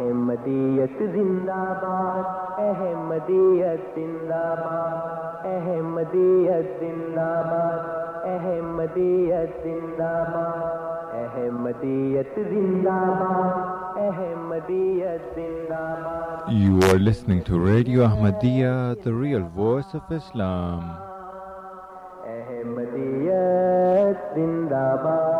احمدیت زندہ باد احمدیت زندہ باد احمدیت زندہ باد احمدیت زندہ باد احمدیت زندہ باد احمدیت زندہ باد You are listening to Radio Ahmadiyya, the real voice of Islam. احمدیت زندہ باد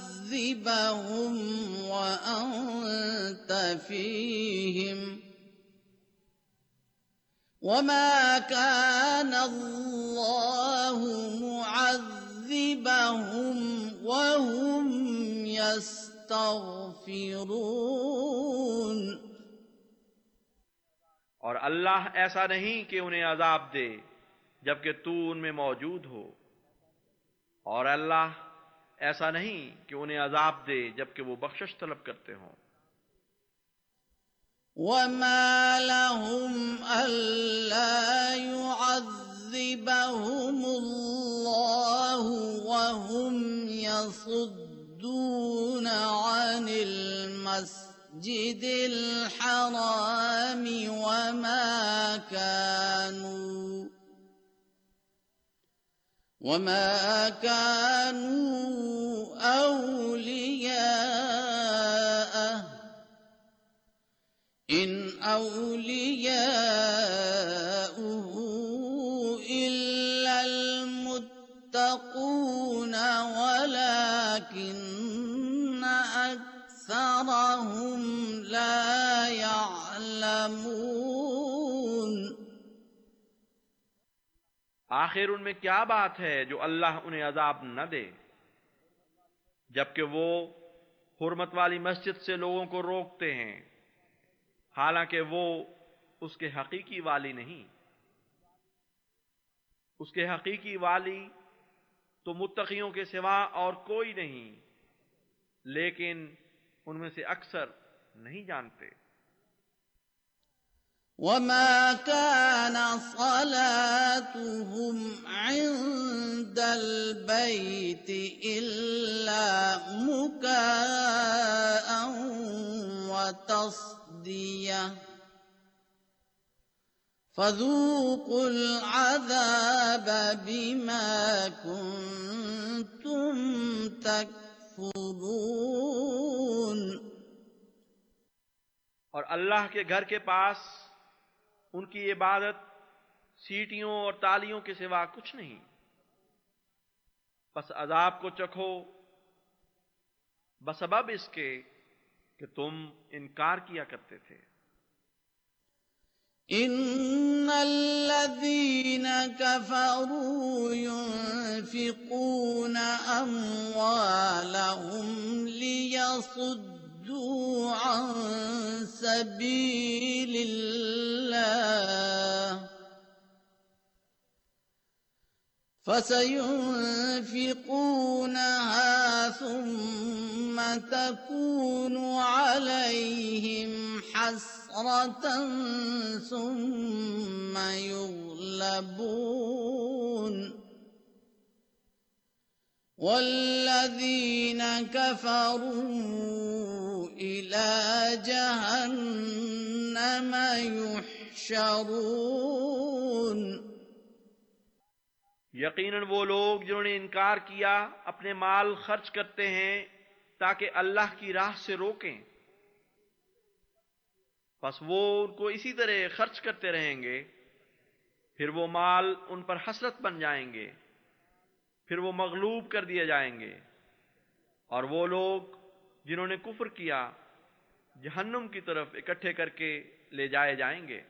ليعذبهم وأنت فيهم وما كان الله معذبهم وهم يستغفرون اور اللہ ایسا نہیں کہ انہیں عذاب دے، جبکہ تو ان میں موجود ہو۔ اور اللہ ایسا نہیں کہ انہیں عذاب دے جبکہ وہ بخشش طلب کرتے ہوں۔ وما لهم ألا يعذبهم الله وهم يصدون عن المسجد الحرام وما كانوا وما كانوا أولياءه إن أولياؤه إلا المتقون ولكن أكثرهم لا يعلمون آخر ان میں کیا بات ہے جو اللہ انہیں عذاب نہ دے؟ جبکہ وہ حرمت والی مسجد سے لوگوں کو روکتے ہیں، حالانکہ وہ اس کے حقیقی والی نہیں۔ اس کے حقیقی والی تو متقیوں کے سوا اور کوئی نہیں، لیکن ان میں سے اکثر نہیں جانتے۔ وما كان صلاتهم عند البيت إلا مكاء وتصديه فذوقوا العذاب بما كنتم تكفرون اور اللہ کے گھر کے پاس ان کی عبادت سیٹیوں اور تالیوں کے سوا کچھ نہیں۔ بس عذاب کو چکھو۔ بسبب اس کے کہ تم انکار کیا کرتے تھے۔ إن الذين كفروا ينفقون أموالهم ليصدوا صدوا عن سبيل الله فسينفقونها ثم تكون عليهم حسرة ثم يغلبون والذين كفروا إلى جهنم يحشرون. یقیناً وہ لوگ جنہوں نے انکار کیا، اپنے مال خرچ کرتے ہیں تاکہ اللہ کی راہ سے روکیں۔ بس وہ ان کو اسی طرح خرچ کرتے رہیں گے، پھر وہ مال ان پر حسرت بن جائیں گے، پھر وہ مغلوب کر دیے جائیں گے۔ اور وہ لوگ جنہوں نے کفر کیا، جہنم کی طرف اکٹھے کر کے لے جائے جائیں گے۔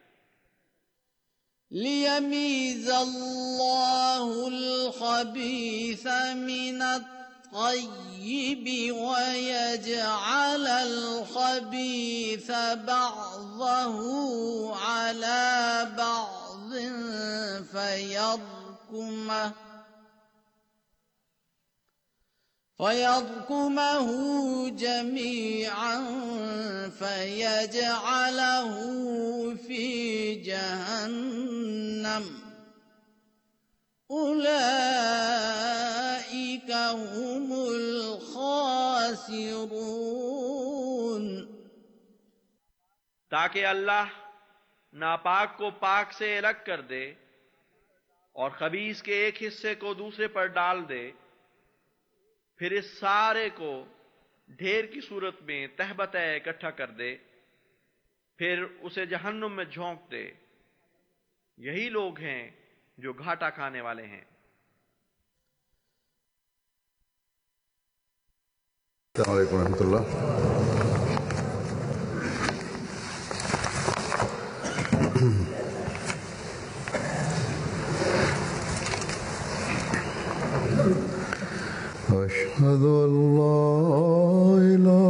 ليميز الله الخبيث من الطيب ويجعل الخبيث بعضه على بعض فيركمه فيركمه جميعا فيجعله في جهنم. أولئك هم الخاسرون. تاکہ اللہ ناپاک کو پاک سے الگ کر دے اور خبیص کے ایک حصے کو دوسرے پر ڈال دے پھر اس سارے کو ڈھیر کی صورت میں تہبت اکٹھا کر دے، پھر اسے جہنم میں جھونک دے۔ یہی لوگ ہیں جو گھاٹا کھانے والے ہیں۔ السلام علیکم ورحمۃ اللہ۔ أشهد أن لا إله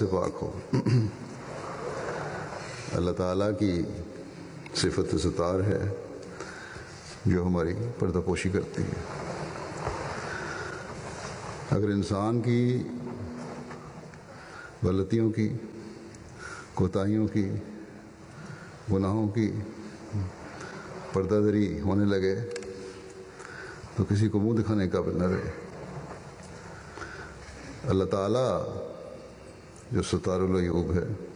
سے پاک ہو اللہ تعالیٰ کی صفت ستار ہے جو ہماری پردہ پوشی کرتی ہے۔ اگر انسان کی غلطیوں کی، کوتاہیوں کی، گناہوں کی پردہ دری ہونے لگے تو کسی کو منہ دکھانے کا نہ رہے۔ اللہ تعالیٰ جو ستار العیوب ہے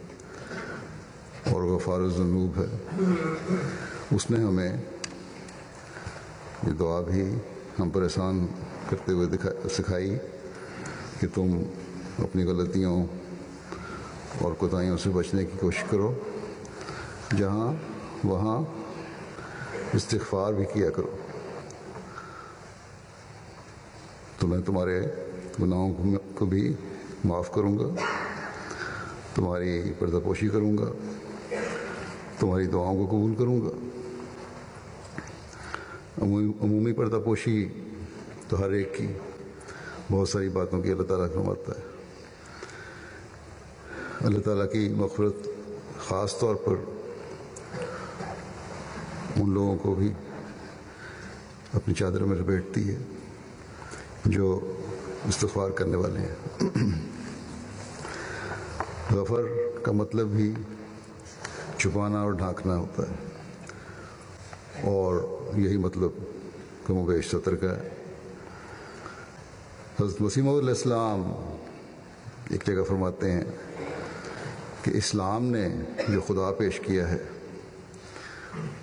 اور غفار الذنوب ہے۔ اس نے ہمیں یہ دعا بھی ہم پر احسان کرتے ہوئے دکھا، سکھائی کہ تم اپنی غلطیوں اور کوتاہیوں سے بچنے کی کوشش کرو۔ جہاں وہاں استغفار بھی کیا کرو۔ تو میں تمہارے گناہوں کو بھی معاف کروں گا۔ تمہاری پردہ پوشی کروں گا، تمہاری دعاؤں کو قبول کروں گا۔ عمومی پردہ پوشی تو ہر ایک کی بہت ساری باتوں کی اللہ تعالیٰ فرماتا ہے۔ اللہ تعالیٰ کی مغفرت خاص طور پر ان لوگوں کو بھی اپنی چادر میں لپیٹتی ہے جو استغفار کرنے والے ہیں۔ غفر کا مطلب بھی چھپانا اور ڈھانکنا ہوتا ہے۔ اور یہی مطلب کم و بیش سطر کا ہے۔ حضرت مسیم علیہ السلام ایک جگہ فرماتے ہیں کہ اسلام نے جو خدا پیش کیا ہے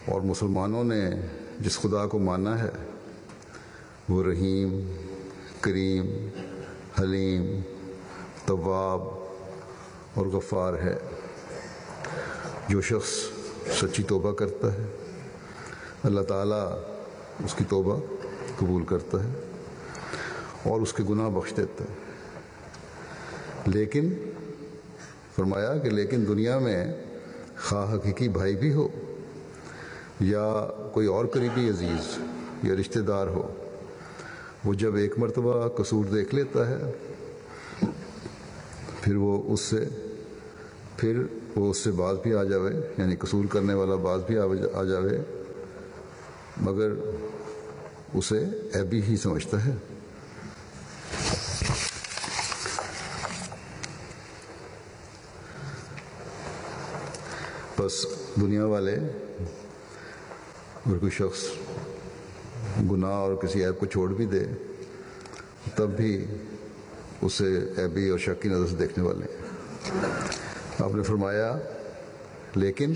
اور مسلمانوں نے جس خدا کو مانا ہے، وہ رحیم، کریم، حلیم طواب اور غفار ہے۔ جو شخص سچی توبہ کرتا ہے، اللہ تعالیٰ اس کی توبہ قبول کرتا ہے اور اس کے گناہ بخش دیتا ہے۔ لیکن، فرمایا کہ لیکن دنیا میں خواہ حقیقی بھائی بھی ہو یا کوئی اور قریبی عزیز یا رشتہ دار ہو، وہ جب ایک مرتبہ قصور دیکھ لیتا ہے پھر وہ اس سے پھر وہ اس سے باز بھی آ جاوے یعنی قصور کرنے والا باز بھی آ جاوے، مگر اسے ایبی ہی سمجھتا ہے۔ بس دنیا والے، اگر کوئی شخص گناہ اور کسی ایپ کو چھوڑ بھی دے، تب بھی اسے ایبی اور شک کی نظر سے دیکھنے والے ہیں۔ آپ نے فرمایا، لیکن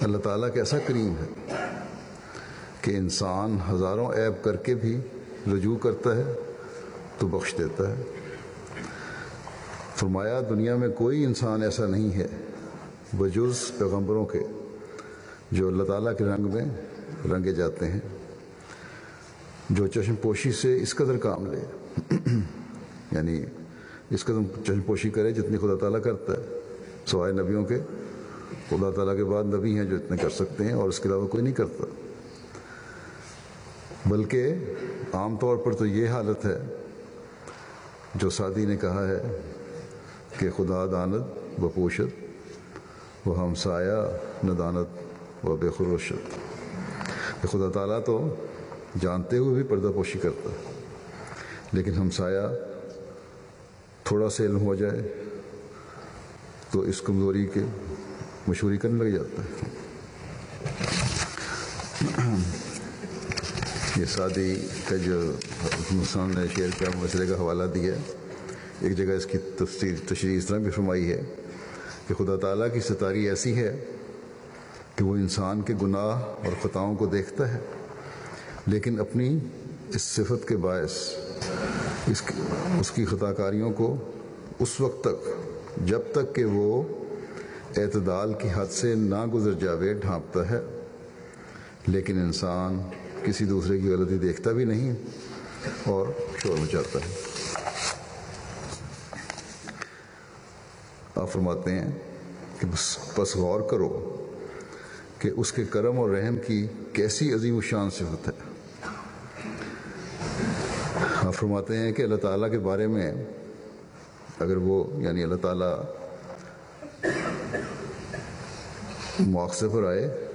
اللہ تعالیٰ کیسا کریم ہے کہ انسان ہزاروں ایپ کر کے بھی رجوع کرتا ہے، تو بخش دیتا ہے۔ فرمایا، دنیا میں کوئی انسان ایسا نہیں ہے بجز پیغمبروں کے جو اللہ تعالیٰ کے رنگ میں رنگے جاتے ہیں، جو چشم پوشی سے اس قدر کام لے۔ یعنی اس قدر چشم پوشی کرے جتنی خدا تعالیٰ کرتا ہے، سوائے نبیوں کے۔ خدا تعالیٰ کے بعد نبی ہیں جو اتنے کر سکتے ہیں اور اس کے علاوہ کوئی نہیں کرتا۔ بلکہ عام طور پر تو یہ حالت ہے، جو سعدی نے کہا ہے کہ خدا دانت و پوشت وہ ہمسایہ ندانت و بے خروشت۔ کہ خدا تعالیٰ تو جانتے ہوئے بھی پردہ پوشی کرتا ہے، لیکن ہمسایہ تھوڑا سا علم ہو جائے تو اس کمزوری کے مشہوری کرنے لگ جاتا ہے۔ یہ سادی کا جو ہندوستان نے شعر کا مسئلے کا حوالہ دیا، ایک جگہ اس کی تفصیل تشریح اس طرح بھی فرمائی ہے کہ خدا تعالیٰ کی ستاری ایسی ہے کہ وہ انسان کے گناہ اور خطاؤں کو دیکھتا ہے، لیکن اپنی اس صفت کے باعث اس کی اس کی خطا کاریوں کو اس وقت تک، جب تک کہ وہ اعتدال کی حد سے نہ گزر جاوے، ڈھانپتا ہے۔ لیکن انسان کسی دوسرے کی غلطی دیکھتا بھی نہیں اور شور مچاتا ہے۔ آپ فرماتے ہیں کہ بس بس غور کرو کہ اس کے کرم اور رحم کی کیسی عظیم الشان صفت ہے۔ آپ فرماتے ہیں کہ اللہ تعالیٰ کے بارے میں اگر وہ یعنی اللہ تعالیٰ مواقع پر آئے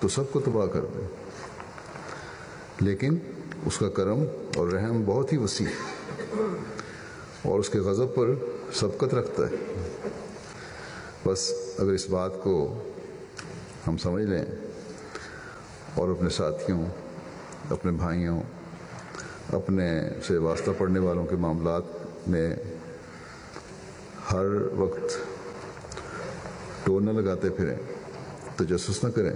تو سب کو تباہ کر دے۔ لیکن اس کا کرم اور رحم بہت ہی وسیع اور اس کے غضب پر سبقت رکھتا ہے۔ بس اگر اس بات کو ہم سمجھ لیں اور اپنے ساتھیوں، اپنے بھائیوں اپنے سے واسطہ پڑھنے والوں کے معاملات میں ہر وقت ٹو نہ لگاتے پھریں، تجسس نہ کریں،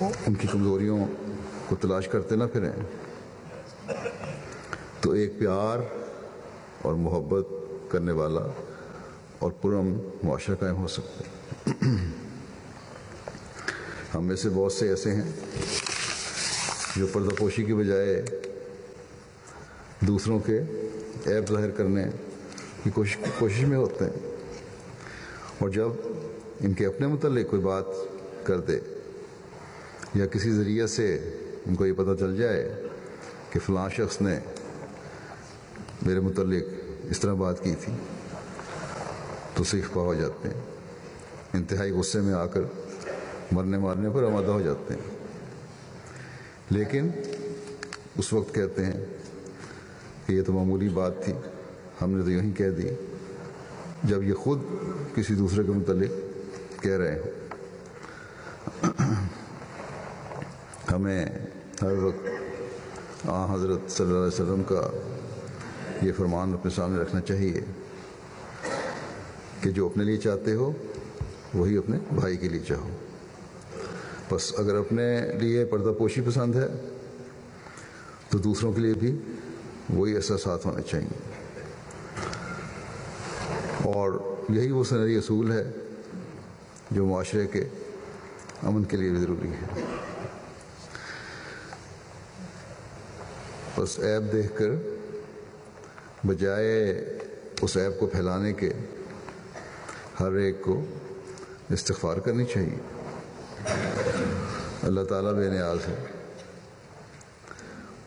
ان کی کمزوریوں کو تلاش کرتے نہ پھریں۔ تو ایک پیار اور محبت کرنے والا اور پرم معاشرہ قائم ہو سکتا ہے۔ ہم میں سے بہت سے ایسے ہیں جو پردہ پوشی کی بجائے دوسروں کے عیب ظاہر کرنے کی کوشش کوشش میں ہوتے ہیں۔ اور جب ان کے اپنے متعلق کوئی بات کر دے یا کسی ذریعے سے ان کو یہ پتہ چل جائے کہ فلاں شخص نے میرے متعلق اس طرح بات کی تھی، تو سیخ پا ہو جاتے ہیں۔ انتہائی غصے میں آ کر مرنے مارنے پر آمادہ ہو جاتے ہیں۔ لیکن اس وقت کہتے ہیں کہ یہ تو معمولی بات تھی، ہم نے تو یوں ہی کہہ دی۔ جب یہ خود کسی دوسرے کے متعلق کہہ رہے ہوں، ہمیں ہر وقت آ حضرت صلی اللہ علیہ وسلم کا یہ فرمان اپنے سامنے رکھنا چاہیے کہ جو اپنے لیے چاہتے ہو، وہی اپنے بھائی کے لیے چاہو۔ بس اگر اپنے لیے پردہ پوشی پسند ہے، تو دوسروں کے لیے بھی وہی احساسات ہونے چاہیے۔ اور یہی وہ سنری اصول ہے جو معاشرے کے امن کے لیے بھی ضروری ہے۔ بس ایپ دیکھ کر، بجائے اس ایپ کو پھیلانے کے، ہر ایک کو استغفار کرنی چاہیے۔ اللہ تعالیٰ بے نیاز ہے۔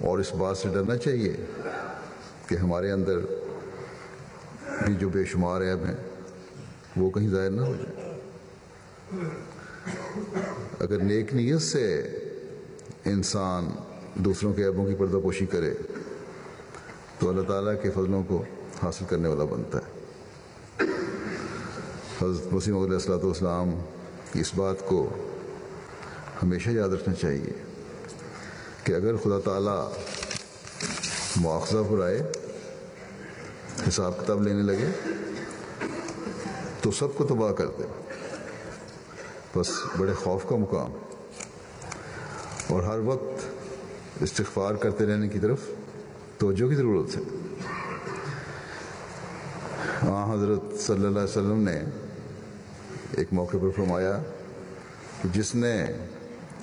اور اس بات سے ڈرنا چاہیے کہ ہمارے اندر بھی جو بے شمار عیب ہیں، وہ کہیں ظاہر نہ ہو جائے اگر نیک نیت سے انسان دوسروں کے عیبوں کی پردہ پوشی کرے، تو اللہ تعالیٰ کے فضلوں کو حاصل کرنے والا بنتا ہے۔ حضرت مسیم علیہ السلاۃ والسلام کی اس بات کو ہمیشہ یاد رکھنا چاہیے کہ اگر خدا تعالیٰ مواخذہ پر آئے، حساب کتاب لینے لگے، تو سب کو تباہ کر دے۔ بس بڑے خوف کا مقام۔ اور ہر وقت استغفار کرتے رہنے کی طرف توجہ کی ضرورت ہے۔ ہاں حضرت صلی اللہ علیہ وسلم نے ایک موقع پر فرمایا کہ جس نے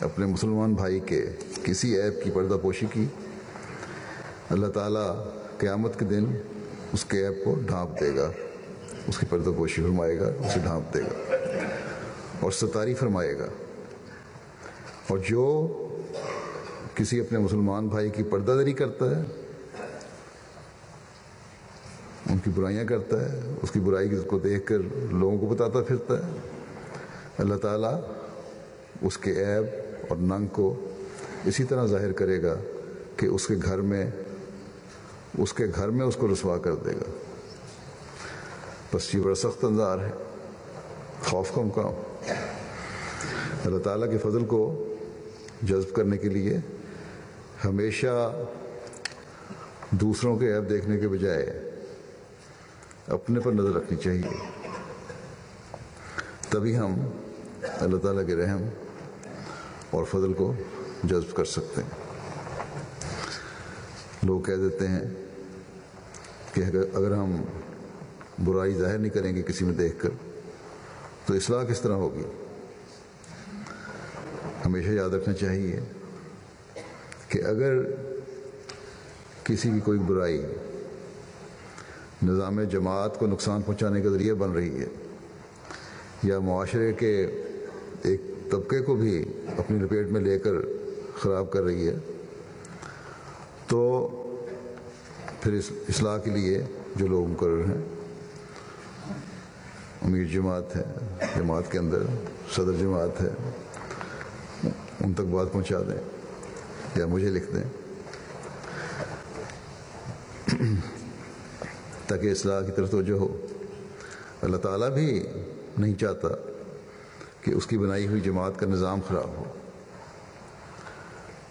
اپنے مسلمان بھائی کے کسی ایپ کی پردہ پوشی کی، اللہ تعالیٰ قیامت کے دن اس کے ایپ کو ڈھانپ دے گا، اس کی پردہ پوشی فرمائے گا، اسے ڈھانپ دے گا اور ستاری فرمائے گا۔ اور جو کسی اپنے مسلمان بھائی کی پردہ دری کرتا ہے، ان کی برائیاں کرتا ہے، اس کی برائی کو دیکھ کر لوگوں کو بتاتا پھرتا ہے، اللہ تعالیٰ اس کے عیب اور ننگ کو اسی طرح ظاہر کرے گا کہ اس کے گھر میں، اس کے گھر میں اس کو رسوا کر دے گا۔ بس یہ بڑا سخت اندار ہے۔ خوف کا؟ مقام اللہ تعالیٰ کے فضل کو جذب کرنے کے لیے ہمیشہ دوسروں کے عیب دیکھنے کے بجائے اپنے پر نظر رکھنی چاہیے۔ تبھی ہم اللہ تعالیٰ کے رحم اور فضل کو جذب کر سکتے ہیں۔ لوگ کہہ دیتے ہیں کہ اگر ہم برائی ظاہر نہیں کریں گے کسی میں دیکھ کر، تو اصلاح کس طرح ہوگی؟ ہمیشہ یاد رکھنا چاہیے کہ اگر کسی کی کوئی برائی نظام جماعت کو نقصان پہنچانے کا ذریعہ بن رہی ہے، یا معاشرے کے ایک طبقے کو بھی اپنی لپیٹ میں لے کر خراب کر رہی ہے، تو پھر اس اصلاح کے لیے جو لوگ مقرر ہیں، امیر جماعت ہے، جماعت کے اندر صدر جماعت ہے، ان تک بات پہنچا دیں یا مجھے لکھ دیں، تاکہ اصلاح کی طرف توجہ ہو۔ اللہ تعالیٰ بھی نہیں چاہتا کہ اس کی بنائی ہوئی جماعت کا نظام خراب ہو۔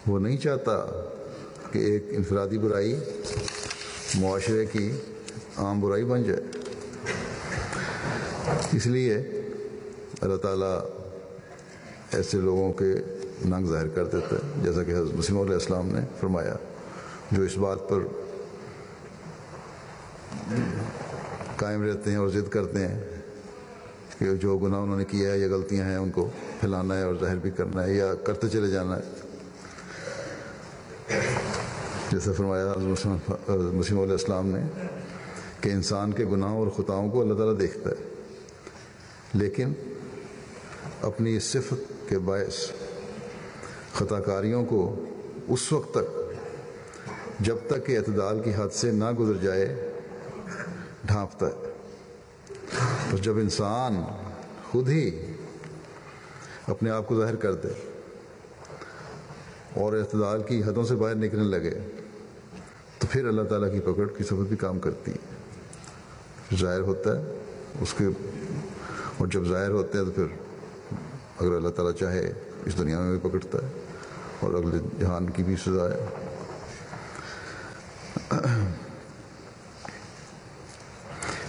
وہ نہیں چاہتا کہ ایک انفرادی برائی معاشرے کی عام برائی بن جائے۔ اس لیے اللہ تعالیٰ ایسے لوگوں کے ننگ ظاہر کر دیتا ہے۔ جیسا کہ حضرت مسیم علیہ السلام نے فرمایا، جو اس بات پر قائم رہتے ہیں اور ضد کرتے ہیں کہ جو گناہ انہوں نے کیا ہے، یا غلطیاں ہیں، ان کو پھیلانا ہے اور ظاہر بھی کرنا ہے یا کرتے چلے جانا ہے۔ جیسا فرمایا حضرت مسیم علیہ السلام نے کہ انسان کے گناہوں اور خطاؤں کو اللہ تعالیٰ دیکھتا ہے، لیکن اپنی اس صفت کے باعث خطا کاریوں کو اس وقت تک، جب تک کہ اعتدال کی حد سے نہ گزر جائے، ڈھانپتا ہے۔ اور جب انسان خود ہی اپنے آپ کو ظاہر کر دے اور اعتدال کی حدوں سے باہر نکلنے لگے، تو پھر اللہ تعالیٰ کی پکڑ کی سبب بھی کام کرتی ہے۔ ظاہر ہوتا ہے، اس کے اور جب ظاہر ہوتے ہیں تو پھر اگر اللہ تعالیٰ چاہے اس دنیا میں بھی پکڑتا ہے اور اگلے جہان کی بھی سزا ہے۔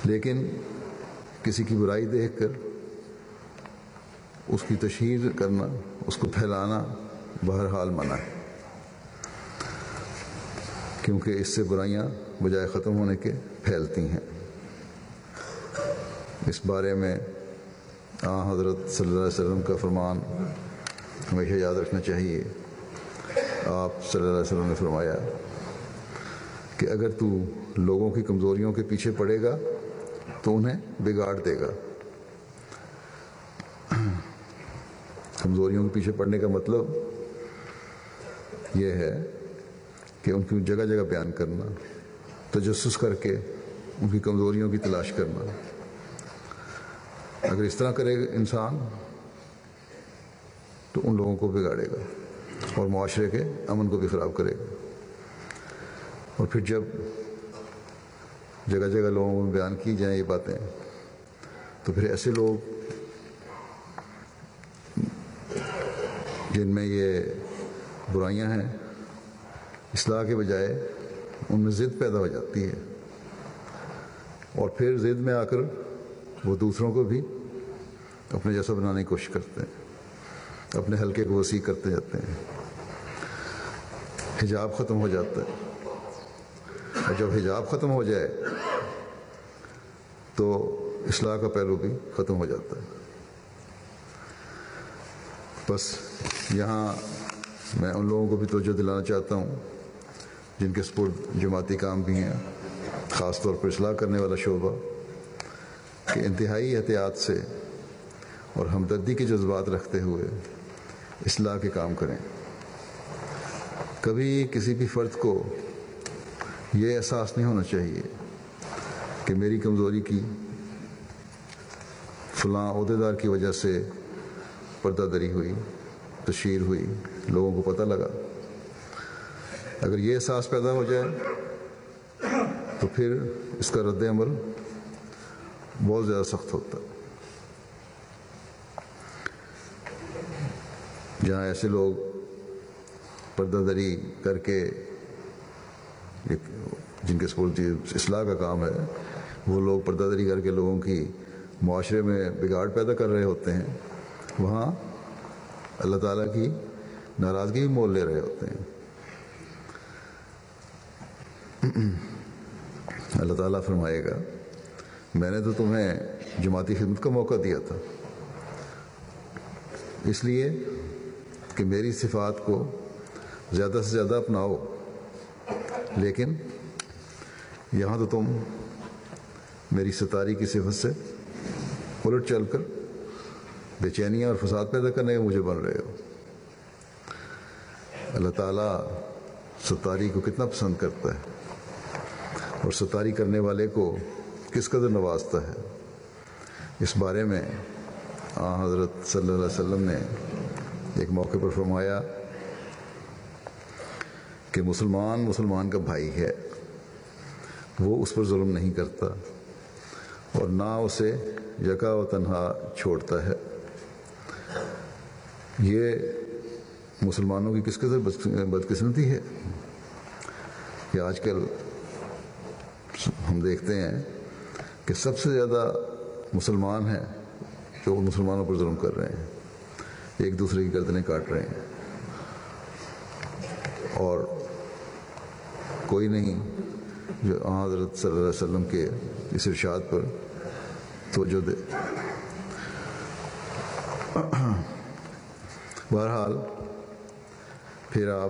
لیکن کسی کی برائی دیکھ کر، اس کی تشہیر کرنا، اس کو پھیلانا بہرحال منع ہے۔ کیونکہ اس سے برائیاں بجائے ختم ہونے کے پھیلتی ہیں۔ اس بارے میں آ حضرت صلی اللہ علیہ وسلم کا فرمان ہمیشہ یاد رکھنا چاہیے۔ آپ صلی اللہ علیہ وسلم نے فرمایا کہ اگر تو لوگوں کی کمزوریوں کے پیچھے پڑے گا تو انہیں بگاڑ دے گا۔ کمزوریوں کے پیچھے پڑنے کا مطلب یہ ہے کہ ان کی جگہ جگہ بیان کرنا، تجسس کر کے ان کی کمزوریوں کی تلاش کرنا۔ اگر اس طرح کرے گا انسان، تو ان لوگوں کو بگاڑے گا اور معاشرے کے امن کو بھی خراب کرے گا۔ اور پھر جب جگہ جگہ لوگوں میں بیان کی جائیں یہ باتیں، تو پھر ایسے لوگ جن میں یہ برائیاں ہیں، اصلاح کے بجائے ان میں ضد پیدا ہو جاتی ہے۔ اور پھر ضد میں آ کر وہ دوسروں کو بھی اپنے جیسا بنانے کی کوشش کرتے ہیں، اپنے حلقے کو وسیع کرتے جاتے ہیں۔ حجاب ختم ہو جاتا ہے۔ اور جب حجاب ختم ہو جائے تو اصلاح کا پہلو بھی ختم ہو جاتا ہے۔ بس یہاں میں ان لوگوں کو بھی توجہ دلانا چاہتا ہوں جن کے سپورٹ جماعتی کام بھی ہیں، خاص طور پر اصلاح کرنے والا شعبہ، کہ انتہائی احتیاط سے اور ہمدردی کے جذبات رکھتے ہوئے اصلاح کے کام کریں۔ کبھی کسی بھی فرد کو یہ احساس نہیں ہونا چاہیے کہ میری کمزوری کی فلاں عہدے دار کی وجہ سے پردہ دری ہوئی، تشہیر ہوئی، لوگوں کو پتہ لگا۔ اگر یہ احساس پیدا ہو جائے تو پھر اس کا رد عمل بہت زیادہ سخت ہوتا۔ ہے جہاں ایسے لوگ پردہ دری کر کے جن کے سپورٹ اصلاح کا کام ہے، وہ لوگ پردہ دری کر کے لوگوں کی معاشرے میں بگاڑ پیدا کر رہے ہوتے ہیں۔ وہاں اللہ تعالیٰ کی ناراضگی بھی مول لے رہے ہوتے ہیں۔ اللہ تعالیٰ فرمائے گا، میں نے تو تمہیں جماعتی خدمت کا موقع دیا تھا۔ اس لیے کہ میری صفات کو زیادہ سے زیادہ اپناؤ۔ لیکن یہاں تو تم میری ستاری کی صفت سے الٹ چل کر بے چینیاں اور فساد پیدا کرنے کے مجھے بن رہے ہو۔ اللہ تعالیٰ ستاری کو کتنا پسند کرتا ہے اور ستاری کرنے والے کو کس قدر نوازتا ہے؟ اس بارے میں آ حضرت صلی اللہ علیہ وسلم نے ایک موقع پر فرمایا کہ مسلمان مسلمان کا بھائی ہے، وہ اس پر ظلم نہیں کرتا اور نہ اسے یکا و تنہا چھوڑتا ہے۔ یہ مسلمانوں کی کس قدر بدقسمتی ہے؟ کہ آج کل ہم دیکھتے ہیں کہ سب سے زیادہ مسلمان ہیں جو مسلمانوں پر ظلم کر رہے ہیں، ایک دوسرے کی گردنیں کاٹ رہے ہیں اور کوئی نہیں جو حضرت صلی اللہ علیہ وسلم کے اس ارشاد پر توجہ دے۔ بہرحال، پھر آپ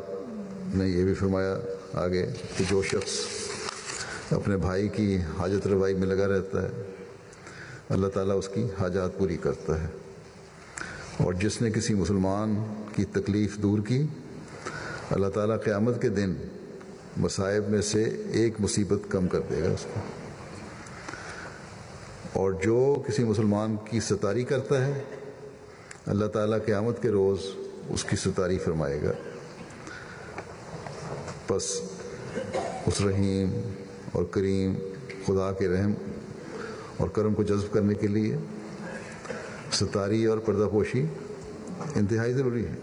نے یہ بھی فرمایا آگے کہ جو شخص اپنے بھائی کی حاجت روائی میں لگا رہتا ہے، اللہ تعالیٰ اس کی حاجات پوری کرتا ہے۔ اور جس نے کسی مسلمان کی تکلیف دور کی، اللہ تعالیٰ قیامت کے دن مصائب میں سے ایک مصیبت کم کر دے گا اس کو۔ اور جو کسی مسلمان کی ستاری کرتا ہے، اللہ تعالیٰ قیامت کے روز اس کی ستاری فرمائے گا۔ بس اس رحیم اور کریم خدا کے رحم اور کرم کو جذب کرنے کے لیے ستاری اور پردہ پوشی انتہائی ضروری ہے۔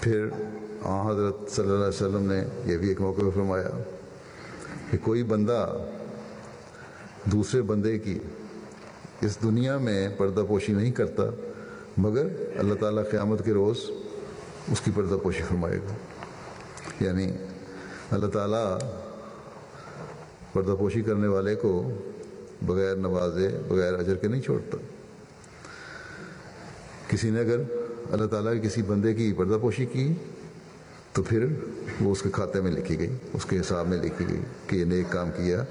پھر آ، حضرت صلی اللہ علیہ وسلم نے یہ بھی ایک موقع پہ فرمایا کہ کوئی بندہ دوسرے بندے کی اس دنیا میں پردہ پوشی نہیں کرتا، مگر اللہ تعالیٰ قیامت کے روز اس کی پردہ پوشی فرمائے گا۔ یعنی اللہ تعالیٰ پردہ پوشی کرنے والے کو بغیر نوازے، بغیر اجر کے نہیں چھوڑتا۔ کسی نے اگر اللہ تعالیٰ کے کسی بندے کی پردہ پوشی کی تو پھر وہ اس کے کھاتے میں لکھی گئی، اس کے حساب میں لکھی گئی کہ یہ نیک کام کیا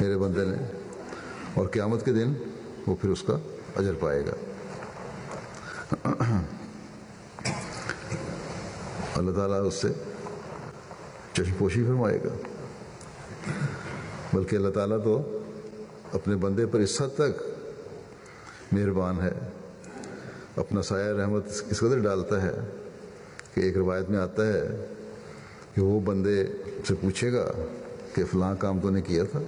میرے بندے نے۔ اور قیامت کے دن وہ پھر اس کا اجر پائے گا۔ اللہ تعالیٰ اس سے چشم پوشی فرمائے گا۔ بلکہ اللہ تعالیٰ تو اپنے بندے پر اس حد تک مہربان ہے، اپنا سایہ رحمت اس قدر ڈالتا ہے۔ کہ ایک روایت میں آتا ہے کہ وہ بندے سے پوچھے گا کہ فلاں کام تو نے کیا تھا؟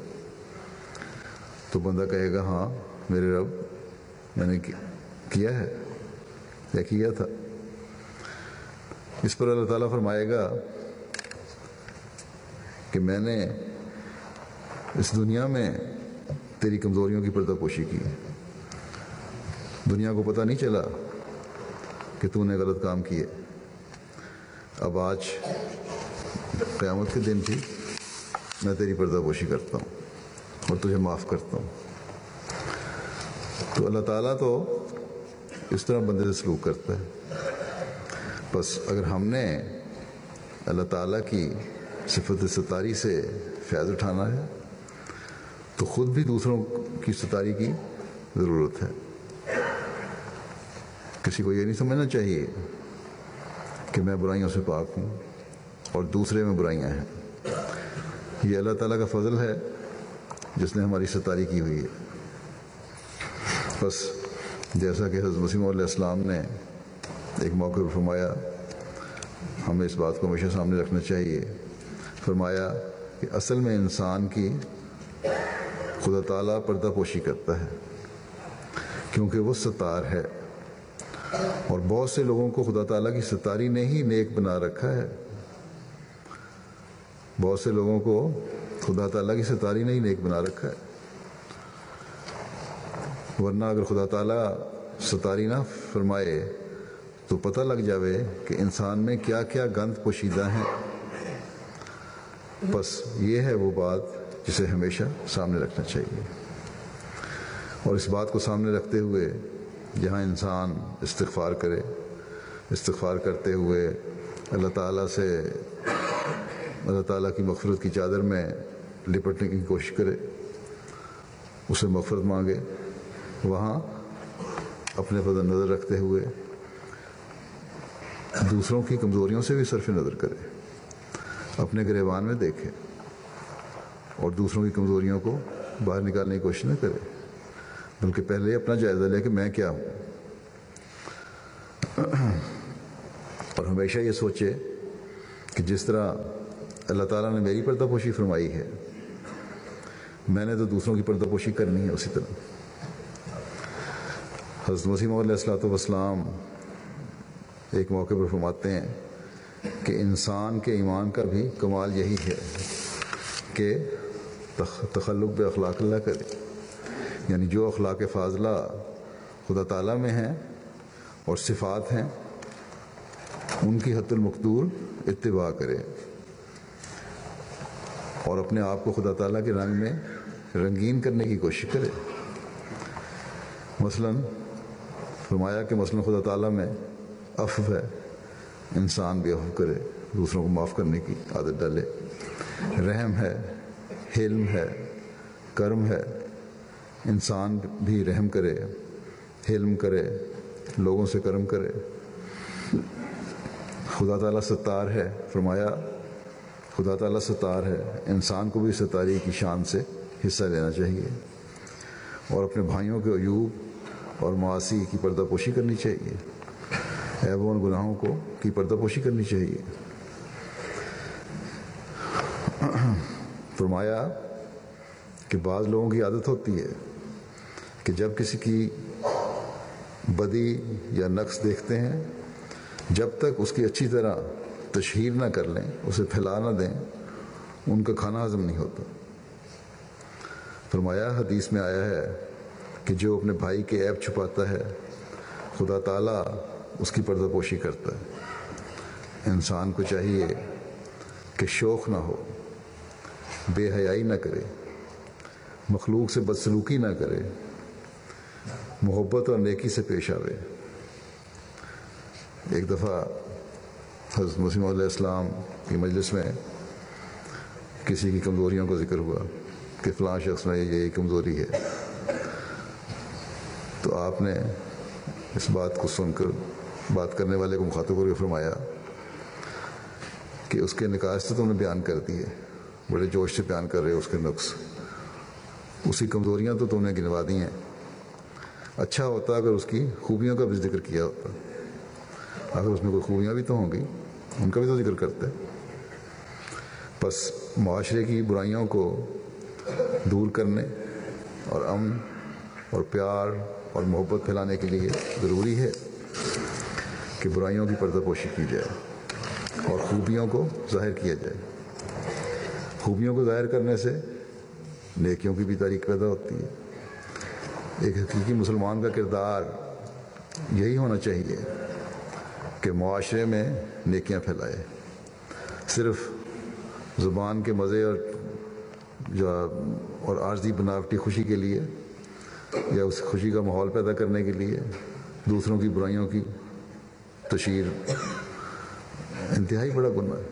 تو بندہ کہے گا ہاں میرے رب میں نے کیا ہے؟ یا کیا تھا؟ اس پر اللہ تعالیٰ فرمائے گا کہ میں نے اس دنیا میں تیری کمزوریوں کی پردہ پوشی کی۔ دنیا کو پتہ نہیں چلا کہ تو نے غلط کام کیے۔ اب آج قیامت کے دن بھی میں تیری پردہ پوشی کرتا ہوں اور تجھے معاف کرتا ہوں۔ تو اللہ تعالیٰ تو اس طرح بندے سے سلوک کرتا ہے۔ بس اگر ہم نے اللہ تعالیٰ کی صفت ستاری سے فیض اٹھانا ہے، تو خود بھی دوسروں کی ستاری کی ضرورت ہے۔ کسی کو یہ نہیں سمجھنا چاہیے کہ میں برائیوں سے پاک ہوں اور دوسرے میں برائیاں ہیں۔ یہ اللہ تعالیٰ کا فضل ہے جس نے ہماری ستاری کی ہوئی ہے۔ بس جیسا کہ حضرت مسیم علیہ السلام نے ایک موقع پر فرمایا، ہمیں اس بات کو ہمیشہ سامنے رکھنا چاہیے۔ فرمایا کہ اصل میں انسان کی خدا تعالیٰ پردہ پوشی کرتا ہے، کیونکہ وہ ستار ہے۔ اور بہت سے لوگوں کو خدا تعالیٰ کی ستاری نے ہی نیک بنا رکھا ہے۔ بہت سے لوگوں کو خدا تعالیٰ کی ستاری نے ہی نیک بنا رکھا ہے۔ ورنہ اگر خدا تعالیٰ ستاری نہ فرمائے تو پتہ لگ جاوے کہ انسان میں کیا کیا گند پوشیدہ ہیں۔ بس یہ ہے وہ بات جسے ہمیشہ سامنے رکھنا چاہیے۔ اور اس بات کو سامنے رکھتے ہوئے جہاں انسان استغفار کرے، استغفار کرتے ہوئے اللہ تعالیٰ سے، اللہ تعالیٰ کی مغفرت کی چادر میں لپٹنے کی کوشش کرے، اسے مغفرت مانگے۔ وہاں اپنے پر نظر رکھتے ہوئے دوسروں کی کمزوریوں سے بھی صرف نظر کرے، اپنے گریبان میں دیکھے اور دوسروں کی کمزوریوں کو باہر نکالنے کی کوشش نہ کرے۔ بلکہ پہلے اپنا جائزہ لے کہ میں کیا ہوں۔ اور ہمیشہ یہ سوچے کہ جس طرح اللہ تعالیٰ نے میری پردہ پوشی فرمائی ہے، میں نے تو دوسروں کی پردہ پوشی کرنی ہے اسی طرح۔ حضرت مسیم علیہ السلاۃ والسلام ایک موقع پر فرماتے ہیں کہ انسان کے ایمان کا بھی کمال یہی ہے کہ تخلق بے اخلاق اللہ کرے۔ یعنی جو اخلاق فاضلہ خدا تعالیٰ میں ہیں اور صفات ہیں، ان کی حت المقدور اتباع کرے اور اپنے آپ کو خدا تعالیٰ کے رنگ میں رنگین کرنے کی کوشش کرے مثلا فرمایا کہ مثلا خدا تعالیٰ میں عفو ہے، انسان بھی عفو کرے، دوسروں کو معاف کرنے کی عادت ڈالے۔ رحم ہے، حلم ہے، کرم ہے انسان بھی رحم کرے، حلم کرے، لوگوں سے کرم کرے۔ خدا تعالیٰ ستار ہے، فرمایا، خدا تعالیٰ ستار ہے۔ انسان کو بھی ستاری کی شان سے حصہ لینا چاہیے۔ اور اپنے بھائیوں کے عیوب اور معاشی کی پردہ پوشی کرنی چاہیے۔ عیبوں اور گناہوں کو کی پردہ پوشی کرنی چاہیے۔ فرمایا کہ بعض لوگوں کی عادت ہوتی ہے کہ جب کسی کی بدی یا نقص دیکھتے ہیں، جب تک اس کی اچھی طرح تشہیر نہ کر لیں، اسے پھیلا نہ دیں، ان کا کھانا ہضم نہیں ہوتا۔ فرمایا، حدیث میں آیا ہے کہ جو اپنے بھائی کے عیب چھپاتا ہے، خدا تعالیٰ اس کی پردہ پوشی کرتا ہے۔ انسان کو چاہیے کہ شوق نہ ہو، بے حیائی نہ کرے، مخلوق سے بدسلوکی نہ کرے۔ محبت اور نیکی سے پیش آوے۔ ایک دفعہ حضرت مسیم علیہ السلام کی مجلس میں کسی کی کمزوریوں کا ذکر ہوا کہ فلاں شخص میں یہ کمزوری ہے۔ تو آپ نے اس بات کو سن کر بات کرنے والے کو مخاطب کر کے فرمایا کہ اس کے نکاح سے تم نے بیان کر دی ہے، بڑے جوش سے بیان کر رہے اس کے نقص۔ اسی کمزوریاں تو تم نے گنوا دی ہیں۔ اچھا ہوتا اگر اس کی خوبیوں کا بھی ذکر کیا ہوتا۔ اگر اس میں کوئی خوبیاں بھی تو ہوں گی، ان کا بھی تو ذکر کرتے۔ بس معاشرے کی برائیوں کو دور کرنے اور امن اور پیار اور محبت پھیلانے کے لیے ضروری ہے کہ برائیوں کی پردہ پوشی کی جائے اور خوبیوں کو ظاہر کیا جائے۔ خوبیوں کو ظاہر کرنے سے نیکیوں کی بھی تاریخ پیدا ہوتی ہے۔ ایک حقیقی مسلمان کا کردار یہی ہونا چاہیے کہ معاشرے میں نیکیاں پھیلائے۔ صرف زبان کے مزے اور جو اور عارضی بناوٹی خوشی کے لیے یا اس خوشی کا ماحول پیدا کرنے کے لیے، دوسروں کی برائیوں کی تشہیر۔ انتہائی بڑا گناہ ہے۔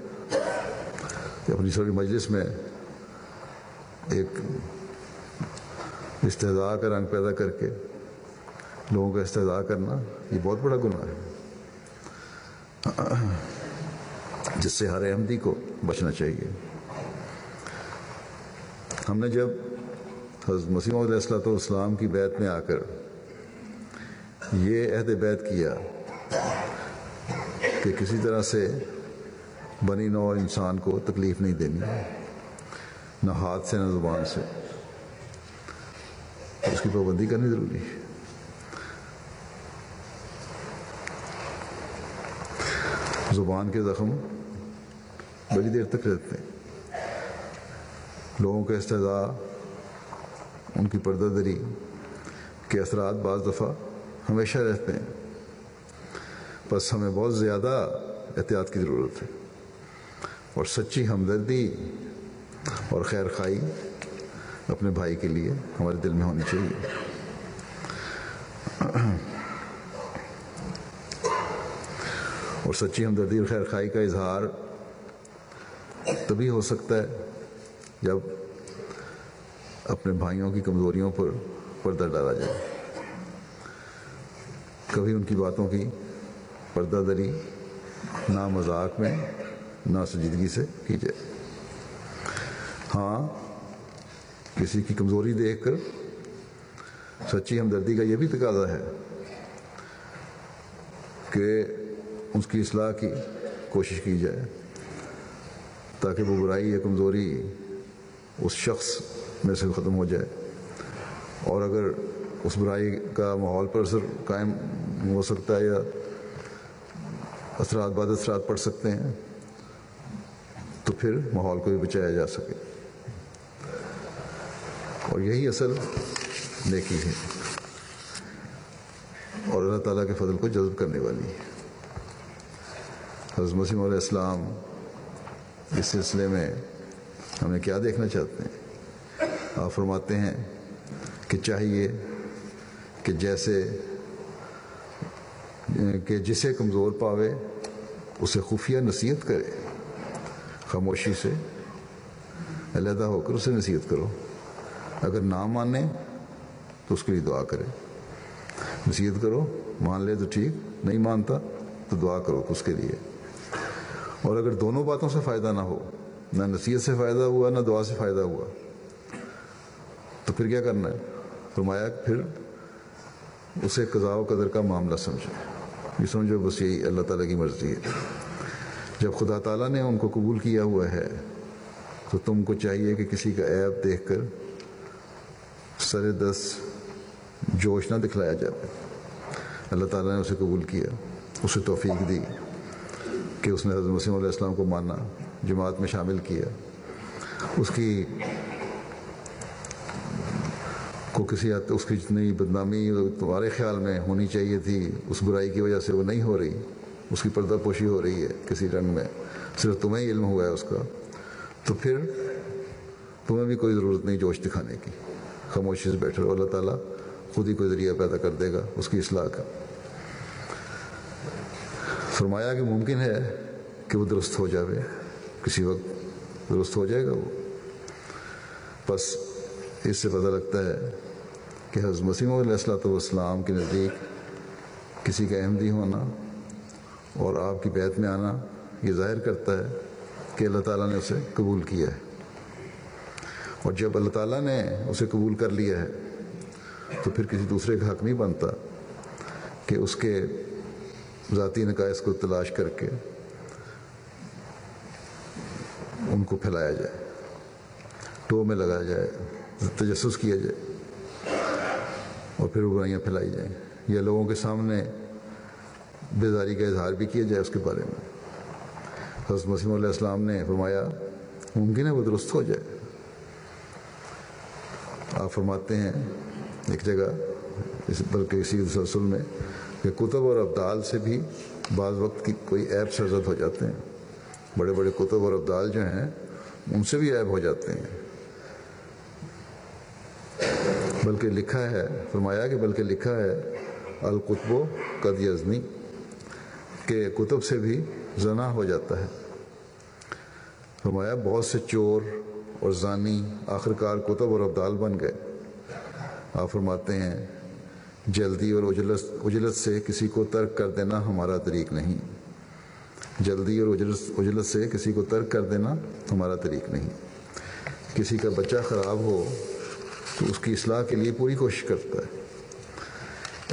کہ اپنی سوری مجلس میں ایک استحضاء کا رنگ پیدا کر کے لوگوں کا استحضاء کرنا یہ بہت بڑا گناہ ہے۔ جس سے ہر احمدی کو بچنا چاہیے۔ ہم نے جب حضرت مسیم علیہ السلۃ والسلام کی بیت میں آ کر یہ عہد بیت کیا کہ کسی طرح سے بنی نو انسان کو تکلیف نہیں دینی، نہ ہاتھ سے، نہ زبان سے۔ اس کی پابندی کرنی ضروری ہے۔ زبان کے زخم بڑی دیر تک رہتے ہیں۔ لوگوں کا استضاء ان کی پردہ دری کے اثرات بعض دفعہ ہمیشہ رہتے ہیں۔ بس ہمیں بہت زیادہ احتیاط کی ضرورت ہے۔ اور سچی ہمدردی اور خیر خائی اپنے بھائی کے لیے، ہمارے دل میں ہونی چاہیے۔ اور سچی ہمدردی اور خیر خائی کا اظہار تبھی ہو سکتا ہے جب اپنے بھائیوں کی کمزوریوں پر پردہ ڈالا جائے۔ کبھی ان کی باتوں کی پردہ دری نہ مذاق میں نہ سنجیدگی سے کی جائے ہاں کسی کی کمزوری دیکھ کر سچی ہمدردی کا یہ بھی تقاضا ہے کہ اس کی اصلاح کی کوشش کی جائے تاکہ وہ برائی یا کمزوری اس شخص میں سے ختم ہو جائے اور اگر اس برائی کا ماحول پر اثر قائم ہو سکتا ہے یا اثرات بعد اثرات پڑ سکتے ہیں تو پھر ماحول کو بھی بچایا جا سکے۔ اور یہی اصل نیکی ہے۔ اور اللہ تعالیٰ کے فضل کو جذب کرنے والی۔ ہے حضرت مسیم علیہ السلام اس سلسلے میں ہمیں کیا دیکھنا چاہتے ہیں؟ آپ فرماتے ہیں کہ چاہیے کہ جیسے، کہ جسے کمزور پاوے، اسے خفیہ نصیحت کرے، خاموشی سے علیحدہ ہو کر اسے نصیحت کرو۔ اگر نہ مانے تو اس کے لیے دعا کرے نصیحت کرو، مان لے تو ٹھیک، نہیں مانتا تو دعا کرو اس کے لیے۔ اور اگر دونوں باتوں سے فائدہ نہ ہو، نہ نصیحت سے فائدہ ہوا، نہ دعا سے فائدہ ہوا، تو پھر کیا کرنا ہے؟ فرمایا کہ پھر اسے قضاء و قدر کا معاملہ سمجھے یہ سمجھو بس یہی اللہ تعالیٰ کی مرضی ہے۔ جب خدا تعالیٰ نے ان کو قبول کیا ہوا ہے، تو تم کو چاہیے کہ کسی کا عیب دیکھ کر سر دس جوش نہ دکھلایا جائے۔ اللہ تعالیٰ نے اسے قبول کیا، اسے توفیق دی کہ اس نے حضرت مسیم علیہ السلام کو مانا جماعت میں شامل کیا۔ اس کی کو کسی حد، اس کی جتنی بدنامی تمہارے خیال میں ہونی چاہیے تھی، اس برائی کی وجہ سے وہ نہیں ہو رہی، اس کی پردہ پوشی ہو رہی ہے کسی رنگ میں۔ صرف تمہیں علم ہوا ہے اس کا۔ تو پھر تمہیں بھی کوئی ضرورت نہیں جوش دکھانے کی۔ خاموشی سے بیٹھے رہو اللہ تعالیٰ خود ہی کوئی ذریعہ پیدا کر دے گا، اس کی اصلاح کا۔ فرمایا کہ ممکن ہے کہ وہ درست ہو جاوے، کسی وقت درست ہو جائے گا وہ۔ بس اس سے پتہ لگتا ہے کہ حضرت مسیم علیہ السلاۃ والسلام کے نزدیک کسی کا احمدی ہونا اور آپ کی بیت میں آنا یہ ظاہر کرتا ہے کہ اللہ تعالیٰ نے اسے قبول کیا ہے۔ اور جب اللہ تعالیٰ نے اسے قبول کر لیا ہے، تو پھر کسی دوسرے کا حق نہیں بنتا کہ اس کے ذاتی نقائص کو تلاش کر کے ان کو پھیلایا جائے ٹو میں لگایا جائے، تجسس کیا جائے اور پھر وہ برائیاں پھیلائی جائیں۔ یا لوگوں کے سامنے بیداری کا اظہار بھی کیا جائے اس کے بارے میں۔ حضرت مسیم علیہ السلام نے فرمایا، ممکن ہے وہ درست ہو جائے۔ آپ فرماتے ہیں ایک جگہ، اس بلکہ اسی تسلسل میں، کہ کتب اور ابدال سے بھی بعض وقت کی کوئی ایپ سرزد ہو جاتے ہیں۔ بڑے بڑے کتب اور ابدال جو ہیں، ان سے بھی عیب ہو جاتے ہیں۔ بلکہ لکھا ہے، فرمایا کہ بلکہ لکھا ہے، القطب و قد یزنی، کہ کتب سے بھی زنا ہو جاتا ہے۔ فرمایا، بہت سے چور اور زانی آخر کار کتب اور ابدال بن گئے۔ آپ فرماتے ہیں، جلدی اور اجلت اجلت سے کسی کو ترک کر دینا ہمارا طریق نہیں۔ جلدی اور اجلت اجلت سے کسی کو ترک کر دینا ہمارا طریق نہیں۔ کسی کا بچہ خراب ہو تو اس کی اصلاح کے لیے پوری کوشش کرتا ہے۔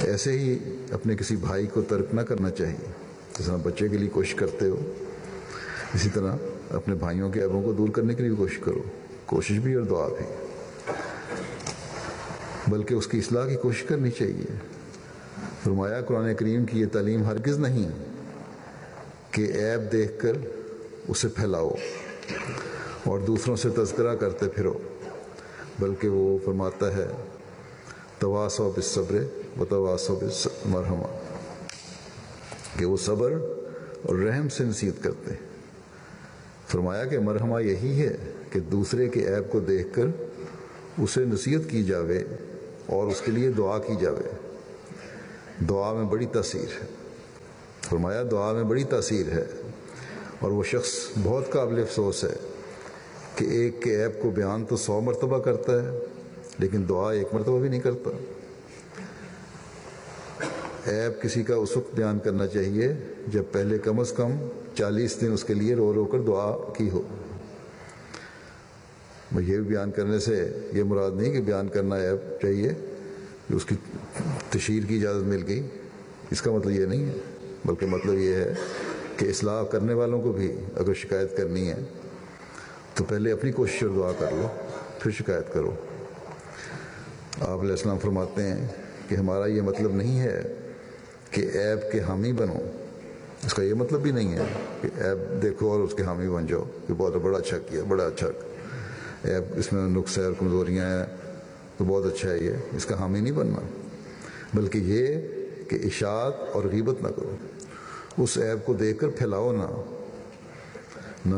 ایسے ہی اپنے کسی بھائی کو ترک نہ کرنا چاہیے۔ جس طرح بچے کے لیے کوشش کرتے ہو، اسی طرح اپنے بھائیوں کے عیبوں کو دور کرنے کے لیے کوشش کرو۔ کوشش بھی اور دعا بھی۔ بلکہ اس کی اصلاح کی کوشش کرنی چاہیے۔ فرمایا قرآن کریم کی یہ تعلیم ہرگز نہیں کہ عیب دیکھ کر اسے پھیلاؤ اور دوسروں سے تذکرہ کرتے پھرو، بلکہ وہ فرماتا ہے، تواسو بصبر و تواسو مرحمہ کہ وہ صبر اور رحم سے نصیحت کرتے ہیں۔ فرمایا کہ مرحمہ یہی ہے کہ دوسرے کے عیب کو دیکھ کر اسے نصیحت کی جاوے اور اس کے لیے دعا کی جاوے۔ دعا میں بڑی تاثیر ہے۔ فرمایا، دعا میں بڑی تاثیر ہے۔ اور وہ شخص بہت قابل افسوس ہے کہ ایک کے عیب کو بیان تو سو مرتبہ کرتا ہے، لیکن دعا ایک مرتبہ بھی نہیں کرتا۔ عیب کسی کا اس وقت بیان کرنا چاہیے جب پہلے کم از کم چالیس دن اس کے لیے رو رو کر دعا کی ہو۔ یہ بیان کرنے سے یہ مراد نہیں کہ بیان کرنا عیب چاہیے کہ اس کی تشہیر کی اجازت مل گئی۔ اس کا مطلب یہ نہیں ہے، بلکہ مطلب یہ ہے کہ اصلاح کرنے والوں کو بھی اگر شکایت کرنی ہے تو پہلے اپنی کوشش اور دعا کر لو، پھر شکایت کرو۔ آپ علیہ السلام فرماتے ہیں کہ ہمارا یہ مطلب نہیں ہے کہ عیب کے حامی بنو۔ اس کا یہ مطلب بھی نہیں ہے کہ عیب دیکھو اور اس کے حامی بن جاؤ کہ بہت بڑا اچھا کیا بڑا اچھا عیب اس میں نقص ہے اور کمزوریاں ہیں، تو بہت اچھا ہے یہ۔ اس کا حامی نہیں بننا بلکہ یہ کہ اشاعت اور غیبت نہ کرو۔ اس ایپ کو دیکھ کر پھیلاؤ نہ۔ نہ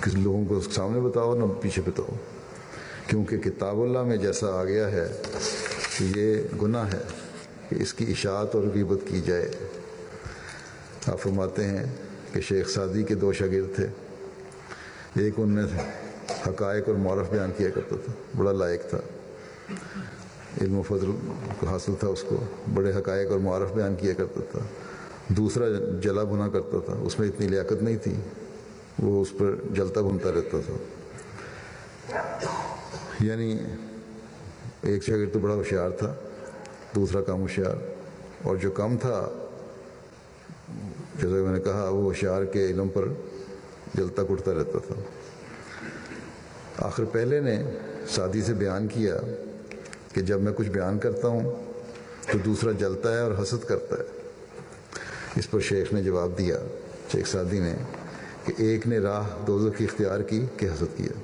کسی لوگوں کو سامنے بتاؤ، نہ پیچھے بتاؤ۔ کیونکہ کتاب اللہ میں جیسا آ گیا ہے کہ یہ گناہ ہے کہ اس کی اشاعت اور غیبت کی جائے۔ آپ فرماتے ہیں کہ شیخ سعدی کے دو شاگرد تھے۔ ایک ان میں حقائق اور معرف بیان کیا کرتا تھا، بڑا لائق تھا۔ علم و فضل کو حاصل تھا اس کو، بڑے حقائق اور معرف بیان کیا کرتا تھا۔ دوسرا جلا بھنا کرتا تھا، اس میں اتنی لیاقت نہیں تھی، وہ اس پر جلتا بھنتا رہتا تھا۔ یعنی ایک شاگرد تو بڑا ہوشیار تھا، دوسرا کم ہوشیار۔ اور جو کم تھا جیسا کہ میں نے کہا وہ ہوشیار کے علم پر جلتا کٹتا رہتا تھا۔ آخر پہلے نے سادی سے بیان کیا کہ جب میں کچھ بیان کرتا ہوں تو دوسرا جلتا ہے اور حسد کرتا ہے۔ اس پر شیخ نے جواب دیا، شیخ سادی نے، کہ ایک نے راہ دوزخ کی اختیار کی کہ حسد کیا۔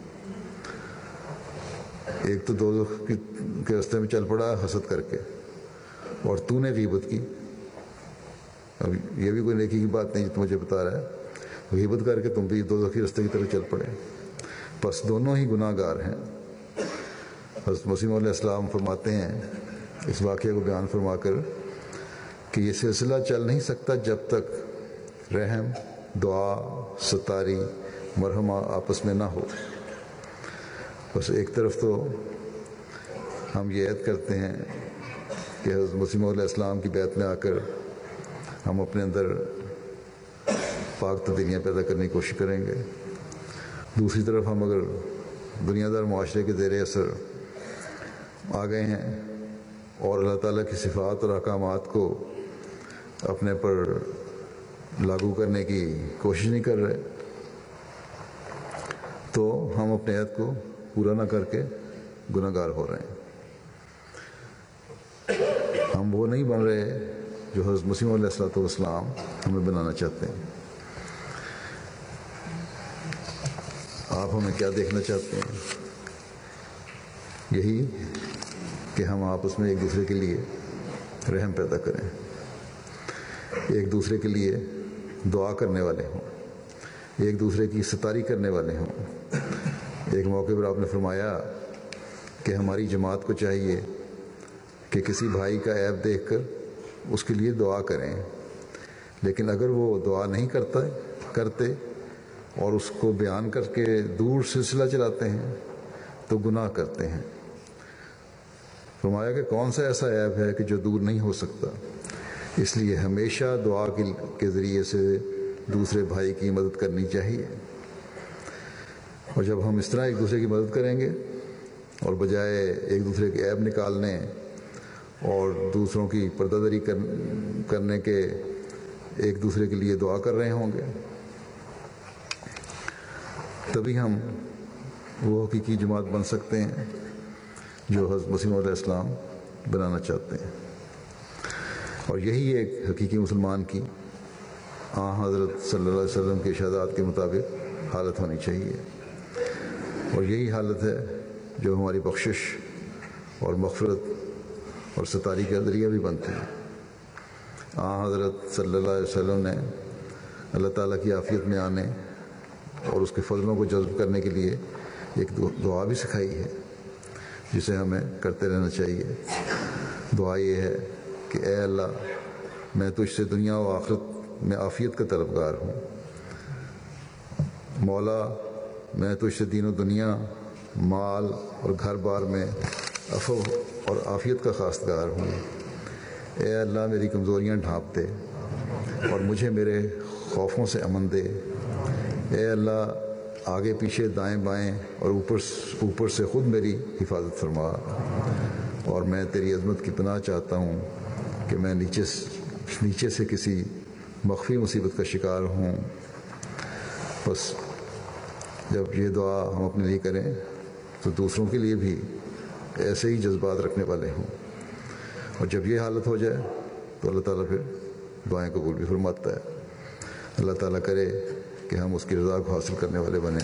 ایک تو دوزخ کی کے راستے میں چل پڑا حسد کر کے، اور تو نے غیبت کی۔ اب یہ بھی کوئی نیکی کی بات نہیں جو مجھے بتا رہا ہے۔ غیبت کر کے تم بھی دو کی رستے کی طرف چل پڑے۔ بس دونوں ہی گناہ گار ہیں۔ حضرت مسیم علیہ السلام فرماتے ہیں اس واقعے کو بیان فرما کر کہ یہ سلسلہ چل نہیں سکتا جب تک رحم، دعا، ستاری، مرحمہ آپس میں نہ ہو۔ بس ایک طرف تو ہم یہ عید کرتے ہیں کہ حضرت مسیم علیہ السلام کی بیعت میں آ کر ہم اپنے اندر پاک تبدیلیاں پیدا کرنے کی کوشش کریں گے۔ دوسری طرف ہم اگر دنیا دار معاشرے کے زیر اثر آ گئے ہیں اور اللہ تعالیٰ کی صفات اور احکامات کو اپنے پر لاگو کرنے کی کوشش نہیں کر رہے، تو ہم اپنے عہد کو پورا نہ کر کے گناہ گار ہو رہے ہیں۔ ہم وہ نہیں بن رہے جو حضرت مسیم علیہ السلۃ والسلام ہمیں بنانا چاہتے ہیں۔ آپ ہمیں کیا دیکھنا چاہتے ہیں؟ یہی کہ ہم آپس میں ایک دوسرے کے لیے رحم پیدا کریں۔ ایک دوسرے کے لیے دعا کرنے والے ہوں۔ ایک دوسرے کی ستاری کرنے والے ہوں۔ ایک موقع پر آپ نے فرمایا کہ ہماری جماعت کو چاہیے کہ کسی بھائی کا ایپ دیکھ کر اس کے لیے دعا کریں۔ لیکن اگر وہ دعا نہیں کرتا، کرتے اور اس کو بیان کر کے دور سلسلہ چلاتے ہیں، تو گناہ کرتے ہیں۔ فرمایا کہ کون سا ایسا ایپ ہے کہ جو دور نہیں ہو سکتا؟ اس لیے ہمیشہ دعا کے ذریعے سے دوسرے بھائی کی مدد کرنی چاہیے۔ اور جب ہم اس طرح ایک دوسرے کی مدد کریں گے اور بجائے ایک دوسرے کے ایپ نکالنے اور دوسروں کی پردہ دری کرنے کے ایک دوسرے کے لیے دعا کر رہے ہوں گے۔ تبھی ہم وہ حقیقی جماعت بن سکتے ہیں جو حضرت مسیم علیہ السلام بنانا چاہتے ہیں۔ اور یہی ایک حقیقی مسلمان کی آ حضرت صلی اللہ علیہ وسلم کے ارشادات کے مطابق حالت ہونی چاہیے۔ اور یہی حالت ہے جو ہماری بخشش اور مغفرت اور ستاری کا ذریعہ بھی بنتی ہے آ، حضرت صلی اللہ علیہ وسلم نے اللہ تعالیٰ کی عافیت میں آنے اور اس کے فضلوں کو جذب کرنے کے لیے ایک دعا بھی سکھائی ہے، جسے ہمیں کرتے رہنا چاہیے۔ دعا یہ ہے کہ اے اللہ، میں تجھ سے دنیا و آخرت میں عافیت کا طلبگار ہوں۔ مولا، میں تجھ سے دین و دنیا، مال اور گھر بار میں افو اور عافیت کا خواستگار ہوں۔ اے اللہ، میری کمزوریاں ڈھانپ دے اور مجھے میرے خوفوں سے امن دے۔ اے اللہ، آگے پیچھے دائیں بائیں اور اوپر اوپر سے خود میری حفاظت فرما۔ اور میں تیری عظمت کی پناہ چاہتا ہوں کہ میں نیچے نیچے سے کسی مخفی مصیبت کا شکار ہوں۔ بس، جب یہ دعا ہم اپنے لیے کریں تو دوسروں کے لیے بھی ایسے ہی جذبات رکھنے والے ہوں۔ اور جب یہ حالت ہو جائے تو اللہ تعالیٰ پھر دعائیں قبول بھی فرماتا ہے۔ اللہ تعالیٰ کرے کہ ہم اس کی رضا کو حاصل کرنے والے بنیں۔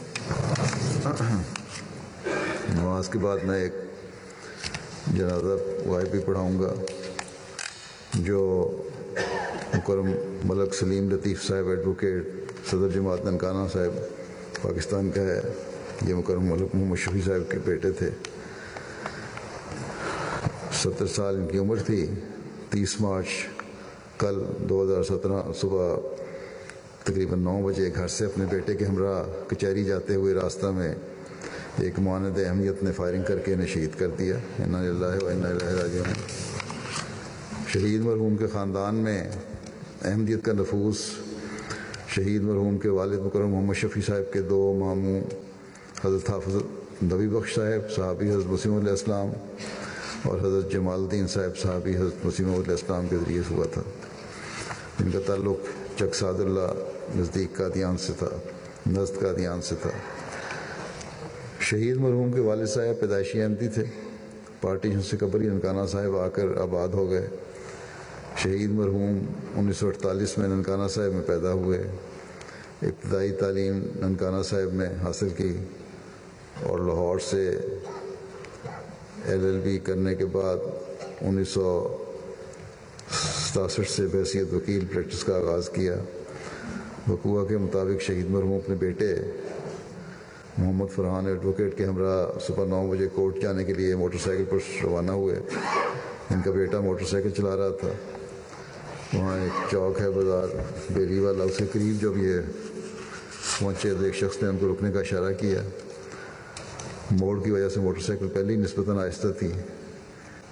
نماز کے بعد میں ایک جنازہ وائب بھی پڑھاؤں گا، جو مکرم ملک سلیم لطیف صاحب ایڈوکیٹ صدر جماعت ننکانہ صاحب پاکستان کا ہے۔ یہ مکرم ملک محمد شفیع صاحب کے بیٹے تھے۔ ستر سال ان کی عمر تھی، تیس مارچ کل دو ہزار سترہ صبح تقریباً نو بجے گھر سے اپنے بیٹے کے ہمراہ کچہری جاتے ہوئے راستہ میں ایک ماند اہمیت نے فائرنگ کر کے انہیں شہید کر دیا۔ انا اللہ و انا راجعون۔ شہید مرحوم کے خاندان میں احمدیت کا نفوذ، شہید مرحوم کے والد مکرم محمد شفیع صاحب کے دو ماموں، حضرت حافظ نبی بخش صاحب، صحابی حضرت وسیم علیہ السلام اور حضرت جمال الدین صاحب صحابی حضرت وسیم علیہ السلام کے ذریعے سے ہوا تھا۔ ان کا تعلق چک سعد اللہ نزدیک قادیان سے تھا، نزد قادیان سے تھا۔ شہید مرحوم کے والد صاحب پیدائشی احمدی تھے۔ پارٹیشن سے قبل ہی ننکانہ صاحب آ کر آباد ہو گئے۔ شہید مرحوم انیس سو اڑتالیس میں ننکانہ صاحب میں پیدا ہوئے۔ ابتدائی تعلیم ننکانہ صاحب میں حاصل کی اور لاہور سے ایل ایل بی کرنے کے بعد انیس سو ستاسٹھ سے بحثیت وکیل پریکٹس کا آغاز کیا۔ وقوع کے مطابق شہید مرحوم اپنے بیٹے محمد فرحان ایڈوکیٹ کے ہمراہ صبح نو بجے کورٹ جانے کے لیے موٹر سائیکل پر روانہ ہوئے۔ ان کا بیٹا موٹر سائیکل چلا رہا تھا۔ وہاں ایک چوک ہے بازار، بیری والا، اس کے قریب جب یہ پہنچے تو ایک شخص نے ان کو رکنے کا اشارہ کیا۔ موڑ کی وجہ سے موٹر سائیکل پہلے ہی نسبتاً آہستہ تھی۔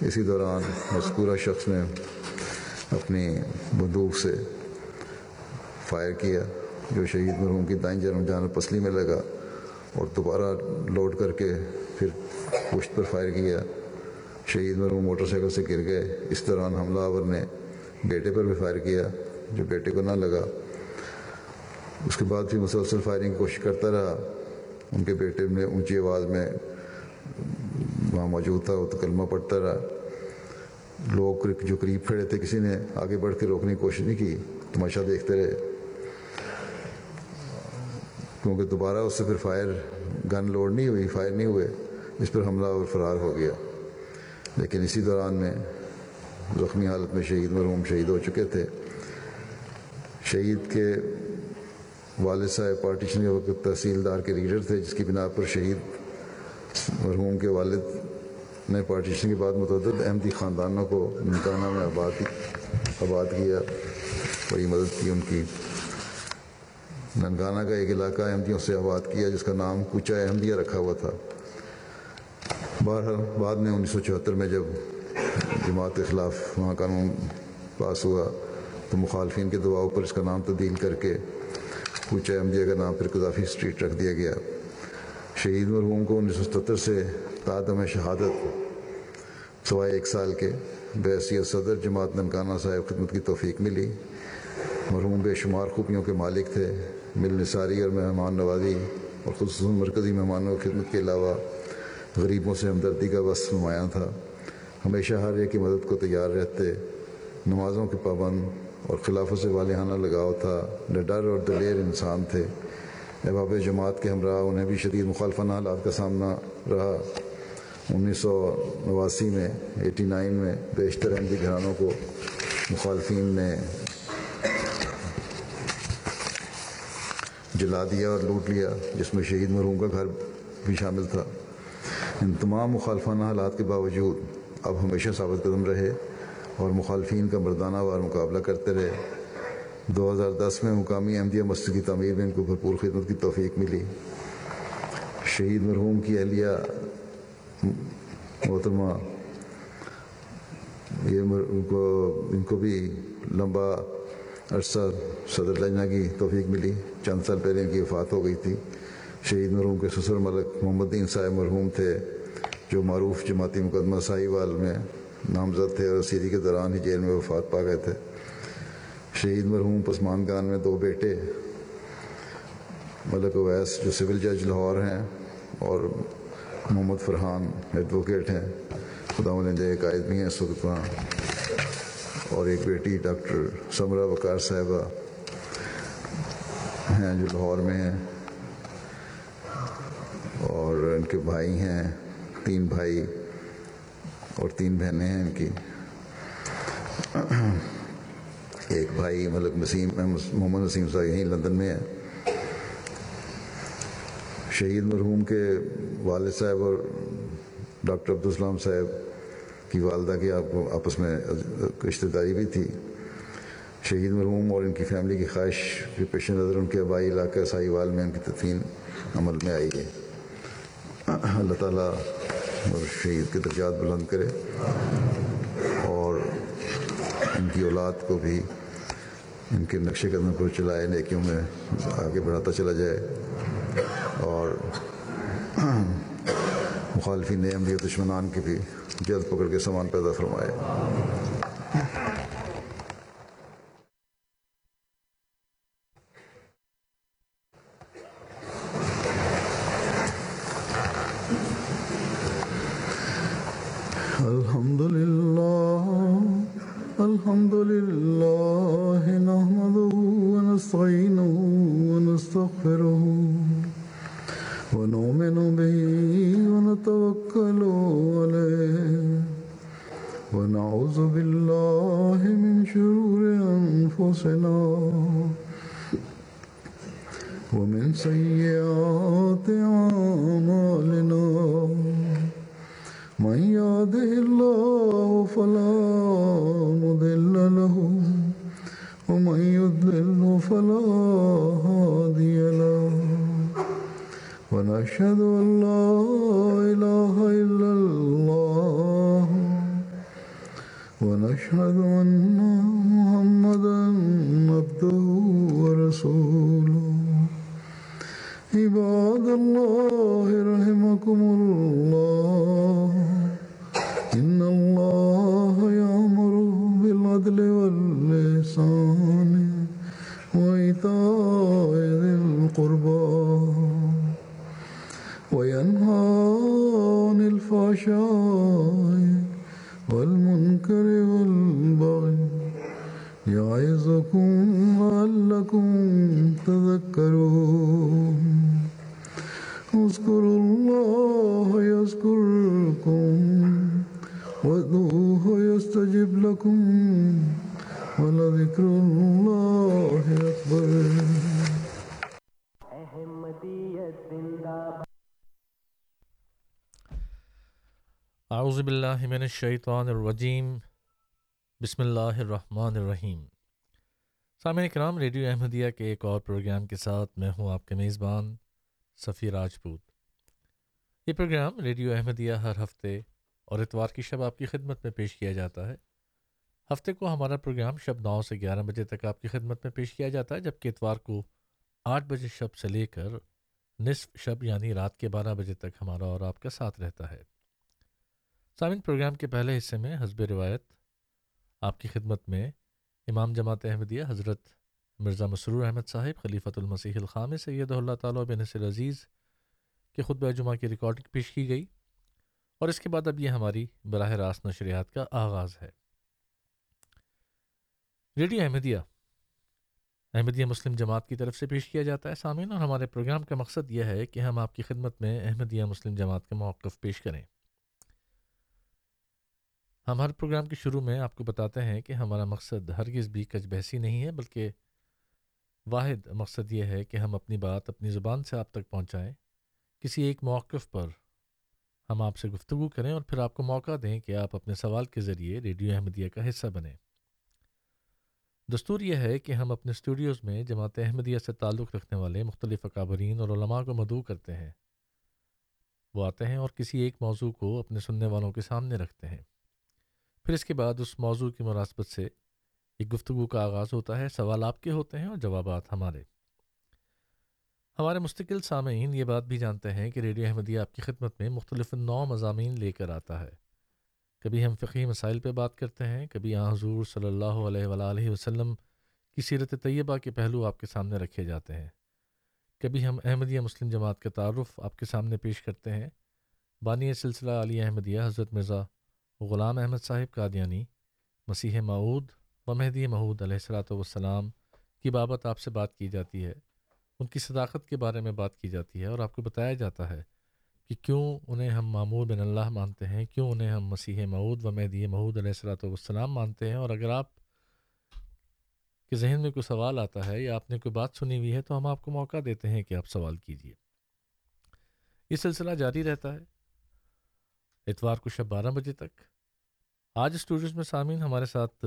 اسی دوران مذکورہ شخص نے اپنی بندوق سے فائر کیا، جو شہید مرحوم کی دائیں جرم جانب پسلی میں لگا اور دوبارہ لوڈ کر کے پھر پشت پر فائر کیا۔ شہید مرحوم موٹر سائیکل سے گر گئے۔ اس دوران حملہ آور نے بیٹے پر بھی فائر کیا، جو بیٹے کو نہ لگا۔ اس کے بعد بھی مسلسل فائرنگ کی کوشش کرتا رہا۔ ان کے بیٹے نے اونچی آواز میں وہاں موجود تھا، وہ تو کلمہ پڑھتا رہا۔ لوگ جو قریب کھڑے تھے، کسی نے آگے بڑھ کے روکنے کی کوشش نہیں کی، تماشا دیکھتے رہے۔ کیونکہ دوبارہ اس سے پھر فائر، گن لوڈ نہیں ہوئی، فائر نہیں ہوئے، اس پر حملہ اور فرار ہو گیا۔ لیکن اسی دوران میں زخمی حالت میں شہید، مرحوم شہید ہو چکے تھے۔ شہید کے والد صاحب پارٹیشن کے وقت تحصیلدار کے لیڈر تھے، جس کی بنا پر شہید مرحوم کے والد نے پارٹیشن کے بعد متعدد احمدی خاندانوں کو ننکانہ میں آباد آباد کیا، بڑی مدد کی ان کی۔ ننکانہ کا ایک علاقہ احمدیوں سے آباد کیا، جس کا نام کوچا احمدیہ رکھا ہوا تھا۔ بہرحال بعد میں انیس سو چوہتر میں جب جماعت کے خلاف وہاں قانون پاس ہوا، تو مخالفین کے دباؤ پر اس کا نام تبدیل کر کے کوچا احمدیہ کا نام، پھر قذافی اسٹریٹ رکھ دیا گیا۔ شہید مرحوم کو انیس سو ستر سے تعدم شہادت، سوائے ایک سال کے۔ بحثیت صدر جماعت ننکانہ صاحب خدمت کی توفیق ملی۔ مرحوم بے شمار خوبیوں کے مالک تھے۔ مل نثاری اور مہمان نوازی اور خصوصاً مرکزی مہمانوں کی خدمت کے علاوہ غریبوں سے ہمدردی کا وصف نمایاں تھا۔ ہمیشہ ہر ایک کی مدد کو تیار رہتے، نمازوں کے پابند اور خلافوں سے والہانہ لگاؤ تھا۔ ڈر اور دلیر انسان تھے۔ احباب جماعت کے ہمراہ، انہیں بھی شدید مخالفانہ حالات کا سامنا رہا۔ انیس سو نواسی میں، ایٹی نائن میں بیشتر احمدی گھرانوں کو مخالفین نے جلا دیا اور لوٹ لیا، جس میں شہید مرحوم کا گھر بھی شامل تھا۔ ان تمام مخالفانہ حالات کے باوجود اب ہمیشہ ثابت قدم رہے۔ اور مخالفین کا مردانہ وار مقابلہ کرتے رہے۔ دو ہزار دس میں مقامی احمدیہ مسجد کی تعمیر میں ان کو بھرپور خدمت کی توفیق ملی۔ شہید مرحوم کی اہلیہ محترمہ، یہ ان کو ان کو بھی لمبا عرصہ صدر لجنہ کی توفیق ملی۔ چند سال پہلے ان کی وفات ہو گئی تھی۔ شہید مرحوم کے سسر ملک محمد دین صاحب مرحوم تھے، جو معروف جماعتی مقدمہ سائی وال میں نامزد تھے اور سیری کے دوران ہی جیل میں وفات پا گئے تھے۔ شہید مرحوم پسمان گان میں دو بیٹے، ملک اویس جو سول جج لاہور ہیں اور محمد فرحان ایڈوکیٹ ہیں۔ خدا جائے قائد بھی ہیں اس وقت وہاں اور ایک بیٹی ڈاکٹر سمرہ وقار صاحبہ ہیں جو لاہور میں ہیں۔ اور ان کے بھائی ہیں، تین بھائی۔ اور تین بہنیں ہیں ان کی۔ ایک بھائی ملک نسیم محمد نسیم صاحب یہیں لندن میں ہیں۔ شہید مرحوم کے والد صاحب اور ڈاکٹر عبدالسلام صاحب کی والدہ کی آپ کو آپس میں رشتہ داری بھی تھی۔ شہید مرحوم اور ان کی فیملی کی خواہش کے پیش نظر ان کے آبائی علاقہ سائی وال میں ان کی تدفین عمل میں آئی ہے۔ اللہ تعالیٰ اور شہید کے درجات بلند کرے اور ان کی اولاد کو بھی ان کے نقش قدم کو چلائے، نیکیوں میں آگے بڑھاتا چلا جائے اور مخالفین نعم دشمنان کی بھی جلد پکڑ کے سامان پیدا فرمائے۔ اعوذ باللہ من الشیطان الرجیم۔ بسم اللہ الرحمن الرحیم۔ سامعین کرام، ریڈیو احمدیہ کے ایک اور پروگرام کے ساتھ میں ہوں آپ کے میزبان صفی راجپوت۔ یہ پروگرام ریڈیو احمدیہ ہر ہفتے اور اتوار کی شب آپ کی خدمت میں پیش کیا جاتا ہے۔ ہفتے کو ہمارا پروگرام شب نو سے گیارہ بجے تک آپ کی خدمت میں پیش کیا جاتا ہے، جبکہ اتوار کو آٹھ بجے شب سے لے کر نصف شب یعنی رات کے بارہ بجے تک ہمارا اور آپ کا ساتھ رہتا ہے۔ سامعین پروگرام کے پہلے حصے میں حزب روایت، آپ کی خدمت میں امام جماعت احمدیہ حضرت مرزا مسرور احمد صاحب، خلیفۃ المسیح الخام سید اللہ تعالیٰ بن نصر عزیز کے خطبہ جمعہ کی ریکارڈنگ پیش کی گئی اور اس کے بعد اب یہ ہماری براہ راست نشریات کا آغاز ہے۔ ریڈیو احمدیہ احمدیہ مسلم جماعت کی طرف سے پیش کیا جاتا ہے۔ سامعین، اور ہمارے پروگرام کا مقصد یہ ہے کہ ہم آپ کی خدمت میں احمدیہ مسلم جماعت کے موقف پیش کریں۔ ہم ہر پروگرام کے شروع میں آپ کو بتاتے ہیں کہ ہمارا مقصد ہرگز بھی کچھ بحثی نہیں ہے، بلکہ واحد مقصد یہ ہے کہ ہم اپنی بات اپنی زبان سے آپ تک پہنچائیں۔ کسی ایک موقف پر ہم آپ سے گفتگو کریں اور پھر آپ کو موقع دیں کہ آپ اپنے سوال کے ذریعے ریڈیو احمدیہ کا حصہ بنیں۔ دستور یہ ہے کہ ہم اپنے اسٹوڈیوز میں جماعت احمدیہ سے تعلق رکھنے والے مختلف اکابرین اور علماء کو مدعو کرتے ہیں۔ وہ آتے ہیں اور کسی ایک موضوع کو اپنے سننے والوں کے سامنے رکھتے ہیں۔ پھر اس کے بعد اس موضوع کی مناسبت سے ایک گفتگو کا آغاز ہوتا ہے، سوال آپ کے ہوتے ہیں اور جوابات ہمارے۔ ہمارے مستقل سامعین یہ بات بھی جانتے ہیں کہ ریڈیو احمدیہ آپ کی خدمت میں مختلف نو مضامین لے کر آتا ہے۔ کبھی ہم فقی مسائل پہ بات کرتے ہیں، کبھی آن حضور صلی اللہ علیہ وآلہ وسلم کی سیرت طیبہ کے پہلو آپ کے سامنے رکھے جاتے ہیں۔ کبھی ہم احمدیہ مسلم جماعت کا تعارف آپ کے سامنے پیش کرتے ہیں۔ بانی سلسلہ علی احمدیہ، حضرت مرزا غلام احمد صاحب قادیانی، مسیح معود و مہدی محود علیہ السلاۃ والسلام کی بابت آپ سے بات کی جاتی ہے۔ ان کی صداقت کے بارے میں بات کی جاتی ہے اور آپ کو بتایا جاتا ہے کہ کیوں انہیں ہم معمور بن اللہ مانتے ہیں، کیوں انہیں ہم مسیح معود و مہدی محود علیہ السلاۃ والسلام مانتے ہیں۔ اور اگر آپ کہ ذہن میں کوئی سوال آتا ہے یا آپ نے کوئی بات سنی ہوئی ہے تو ہم آپ کو موقع دیتے ہیں کہ آپ سوال کیجیے۔ یہ سلسلہ جاری رہتا ہے۔ اتوار کو شب بارہ بجے تک۔ آج اسٹوڈیوز میں سامعین ہمارے ساتھ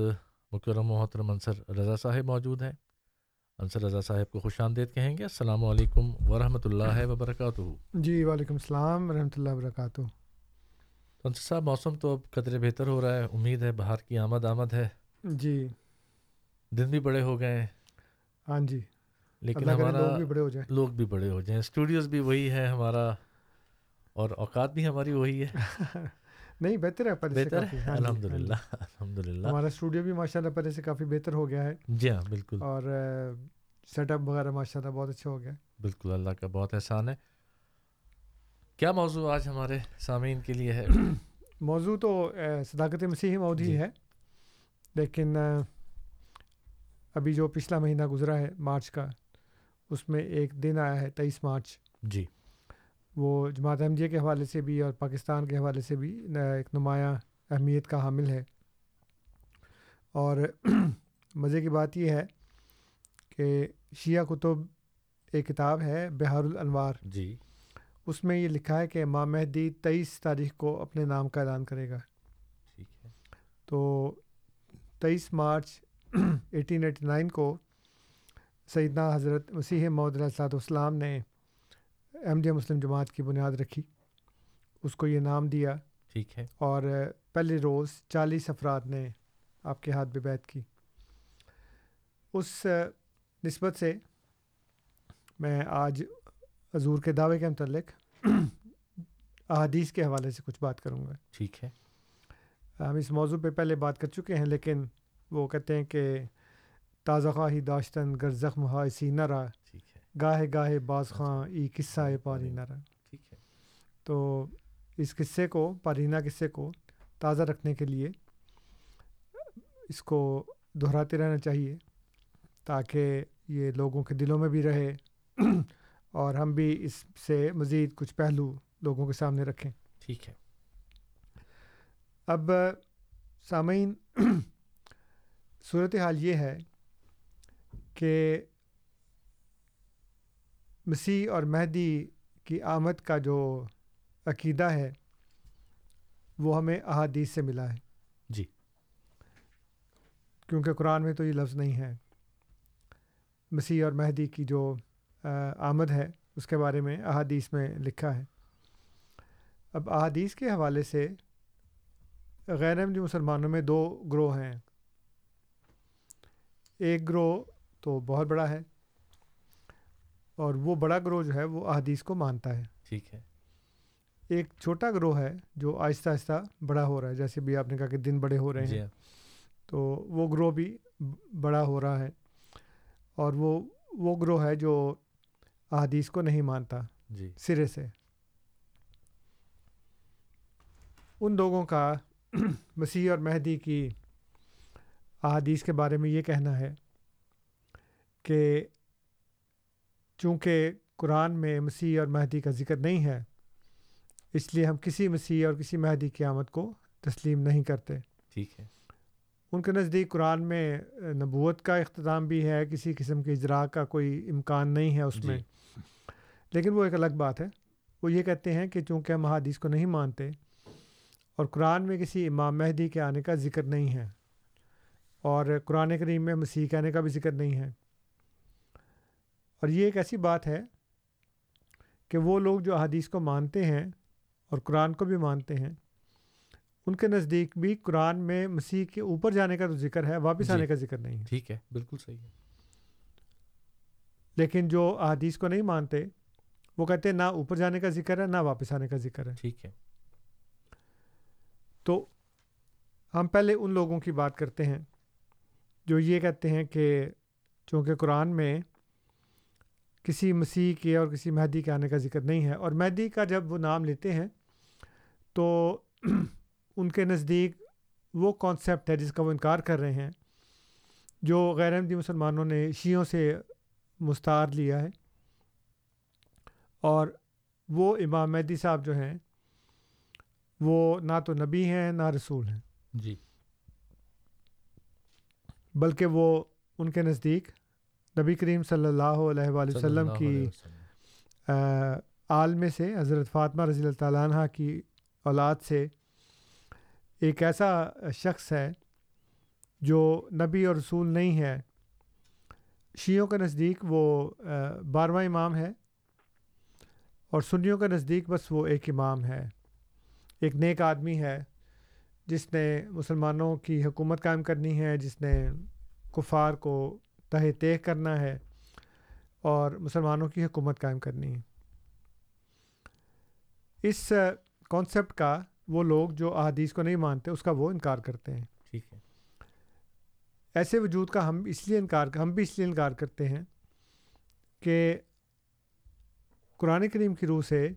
مکرم محترم انصر رضا صاحب موجود ہیں۔ انصر رضا صاحب کو خوش آمدید کہیں گے۔ السلام علیکم ورحمۃ اللہ وبرکاتہ۔ جی وعلیکم السلام ورحمۃ اللہ وبرکاتہ۔ تو انصر صاحب موسم تو اب قدرے بہتر ہو رہا ہے۔ امید ہے باہر کی آمد آمد ہے۔ جی۔ دن بھی بڑے ہو گئے ہیں۔ ہاں جی۔ لیکن ہمارا لوگ بھی بڑے ہو جائیں۔ لوگ بھی بڑے ہو جائیں۔ اسٹوڈیوز بھی وہی ہے ہمارا اور اوقات بھی ہماری وہی ہے۔ نہیں بہتر ہے پہلے بہتر ہے؟ ہاں جی، الحمد ہاں جی۔ للہ الحمد للہ ہمارا اسٹوڈیو بھی ماشاء اللہ پہلے سے کافی بہتر ہو گیا ہے۔ جی ہاں بالکل۔ اور سیٹ اپ وغیرہ ماشاء اللہ بہت اچھا ہو گیا۔ بالکل اللہ کا بہت احسان ہے۔ کیا موضوع آج ہمارے سامعین کے لیے ہے؟ موضوع تو صداقت مسیحی مودی جی۔ ہے۔ لیکن ابھی جو پچھلا مہینہ گزرا ہے مارچ کا اس میں ایک دن آیا ہے تیئیس مارچ۔ جی۔ وہ جماعت احمدیہ کے حوالے سے بھی اور پاکستان کے حوالے سے بھی ایک نمایاں اہمیت کا حامل ہے۔ اور مزے کی بات یہ ہے کہ شیعہ کتب ایک کتاب ہے بہار الانوار۔ جی۔ اس میں یہ لکھا ہے کہ امام مہدی تیئیس تاریخ کو اپنے نام کا اعلان کرے گا۔ ٹھیک ہے۔ تو تیئیس مارچ ایٹین ایٹی نائن کو سیدنا حضرت مسیح محدود والسلام نے احمدیہ مسلم جماعت کی بنیاد رکھی اس کو یہ نام دیا۔ ٹھیک ہے۔ اور پہلے روز چالیس افراد نے آپ کے ہاتھ پہ بیت کی۔ اس نسبت سے میں آج حضور کے دعوے کے متعلق احادیث کے حوالے سے کچھ بات کروں گا۔ ٹھیک ہے۔ ہم اس موضوع پہ پہلے بات کر چکے ہیں لیکن وہ کہتے ہیں کہ تازہ خواہی داشتن گر زخم ہائے سی نہ رہا۔ گاہے گاہے باز خاں ای قصہ پاری نہ رہا۔ ٹھیک ہے۔ تو اس قصے کو پارینہ قصے کو تازہ رکھنے کے لیے اس کو دہراتے رہنا چاہیے تاکہ یہ لوگوں کے دلوں میں بھی رہے اور ہم بھی اس سے مزید کچھ پہلو لوگوں کے سامنے رکھیں۔ ٹھیک ہے۔ اب سامعین صورت حال یہ ہے کہ مسیح اور مہدی کی آمد کا جو عقیدہ ہے وہ ہمیں احادیث سے ملا ہے۔ جی۔ کیونکہ قرآن میں تو یہ لفظ نہیں ہے۔ مسیح اور مہدی کی جو آمد ہے اس کے بارے میں احادیث میں لکھا ہے۔ اب احادیث کے حوالے سے غیر احمدی مسلمانوں میں دو گروہ ہیں۔ ایک گروہ تو بہت بڑا ہے اور وہ بڑا گروہ جو ہے وہ احادیث کو مانتا ہے۔ ٹھیک ہے۔ ایک چھوٹا گروہ ہے جو آہستہ آہستہ بڑا ہو رہا ہے جیسے بھی آپ نے کہا کہ دن بڑے ہو رہے جی ہیں ہاں۔ تو وہ گروہ بھی بڑا ہو رہا ہے اور وہ وہ گروہ ہے جو احادیث کو نہیں مانتا۔ جی۔ سرے سے۔ ان لوگوں کا مسیح اور مہدی کی احادیث کے بارے میں یہ کہنا ہے کہ چونکہ قرآن میں مسیح اور مہدی کا ذکر نہیں ہے اس لیے ہم کسی مسیح اور کسی مہدی کی آمد کو تسلیم نہیں کرتے۔ ٹھیک ہے۔ ان کے نزدیک قرآن میں نبوت کا اختتام بھی ہے کسی قسم کے اجراء کا کوئی امکان نہیں ہے اس جی۔ میں۔ لیکن وہ ایک الگ بات ہے۔ وہ یہ کہتے ہیں کہ چونکہ ہم حادیث کو نہیں مانتے اور قرآن میں کسی امام مہدی کے آنے کا ذکر نہیں ہے اور قرآن کریم میں مسیح کے آنے کا بھی ذکر نہیں ہے اور یہ ایک ایسی بات ہے کہ وہ لوگ جو احادیث کو مانتے ہیں اور قرآن کو بھی مانتے ہیں ان کے نزدیک بھی قرآن میں مسیح کے اوپر جانے کا تو ذکر ہے واپس جی۔ آنے کا ذکر نہیں ہے۔ ٹھیک ہے بالکل صحیح ہے۔ لیکن جو احادیث کو نہیں مانتے وہ کہتے ہیں نہ اوپر جانے کا ذکر ہے نہ واپس آنے کا ذکر ہے۔ ٹھیک ہے۔ تو ہم پہلے ان لوگوں کی بات کرتے ہیں جو یہ کہتے ہیں کہ چونکہ قرآن میں کسی مسیح کے اور کسی مہدی کے آنے کا ذکر نہیں ہے۔ اور مہدی کا جب وہ نام لیتے ہیں تو ان کے نزدیک وہ کانسیپٹ ہے جس کا وہ انکار کر رہے ہیں جو غیر احمدی مسلمانوں نے شیعوں سے مستعار لیا ہے۔ اور وہ امام مہدی صاحب جو ہیں وہ نہ تو نبی ہیں نہ رسول ہیں۔ جی۔ بلکہ وہ ان کے نزدیک نبی کریم صلی اللہ علیہ وآلہ وسلم کی میں سے حضرت فاطمہ رضی اللہ تعالیٰ عنہ کی اولاد سے ایک ایسا شخص ہے جو نبی اور رسول نہیں ہے۔ شیعوں کے نزدیک وہ بارہواں امام ہے اور سنیوں کے نزدیک بس وہ ایک امام ہے۔ ایک نیک آدمی ہے جس نے مسلمانوں کی حکومت قائم کرنی ہے جس نے کفار کو تہ تیہ کرنا ہے اور مسلمانوں کی حکومت قائم کرنی ہے۔ اس کانسیپٹ کا وہ لوگ جو احادیث کو نہیں مانتے اس کا وہ انکار کرتے ہیں۔ ٹھیک ہے۔ ایسے وجود کا ہم اس لیے انکار ہم بھی اس لیے انکار کرتے ہیں کہ قرآن کریم کی روح سے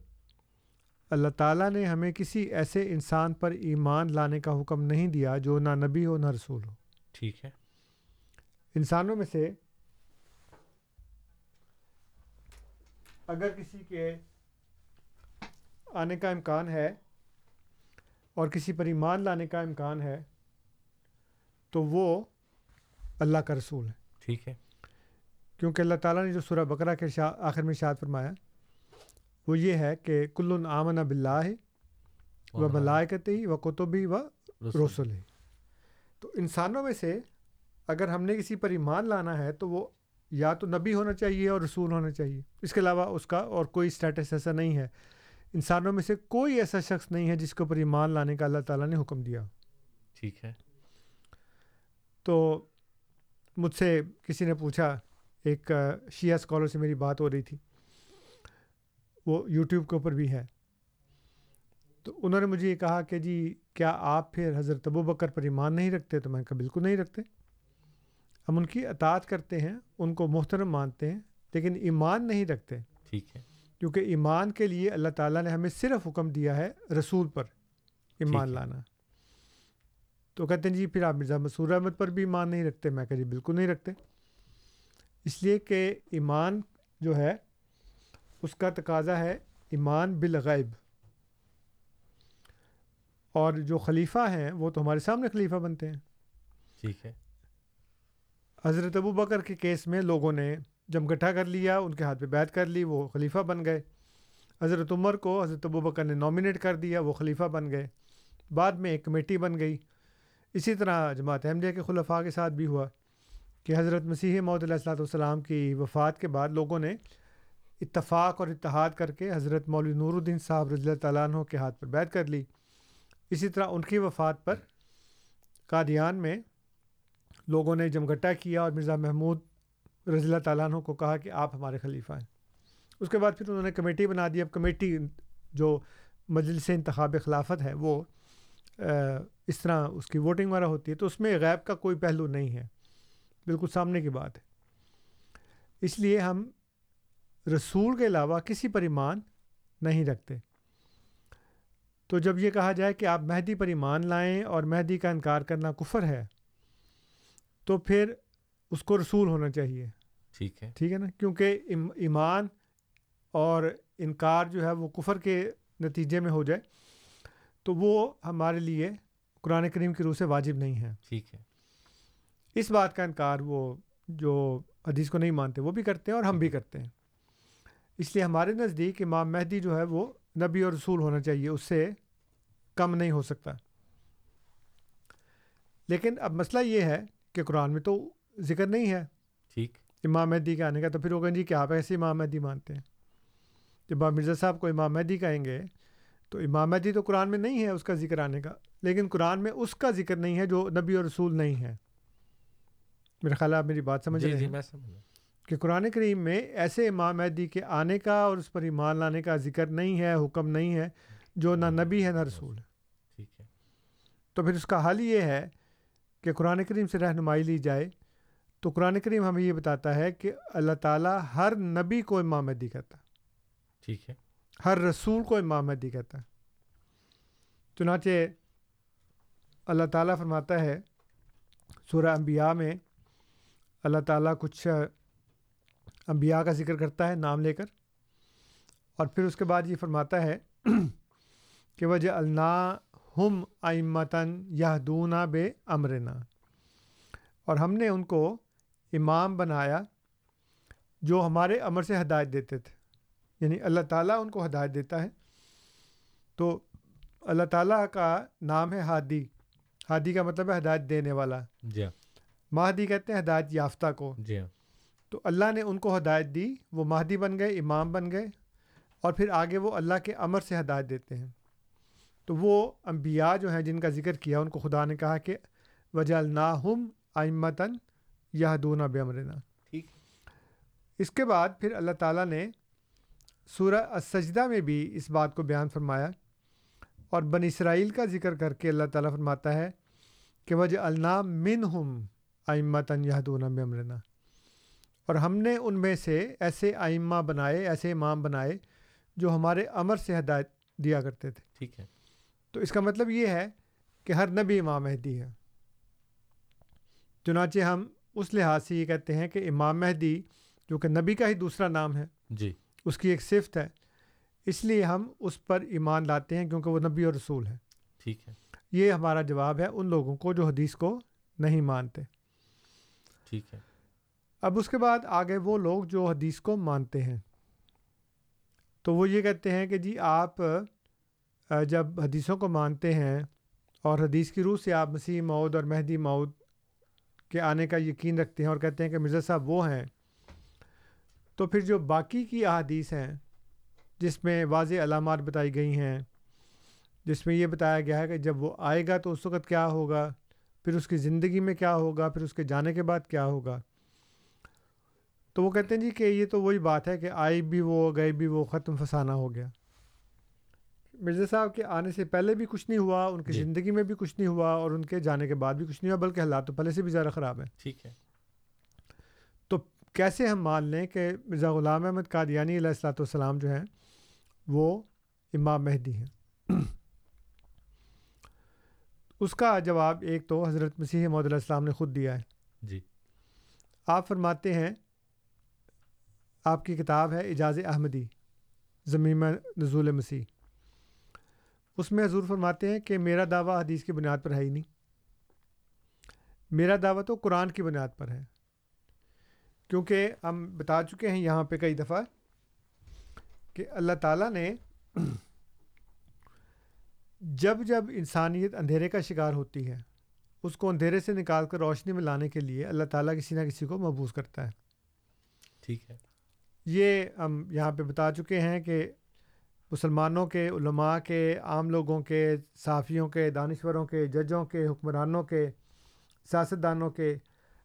اللہ تعالیٰ نے ہمیں کسی ایسے انسان پر ایمان لانے کا حکم نہیں دیا جو نہ نبی ہو نہ رسول ہو۔ ٹھیک ہے۔ انسانوں میں سے اگر کسی کے آنے کا امکان ہے اور کسی پر ایمان لانے کا امکان ہے تو وہ اللہ کا رسول ہے۔ ٹھیک ہے۔ کیونکہ اللہ تعالیٰ نے جو سورہ بقرہ کے آخر میں شاد فرمایا وہ یہ ہے کہ کل آمن بلّہ و ملائکت ہی و کتبی و رسول ہی تو انسانوں میں سے اگر ہم نے کسی پر ایمان لانا ہے تو وہ یا تو نبی ہونا چاہیے اور رسول ہونا چاہیے۔ اس کے علاوہ اس کا اور کوئی اسٹیٹس ایسا نہیں ہے۔ انسانوں میں سے کوئی ایسا شخص نہیں ہے جس کے اوپر ایمان لانے کا اللہ تعالیٰ نے حکم دیا۔ ٹھیک ہے۔ تو مجھ سے کسی نے پوچھا ایک شیعہ اسکالر سے میری بات ہو رہی تھی۔ وہ یوٹیوب کے اوپر بھی ہے۔ تو انہوں نے مجھے یہ کہا کہ جی کیا آپ پھر حضرت ابو بکر پر ایمان نہیں رکھتے؟ تو میں کہا بالکل نہیں رکھتے۔ ہم ان کی اطاعت کرتے ہیں ان کو محترم مانتے ہیں لیکن ایمان نہیں رکھتے۔ ٹھیک ہے۔ کیونکہ ایمان کے لیے اللہ تعالیٰ نے ہمیں صرف حکم دیا ہے رسول پر ایمان۔ لانا۔ تو کہتے ہیں جی پھر آپ مرزا مسور احمد پر بھی ایمان نہیں رکھتے۔ میں کہا جی بالکل نہیں رکھتے۔ اس لیے کہ ایمان جو ہے اس کا تقاضا ہے ایمان بالغیب۔ اور جو خلیفہ ہیں وہ تو ہمارے سامنے خلیفہ بنتے ہیں۔ ٹھیک ہے۔ حضرت ابو بکر کے کیس میں لوگوں نے جمگٹھا کر لیا، ان کے ہاتھ پہ بیعت کر لی، وہ خلیفہ بن گئے۔ حضرت عمر کو حضرت ابو بکر نے نامینیٹ کر دیا، وہ خلیفہ بن گئے۔ بعد میں ایک کمیٹی بن گئی۔ اسی طرح جماعت احمدیہ کے خلفاء کے ساتھ بھی ہوا کہ حضرت مسیح موت علیہ السلاۃ والسلام کی وفات کے بعد لوگوں نے اتفاق اور اتحاد کر کے حضرت مولوی نور الدین صاحب رضی اللہ تعالیٰ عنہ کے ہاتھ پر بیعت کر لی۔ اسی طرح ان کی وفات پر قادیان میں لوگوں نے جمگٹا کیا اور مرزا محمود رضی اللہ تعالیٰ عنہ کو کہا کہ آپ ہمارے خلیفہ ہیں۔ اس کے بعد پھر انہوں نے کمیٹی بنا دی۔ اب کمیٹی جو مجلس انتخاب خلافت ہے وہ اس طرح اس کی ووٹنگ وغیرہ ہوتی ہے تو اس میں غیب کا کوئی پہلو نہیں ہے۔ بالکل سامنے کی بات ہے۔ اس لیے ہم رسول کے علاوہ کسی پر ایمان نہیں رکھتے۔ تو جب یہ کہا جائے کہ آپ مہدی پر ایمان لائیں اور مہدی کا انکار کرنا کفر ہے تو پھر اس کو رسول ہونا چاہیے۔ ٹھیک ہے۔ ٹھیک ہے نا؟ کیونکہ ایمان اور انکار جو ہے وہ کفر کے نتیجے میں ہو جائے تو وہ ہمارے لیے قرآن کریم کی روح سے واجب نہیں ہے۔ ٹھیک ہے۔ اس بات کا انکار وہ جو حدیث کو نہیں مانتے وہ بھی کرتے ہیں اور ہم بھی کرتے ہیں۔ اس لیے ہمارے نزدیک امام مہدی جو ہے وہ نبی اور رسول ہونا چاہیے اس سے کم نہیں ہو سکتا۔ لیکن اب مسئلہ یہ ہے کہ قرآن میں تو ذکر نہیں ہے۔ ٹھیک۔ امام مہدی کے آنے کا تو پھر وہ کہیں جی کہ آپ ایسے امام مہدی مانتے ہیں۔ جب آپ مرزا صاحب کو امام مہدی کہیں گے تو امام مہدی تو قرآن میں نہیں ہے اس کا ذکر آنے کا لیکن قرآن میں اس کا ذکر نہیں ہے جو نبی اور رسول نہیں ہے۔ میرا خیال آپ میری بات سمجھ جی رہے جی ہیں؟ میں کہ قرآن کریم میں ایسے امام مہدی کے آنے کا اور اس پر ایمان لانے کا ذکر نہیں ہے حکم نہیں ہے جو نہ نبی ہے نہ رسول ہے۔ ٹھیک ہے۔ تو پھر اس کا حل یہ ہے کہ قرآن کریم سے رہنمائی لی جائے تو قرآن کریم ہمیں یہ بتاتا ہے کہ اللہ تعالیٰ ہر نبی کو امام مہدی کہتا ہے۔ ٹھیک ہے۔ ہر رسول کو امام مہدی کہتا ہے۔ چنانچہ اللہ تعالیٰ فرماتا ہے سورہ انبیاء میں اللہ تعالیٰ کچھ انبیاء کا ذکر کرتا ہے نام لے کر۔ اور پھر اس کے بعد یہ فرماتا ہے کہ وجہ اللہ ہم آئمتاً یہ دونا بے امرنا۔ اور ہم نے ان کو امام بنایا جو ہمارے امر سے ہدایت دیتے تھے۔ یعنی اللہ تعالیٰ ان کو ہدایت دیتا ہے۔ تو اللہ تعالیٰ کا نام ہے ہادی۔ ہادی کا مطلب ہے ہدایت دینے والا۔ جی ہاں۔ مہدی کہتے ہیں ہدایت یافتہ کو۔ جی ہاں۔ تو اللہ نے ان کو ہدایت دی وہ مہدی بن گئے امام بن گئے اور پھر آگے وہ اللہ کے امر سے ہدایت دیتے ہیں۔ تو وہ انبیاء جو ہیں جن کا ذکر کیا ان کو خدا نے کہا کہ وجہ الناہم آئمتاً یہ دونہ بے امرنا ٹھیک۔ اس کے بعد پھر اللہ تعالیٰ نے سورہ السجدہ میں بھی اس بات کو بیان فرمایا اور بن اسرائیل کا ذکر کر کے اللہ تعالیٰ فرماتا ہے کہ وجہ النا من ہم آئمتاً یہ دونہ بے امرنا اور ہم نے ان میں سے ایسے آئمہ بنائے ایسے امام بنائے جو ہمارے امر سے ہدایت دیا کرتے تھے۔ ٹھیک ہے۔ تو اس کا مطلب یہ ہے کہ ہر نبی امام مہدی ہے چنانچہ ہم اس لحاظ سے یہ کہتے ہیں کہ امام مہدی جو کہ نبی کا ہی دوسرا نام ہے جی۔ اس کی ایک صفت ہے۔ اس لیے ہم اس پر ایمان لاتے ہیں کیونکہ وہ نبی اور رسول ہے ٹھیک ہے۔ یہ ہمارا جواب ہے ان لوگوں کو جو حدیث کو نہیں مانتے۔ ٹھیک ہے۔ اب اس کے بعد آگے وہ لوگ جو حدیث کو مانتے ہیں۔ تو وہ یہ کہتے ہیں کہ جی آپ جب حدیثوں کو مانتے ہیں اور حدیث کی روح سے آپ مسیح مود اور مہدی مود کے آنے کا یقین رکھتے ہیں اور کہتے ہیں کہ مرزا صاحب وہ ہیں، تو پھر جو باقی کی احادیث ہیں جس میں واضح علامات بتائی گئی ہیں، جس میں یہ بتایا گیا ہے کہ جب وہ آئے گا تو اس وقت کیا ہوگا، پھر اس کی زندگی میں کیا ہوگا، پھر اس کے جانے کے بعد کیا ہوگا؟ تو وہ کہتے ہیں جی کہ یہ تو وہی بات ہے کہ آئی بھی وہ گئے بھی وہ، ختم فسانہ ہو گیا۔ مرزا صاحب کے آنے سے پہلے بھی کچھ نہیں ہوا ان کی جی۔ زندگی میں بھی کچھ نہیں ہوا اور ان کے جانے کے بعد بھی کچھ نہیں ہوا بلکہ حالات تو پہلے سے بھی زیادہ خراب ہیں۔ ٹھیک ہے۔ تو کیسے ہم مان لیں کہ مرزا غلام احمد قادیانی علیہ السلاۃ والسلام جو ہیں وہ امام مہدی ہیں؟ اس کا جواب ایک تو حضرت مسیح محدود علیہ السلام نے خود دیا ہے۔ جی۔ آپ فرماتے ہیں آپ کی کتاب ہے اجاز احمدی زمین نزول مسیح۔ اس میں حضور فرماتے ہیں کہ میرا دعویٰ حدیث کی بنیاد پر ہے ہی نہیں۔ میرا دعویٰ تو قرآن کی بنیاد پر ہے۔ کیونکہ ہم بتا چکے ہیں یہاں پہ کئی دفعہ کہ اللہ تعالیٰ نے جب جب انسانیت اندھیرے کا شکار ہوتی ہے اس کو اندھیرے سے نکال کر روشنی میں لانے کے لیے اللہ تعالیٰ کسی نہ کسی کو مبوس کرتا ہے۔ ٹھیک ہے۔ یہ ہم یہاں پہ بتا چکے ہیں کہ مسلمانوں کے علماء کے عام لوگوں کے صحافیوں کے دانشوروں کے ججوں کے حکمرانوں کے سیاستدانوں کے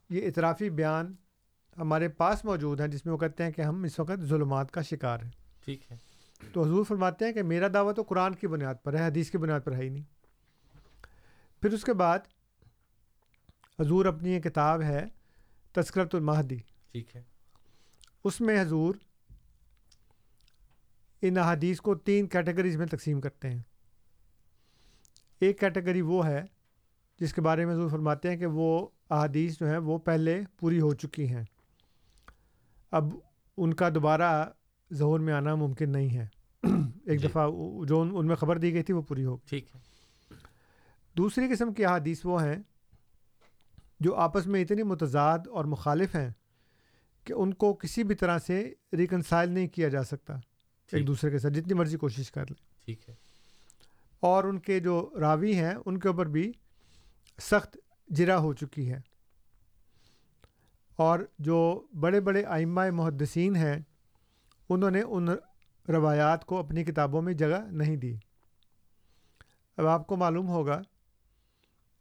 یہ اطرافی بیان ہمارے پاس موجود ہیں جس میں وہ کہتے ہیں کہ ہم اس وقت ظلمات کا شکار ہیں۔ ٹھیک ہے۔ تو حضور فرماتے ہیں کہ میرا دعویٰ تو قرآن کی بنیاد پر ہے حدیث کی بنیاد پر ہے ہی نہیں۔ پھر اس کے بعد حضور اپنی یہ کتاب ہے تذکرت المہدی۔ ٹھیک ہے۔ اس میں حضور ان احادیث کو تین کیٹیگریز میں تقسیم کرتے ہیں۔ ایک کیٹیگری وہ ہے جس کے بارے میں حضور فرماتے ہیں کہ وہ احادیث جو ہیں وہ پہلے پوری ہو چکی ہیں۔ اب ان کا دوبارہ ظہور میں آنا ممکن نہیں ہے۔ ایک جی۔ دفعہ جو ان میں خبر دی گئی تھی وہ پوری ہو ٹھیک ہے۔ دوسری قسم کی احادیث وہ ہیں جو آپس میں اتنی متضاد اور مخالف ہیں کہ ان کو کسی بھی طرح سے ریکنسائل نہیں کیا جا سکتا۔ ایک دوسرے کے ساتھ جتنی مرضی کوشش کر لیں۔ ٹھیک ہے۔ اور ان کے جو راوی ہیں ان کے اوپر بھی سخت جرا ہو چکی ہے۔ اور جو بڑے بڑے آئمہ محدثین ہیں انہوں نے ان روایات کو اپنی کتابوں میں جگہ نہیں دی۔ اب آپ کو معلوم ہوگا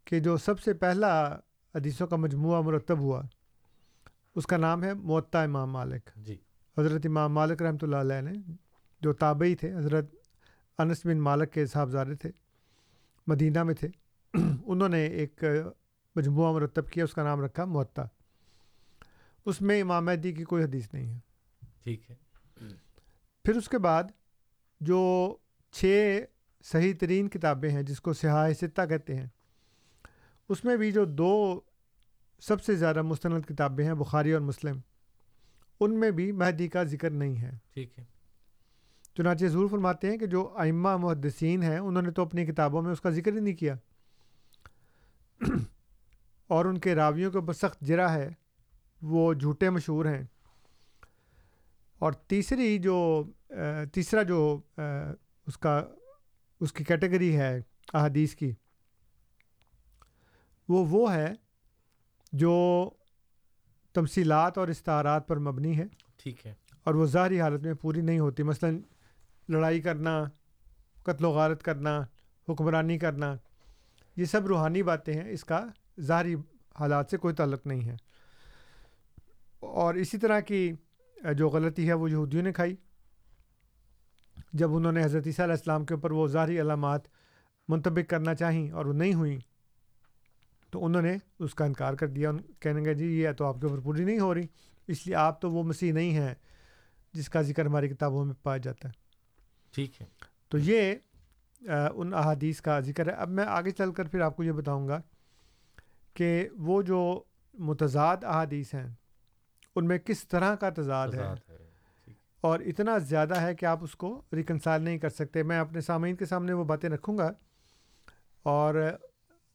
کہ جو سب سے پہلا حدیثوں کا مجموعہ مرتب ہوا اس کا نام ہے معطا امام مالک۔ جی۔ حضرت امام مالک رحمۃ اللہ علیہ نے جو تابعی تھے حضرت انس بن مالک کے صاحبزادے تھے مدینہ میں تھے۔ انہوں نے ایک مجموعہ مرتب کیا اس کا نام رکھا معطا اس میں امام مہدی کی کوئی حدیث نہیں ہے۔ ٹھیک ہے۔ پھر اس کے بعد جو چھ صحیح ترین کتابیں ہیں جس کو سیاح ستہ کہتے ہیں اس میں بھی جو دو سب سے زیادہ مستند کتابیں ہیں بخاری اور مسلم ان میں بھی مہدی کا ذکر نہیں ہے۔ ٹھیک ہے۔ چنانچہ ضرور فرماتے ہیں کہ جو ائمہ محدثین ہیں انہوں نے تو اپنی کتابوں میں اس کا ذکر ہی نہیں کیا۔ اور ان کے راویوں کے اوپر سخت جرا ہے وہ جھوٹے مشہور ہیں۔ اور تیسری جو تیسرا جو اس کا اس کی کیٹیگری ہے احادیث کی وہ وہ ہے جو تمثیلات اور استعارات پر مبنی ہے۔ ٹھیک ہے۔ اور وہ ظاہری حالت میں پوری نہیں ہوتی۔ مثلا لڑائی کرنا، قتل و غارت کرنا، حکمرانی کرنا، یہ سب روحانی باتیں ہیں، اس کا ظاہری حالات سے کوئی تعلق نہیں ہے۔ اور اسی طرح کی جو غلطی ہے، وہ یہودیوں نے کھائی۔ جب انہوں نے حضرت عیسیٰ علیہ السلام کے اوپر وہ ظاہری علامات منتبک کرنا چاہیں اور وہ نہیں ہوئیں، تو انہوں نے اس کا انکار کر دیا۔ کہنے گا جی یہ تو آپ کے اوپر پوری نہیں ہو رہی، اس لیے آپ تو وہ مسیح نہیں ہیں جس کا ذکر ہماری کتابوں میں پایا جاتا ہے۔ ٹھیک ہے۔ تو یہ ان احادیث کا ذکر ہے۔ اب میں آگے چل کر پھر آپ کو یہ بتاؤں گا کہ وہ جو متضاد احادیث ہیں ان میں کس طرح کا تضاد ہے؟ اور اتنا زیادہ ہے کہ آپ اس کو ریکنسائل نہیں کر سکتے۔ میں اپنے سامعین کے سامنے وہ باتیں رکھوں گا اور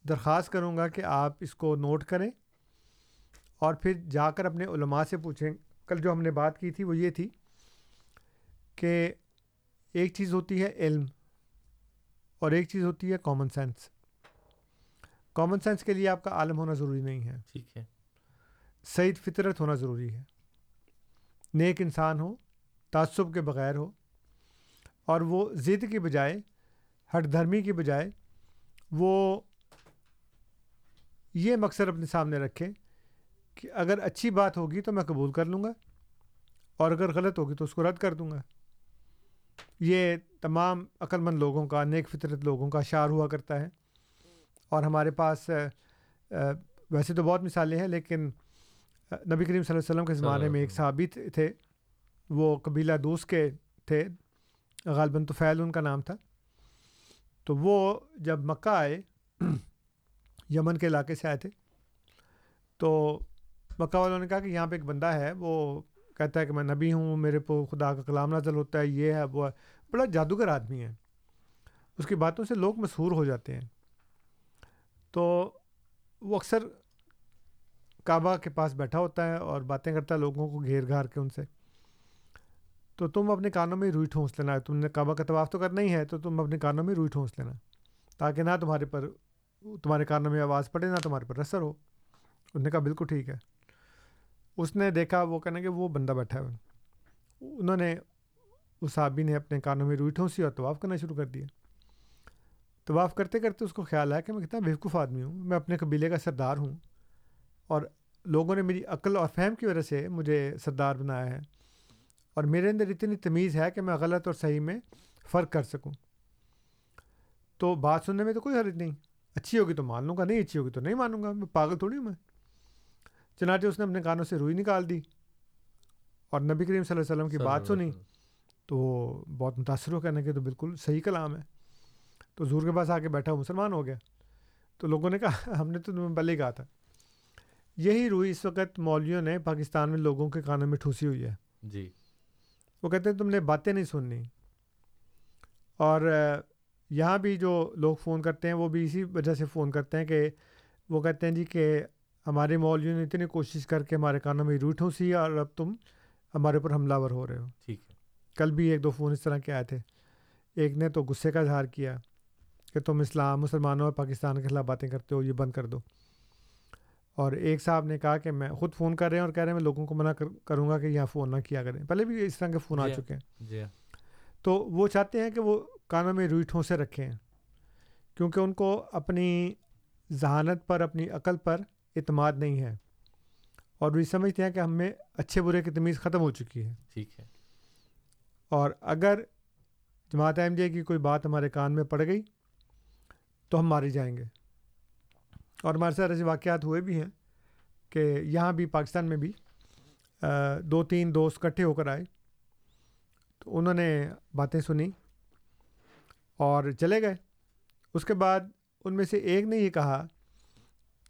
درخواست کروں گا کہ آپ اس کو نوٹ کریں۔ اور پھر جا کر اپنے علماء سے پوچھیں۔ کل جو ہم نے بات کی تھی وہ یہ تھی کہ ایک چیز ہوتی ہے علم اور ایک چیز ہوتی ہے کامن سینس کامن سینس کے لیے آپ کا عالم ہونا ضروری نہیں ہے. ٹھیک ہے. سعید فطرت ہونا ضروری ہے. نیک انسان ہو تعصب کے بغیر ہو اور وہ ضد کی بجائے ہٹ دھرمی کی بجائے وہ یہ مقصد اپنے سامنے رکھے کہ اگر اچھی بات ہوگی تو میں قبول کر لوں گا اور اگر غلط ہوگی تو اس کو رد کر دوں گا. یہ تمام عقلمند لوگوں کا نیک فطرت لوگوں کا شعر ہوا کرتا ہے۔ اور ہمارے پاس ویسے تو بہت مثالیں ہیں لیکن نبی کریم صلی اللہ علیہ وسلم کے زمانے میں ایک صحابی تھے وہ قبیلہ دوس کے تھے غالباً تو فیل ان کا نام تھا۔ تو وہ جب مکہ آئے یمن کے علاقے سے آئے تھے۔ تو مکہ والوں نے کہا کہ یہاں پہ ایک بندہ ہے وہ کہتا ہے کہ میں نبی ہوں، میرے پہ خدا کا کلام نازل ہوتا ہے، یہ ہے، وہ ہے۔ بڑا جادوگر آدمی ہے۔ اس کی باتوں سے لوگ مشہور ہو جاتے ہیں۔ تو وہ اکثر کعبہ کے پاس بیٹھا ہوتا ہے اور باتیں کرتا ہے، لوگوں کو گھیر گھار کے ان سے۔ تو تم اپنے کانوں میں روئی ٹھونس لینا۔ تم نے کعبہ کا طواف تو کرنا ہی ہے، تو تم اپنے کانوں میں روئی ٹھونس لینا۔ تاکہ نہ تمہارے پر، تمہارے کانوں میں آواز پڑے، نہ تمہارے پر اثر ہو۔ اس نے کہا، بالکل ٹھیک ہے۔ اس نے دیکھا، وہ کہنا کہ وہ بندہ بیٹھا ہے۔ انہوں نے، اس صحابی نے اپنے کانوں میں روئی ٹھونسی اور طواف کرنا شروع کر دیا۔ طواف کرتے کرتے اس کو خیال آیا کہ میں کتنا بیوقوف آدمی ہوں۔ میں اپنے قبیلے کا سردار ہوں۔ اور لوگوں نے میری عقل اور فہم کی وجہ سے مجھے سردار بنایا ہے۔ اور میرے اندر اتنی تمیز ہے کہ میں غلط اور صحیح میں فرق کر سکوں۔ تو بات سننے میں تو کوئی حرج نہیں۔ اچھی ہوگی تو مان لوں گا، نہیں اچھی ہوگی تو نہیں مانوں گا۔ میں پاگل تھوڑی ہوں میں۔ چنانچہ اس نے اپنے کانوں سے روئی نکال دی اور نبی کریم صلی اللہ علیہ وسلم کی بات سنی تو بہت متاثر ہو کہنے کے تو بالکل صحیح کلام ہے۔ تو زور کے پاس آ کے بیٹھا مسلمان ہو گیا۔ تو لوگوں نے کہا ہم نے تو تمہیں پہلے ہی کہا تھا۔ یہی روئی اس وقت مولویوں نے پاکستان میں لوگوں کے کانوں میں ٹھوسی ہوئی ہے۔ جی۔ وہ کہتے ہیں تم نے باتیں نہیں سننی۔ اور یہاں بھی جو لوگ فون کرتے ہیں وہ بھی اسی وجہ سے فون کرتے ہیں کہ وہ کہتے ہیں جی کہ ہمارے مولویوں نے اتنی کوشش کر کے ہمارے کانوں میں روئی ٹھوسی اور اب تم ہمارے اوپر حملہ ور ہو رہے ہو۔ ٹھیک ہے۔ کل بھی ایک دو فون اس طرح کے آئے تھے۔ ایک نے تو غصے کا اظہار کیا کہ تم اسلام مسلمانوں اور پاکستان کے خلاف باتیں کرتے ہو یہ بند کر دو۔ اور ایک صاحب نے کہا کہ میں خود فون کر رہے ہیں اور کہہ رہے ہیں میں لوگوں کو منع کروں گا کہ یہاں فون نہ کیا کریں۔ پہلے بھی اس طرح کے فون آ جی چکے ہیں۔ جی تو وہ چاہتے ہیں کہ وہ کانوں میں روئی ٹھونسے رکھیں۔ کیونکہ ان کو اپنی ذہانت پر اپنی عقل پر اعتماد نہیں ہے۔ اور وہ سمجھتے ہیں کہ ہم میں اچھے برے کی تمیز ختم ہو چکی ہے۔ ٹھیک ہے۔ اور اگر جماعت احمدیہ جے کی کوئی بات ہمارے کان میں پڑ گئی تو ہم مارے جائیں گے۔ اور ہمارے ساتھ ایسے واقعات ہوئے بھی ہیں کہ یہاں بھی پاکستان میں بھی دو تین دوست کٹھے ہو کر آئے۔ تو انہوں نے باتیں سنی اور چلے گئے۔ اس کے بعد ان میں سے ایک نے یہ کہا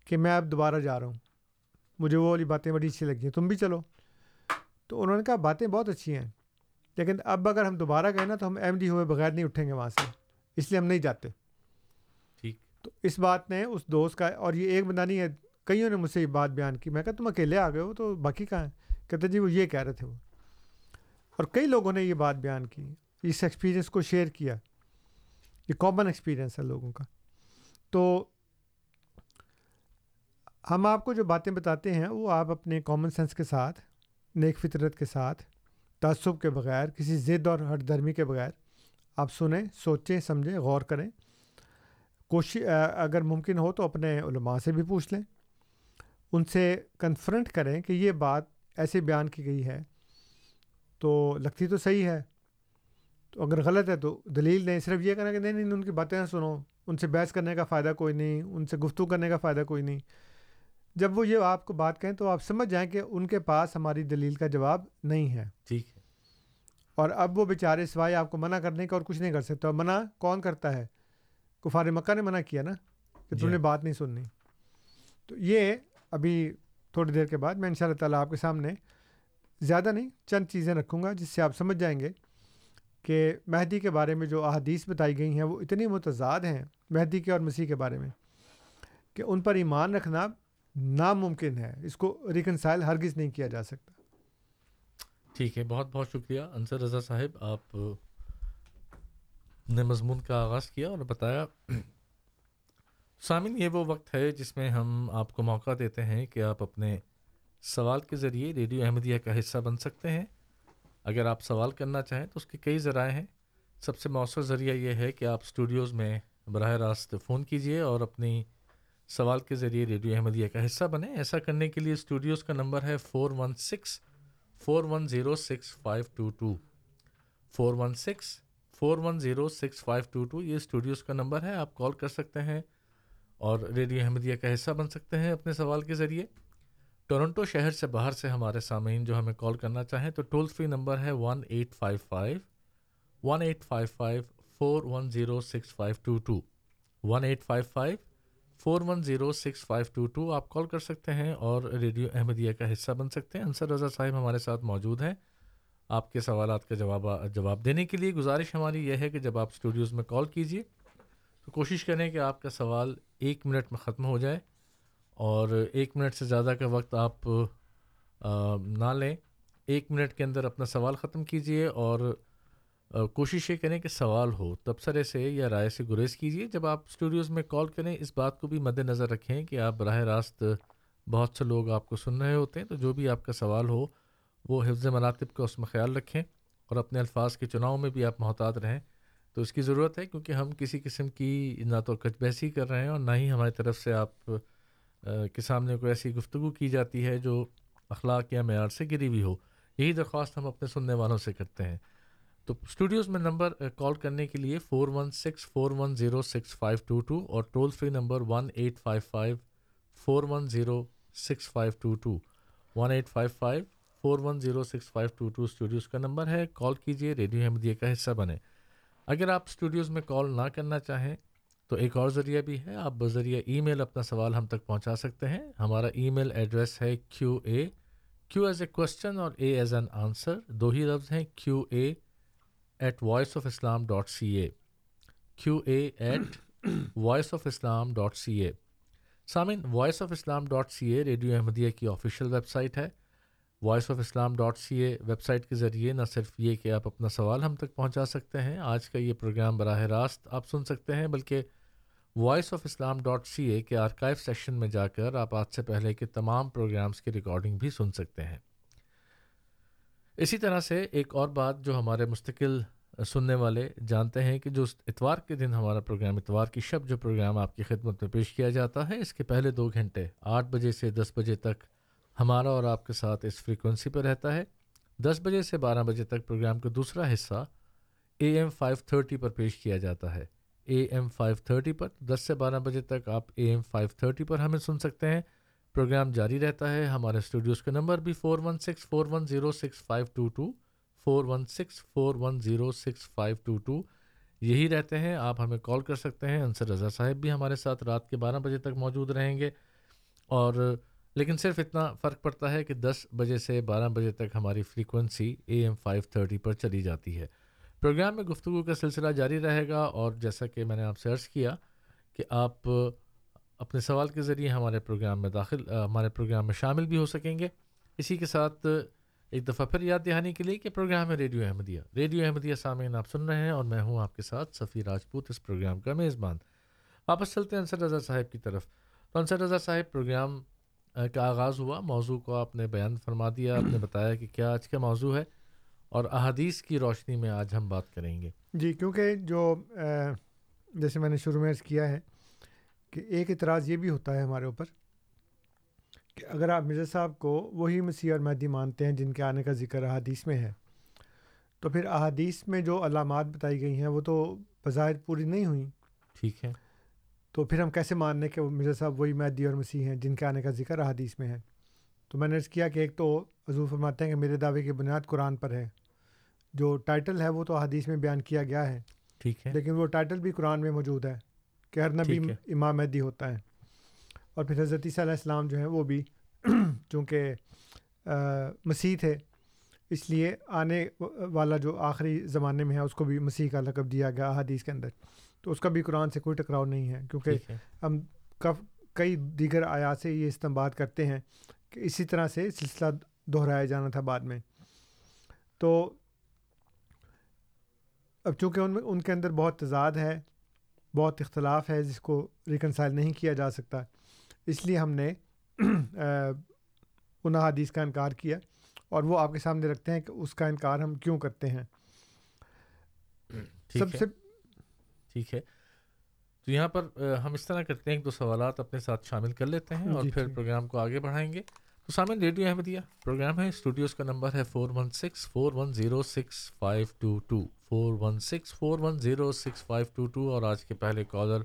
کہ میں اب دوبارہ جا رہا ہوں۔ مجھے وہ والی باتیں بڑی اچھی لگی ہیں۔ تم بھی چلو۔ تو انہوں نے کہا باتیں بہت اچھی ہیں لیکن اب اگر ہم دوبارہ گئے نا تو ہم ایم ڈی ہوئے بغیر نہیں اٹھیں گے وہاں سے اس لیے ہم نہیں جاتے۔ ٹھیک۔ تو اس بات نے اس دوست کا اور یہ ایک بندہ نہیں ہے کئیوں نے مجھ سے یہ بات بیان کی؟ میں کہا تم اکیلے آ گئے ہو تو باقی کہاں ہیں کہتے جی وہ یہ کہہ رہے تھے وہ۔ اور کئی لوگوں نے یہ بات بیان کی اس ایکسپیرینس کو شیئر کیا۔ یہ کامن ایکسپیرینس ہے لوگوں کا۔ تو ہم آپ کو جو باتیں بتاتے ہیں، وہ آپ اپنے کامن سینس کے ساتھ، نیک فطرت کے ساتھ، تعصب کے بغیر، کسی ضد اور ہٹ درمی کے بغیر آپ سنیں، سوچیں، سمجھیں، غور کریں۔ کوشش اگر ممکن ہو تو اپنے علماء سے بھی پوچھ لیں۔ ان سے کنفرنٹ کریں کہ یہ بات ایسے بیان کی گئی ہے، تو لگتی تو صحیح ہے۔ تو اگر غلط ہے تو دلیل دیں صرف یہ کہنا کہ نہیں نہیں، ان کی باتیں سنو۔ ان سے بحث کرنے کا فائدہ کوئی نہیں، ان سے گفتگو کرنے کا فائدہ کوئی نہیں۔ جب وہ یہ آپ کو بات کہیں تو آپ سمجھ جائیں کہ ان کے پاس ہماری دلیل کا جواب نہیں ہے۔ ٹھیک ہے۔ اور اب وہ بیچارے سوائے آپ کو منع کرنے کا اور کچھ نہیں کر سکتے۔ اور منع کون کرتا ہے؟ کفار مکہ نے منع کیا نا کہ تم نے بات نہیں سننی۔ تو یہ ابھی تھوڑی دیر کے بعد میں ان شاء اللہ تعالیٰ آپ کے سامنے زیادہ نہیں چند چیزیں رکھوں گا جس سے آپ سمجھ جائیں گے کہ مہدی کے بارے میں جو احادیث بتائی گئی ہیں وہ اتنی متضاد ہیں مہدی کے اور مسیح کے بارے میں کہ ان پر ایمان رکھنا ناممکن ہے۔ اس کو ریکنسائل ہرگز نہیں کیا جا سکتا۔ ٹھیک ہے، بہت بہت شکریہ۔ انصر رضا صاحب، آپ، نے مضمون کا آغاز کیا اور بتایا۔ سامن، یہ وہ وقت ہے جس میں ہم آپ کو موقع دیتے ہیں کہ آپ اپنے سوال کے ذریعے ریڈیو احمدیہ کا حصہ بن سکتے ہیں۔ اگر آپ سوال کرنا چاہیں تو اس کے کئی ذرائع ہیں۔ سب سے مؤثر ذریعہ یہ ہے کہ آپ اسٹوڈیوز میں براہ راست فون کیجیے اور اپنی سوال کے ذریعے ریڈیو احمدیہ کا حصہ بنے ایسا کرنے کے لیے اسٹوڈیوز کا نمبر ہے four one six four one zero six five two two four one six four one zero six five two two یہ اسٹوڈیوز کا نمبر ہے، آپ کال کر سکتے ہیں اور ریڈیو احمدیہ کا حصہ بن سکتے ہیں اپنے سوال کے ذریعے۔ ٹورنٹو شہر سے باہر سے ہمارے سامعین جو ہمیں کال کرنا چاہیں تو ٹول فری نمبر ہے one eight five five one eight five five four one zero six five two two one eight five five four one zero six five two two آپ کال کر سکتے ہیں اور ریڈیو احمدیہ کا حصہ بن سکتے ہیں۔ انصر رضا صاحب ہمارے ساتھ موجود ہیں۔ آپ کے سوالات کا جواب جواب دینے کے لیے گزارش ہماری یہ ہے کہ جب آپ اسٹوڈیوز میں کال کیجیے تو کوشش کریں کہ آپ کا سوال ایک منٹ میں ختم ہو جائے اور ایک منٹ سے زیادہ کا وقت آپ نہ لیں۔ ایک منٹ کے اندر اپنا سوال ختم کیجیے اور کوشش یہ کریں کہ سوال ہو، تبصرے سے یا رائے سے گریز کیجیے جب آپ اسٹوڈیوز میں کال کریں، اس بات کو بھی مد نظر رکھیں کہ آپ براہ راست بہت سے لوگ آپ کو سن رہے ہوتے ہیں۔ تو جو بھی آپ کا سوال ہو، وہ حفظ مناطب کا اس میں خیال رکھیں اور اپنے الفاظ کے چناؤ میں بھی آپ محتاط رہیں۔ تو اس کی ضرورت ہے کیونکہ ہم کسی قسم کی نہ تو کچ بحثی کر رہے ہیں اور نہ ہی ہماری طرف سے آپ کے سامنے کوئی ایسی گفتگو کی جاتی ہے جو اخلاق یا معیار سے گری ہوئی ہو۔ یہی درخواست ہم اپنے سننے والوں سے کرتے ہیں۔ تو اسٹوڈیوز میں نمبر کال uh, کرنے کے لیے four one six four one zero six five two two اور toll free number one eight five five four one zero six five two two one eight five five four one zero six five two two studios کا number ہے. Call کیجیے radio Ahmadiyya کا حصہ بنے اگر آپ studios میں کال نہ کرنا چاہیں تو ایک اور ذریعہ بھی ہے. آپ بذریعہ ای میل اپنا سوال ہم تک پہنچا سکتے ہیں. ہمارا ای میل ایڈریس ہے کیو A Q as a question اور اے ایز این آنسر دو ہی لفظ ہیں. Q A at voice of Islam dot C A Q A at voice of Islam dot C A سامن voice of Islam dot C A radio Ahmadiyya کی official website ہے. Voice of Islam dot C A website کے ذریعے نہ صرف یہ کہ آپ اپنا سوال ہم تک پہنچا سکتے ہیں آج کا یہ پروگرام براہ راست آپ سن سکتے ہیں بلکہ voice of Islam dot C A کے آرکائیو سیکشن میں جا کر آپ آج سے پہلے کے تمام پروگرامز کی ریکارڈنگ بھی سن سکتے ہیں۔ اسی طرح سے ایک اور بات جو ہمارے مستقل سننے والے جانتے ہیں کہ جو اتوار کے دن ہمارا پروگرام، اتوار کی شب جو پروگرام آپ کی خدمت میں پیش کیا جاتا ہے، اس کے پہلے دو گھنٹے، آٹھ بجے سے دس بجے تک ہمارا اور آپ کے ساتھ اس فریکوینسی پہ رہتا ہے۔ دس بجے سے بارہ بجے تک پروگرام کا دوسرا حصہ اے ایم فائیو تھرٹی پر پیش کیا جاتا ہے۔ اے ایم فائیو تھرٹی پر دس سے بارہ بجے تک آپ اے ایم فائیو تھرٹی پر ہمیں سن سکتے ہیں۔ پروگرام جاری رہتا ہے۔ ہمارے اسٹوڈیوز کا نمبر بھی four one six four one zero six five two two four one six four one zero six five two two یہی رہتے ہیں۔ آپ ہمیں کال کر سکتے ہیں۔ انصر رضا صاحب بھی ہمارے ساتھ رات کے بارہ بجے تک موجود رہیں گے۔ اور لیکن صرف اتنا فرق پڑتا ہے کہ دس بجے سے بارہ بجے تک ہماری frequency A M five thirty پر چلی جاتی ہے۔ پروگرام میں گفتگو کا سلسلہ جاری رہے گا اور جیسا کہ میں نے آپ سے عرض کیا کہ آپ اپنے سوال کے ذریعے ہمارے پروگرام میں داخل ہمارے پروگرام میں شامل بھی ہو سکیں گے۔ اسی کے ساتھ، ایک دفعہ پھر یاد دہانی کے لیے کہ پروگرام ہے ریڈیو احمدیہ۔ ریڈیو احمدیہ سامعین آپ سن رہے ہیں اور میں ہوں آپ کے ساتھ سفیر راجپوت اس پروگرام کا میزبان۔ واپس چلتے ہیں انصر رضا صاحب کی طرف۔ تو انصر رضا صاحب، پروگرام کا آغاز ہوا، موضوع کو آپ نے بیان فرما دیا، آپ نے بتایا کہ کیا آج کا موضوع ہے اور احادیث کی روشنی میں آج ہم بات کریں گے۔ جی کیونکہ جو جیسے میں نے شروع میں کیا ہے کہ ایک اعتراض یہ بھی ہوتا ہے ہمارے اوپر کہ اگر آپ مرزا صاحب کو وہی مسیح اور مہدی مانتے ہیں جن کے آنے کا ذکر احادیث میں ہے تو پھر احادیث میں جو علامات بتائی گئی ہیں وہ تو بظاہر پوری نہیں ہوئیں ٹھیک ہے۔ تو پھر ہم کیسے مان لیں کہ وہ مرزا صاحب وہی مہدی اور مسیح ہیں جن کے آنے کا ذکر احادیث میں ہے؟ تو میں نے اس کیا کہ ایک تو حضور فرماتے ہیں کہ میرے دعوے کی بنیاد قرآن پر ہے۔ جو ٹائٹل ہے وہ تو حدیث میں بیان کیا گیا ہے۔ ٹھیک ہے۔ لیکن وہ ٹائٹل بھی قرآن میں موجود ہے۔ کہ ہر نبی امام مہدی ہوتا ہے۔ اور پھر حضرت عیسیٰ علیہ السلام جو ہیں وہ بھی چونکہ مسیح تھے اس لیے آنے والا جو آخری زمانے میں ہے اس کو بھی مسیح کا لقب دیا گیا حدیث کے اندر۔ تو اس کا بھی قرآن سے کوئی ٹکراؤ نہیں ہے کیونکہ ہم کف کئی دیگر آیات سے یہ استعمال کرتے ہیں کہ اسی طرح سے سلسلہ دہرایا جانا تھا بعد میں۔ تو اب چونکہ ان میں ان کے اندر بہت تضاد ہے بہت اختلاف ہے جس کو ریکنسائل نہیں کیا جا سکتا۔ اس لیے ہم نے ان حدیث کا انکار کیا اور وہ آپ کے سامنے رکھتے ہیں کہ اس کا انکار ہم کیوں کرتے ہیں۔ سب سے ٹھیک ہے۔ تو یہاں پر ہم اس طرح کرتے ہیں کہ دو سوالات اپنے ساتھ شامل کر لیتے ہیں اور جی پھر پروگرام کو آگے بڑھائیں گے۔ تو سامنے ریڈیو احمدیہ۔ پروگرام ہے اسٹوڈیوز کا نمبر ہے four one six four one zero six five two two. Four one six four one zero six five two two. اور آج کے پہلے کالر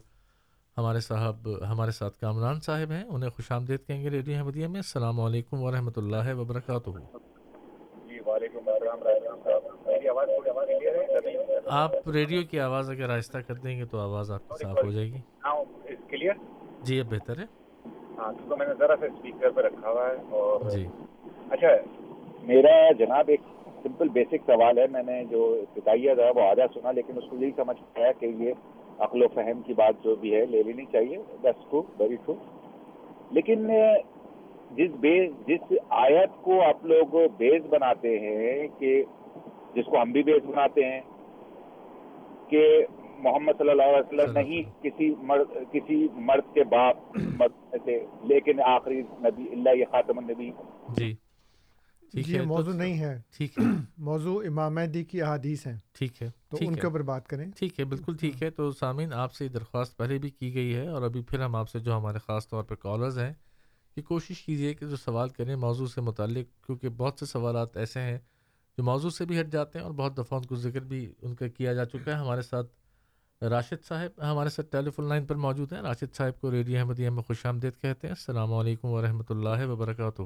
ہمارے صاحب ہمارے ساتھ کامران صاحب ہیں انہیں خوش آمدید کہیں گے ریڈیو احمدیہ میں۔ السلام علیکم ورحمۃ اللہ وبرکاتہ۔ جی وعلیکم آپ ریڈیو کی آواز اگر آہستہ کر دیں گے تو آواز آپ کی صاف ہو جائے گی۔ کلیئر جی اب بہتر ہے۔ ہاں تو میں نے ذرا سا اسپیکر پہ رکھا ہوا ہے اور جی۔ اچھا میرا جناب ایک سمپل بیسک سوال ہے میں نے جو ابتدائیہ تھا وہ آدھا سنا لیکن اس کو یہی سمجھ پایا کہ یہ عقل و فہم کی بات جو بھی ہے لے لینی چاہیے۔ دس ٹرو ویری ٹرو لیکن جس بیس جس آیت کو آپ لوگ بیس بناتے ہیں کہ جس کو ہم بھی بیس بناتے ہیں کہ محمد صلی اللہ علیہ وسلم نہیں کسی مرد کسی مرد کے باپ مرد تھے لیکن آخری نبی اللہ یہ خاتم النبی۔ جی۔ جی موضوع نہیں ہے۔ ٹھیک ہے۔ موضوع امام مہدی کی احادیث ہیں۔ ٹھیک ہے تو ان کے اوپر بات کریں۔ ٹھیک ہے بالکل ٹھیک ہے۔ تو سامعین آپ سے درخواست پہلے بھی کی گئی ہے اور ابھی پھر ہم آپ سے جو ہمارے خاص طور پہ کالرز ہیں کہ کوشش کیجیے کہ جو سوال کریں موضوع سے متعلق کیونکہ بہت سے سوالات ایسے ہیں جو موضوع سے بھی ہٹ جاتے ہیں اور بہت دفعہ ان کو ذکر بھی ان کا کیا جا چکا ہے۔ ہمارے ساتھ راشد صاحب ہمارے ساتھ ٹیلی فون لائن پر موجود ہیں۔ راشد صاحب کو ریڈیو احمدیہ میں خوش آمدید کہتے ہیں۔ السلام علیکم ورحمۃ اللہ وبرکاتہ۔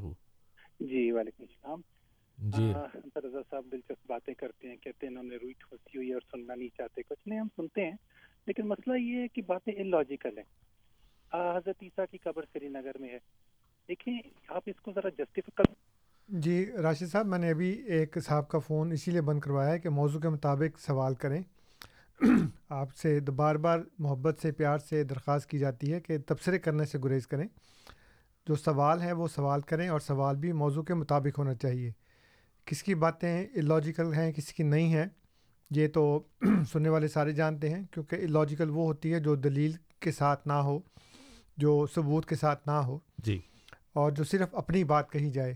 جی وعلیکم السلام۔ جی۔ رضا صاحب دلچسپ باتیں کرتے ہیں کہتے ہیں انہوں نے روئی ٹھوسی ہوئی اور سننا نہیں چاہتے۔ کچھ نہیں ہم سنتے ہیں۔ لیکن مسئلہ یہ ہے کہ باتیں ان لاجیکل ہیں حضرت عیسیٰ کی قبر سری نگر میں ہے۔ دیکھیں آپ اس کو ذرا جسٹیفائی جی راشد صاحب میں نے ابھی ایک صاحب کا فون اسی لیے بند کروایا ہے کہ موضوع کے مطابق سوال کریں۔ آپ سے بار بار محبت سے پیار سے درخواست کی جاتی ہے کہ تبصرے کرنے سے گریز کریں۔ جو سوال ہے وہ سوال کریں اور سوال بھی موضوع کے مطابق ہونا چاہیے۔ کس کی باتیں الاجیکل ہیں کسی کی نہیں ہیں یہ تو سننے والے سارے جانتے ہیں کیونکہ الاجیکل وہ ہوتی ہے جو دلیل کے ساتھ نہ ہو جو ثبوت کے ساتھ نہ ہو۔ جی۔ اور جو صرف اپنی بات کہی جائے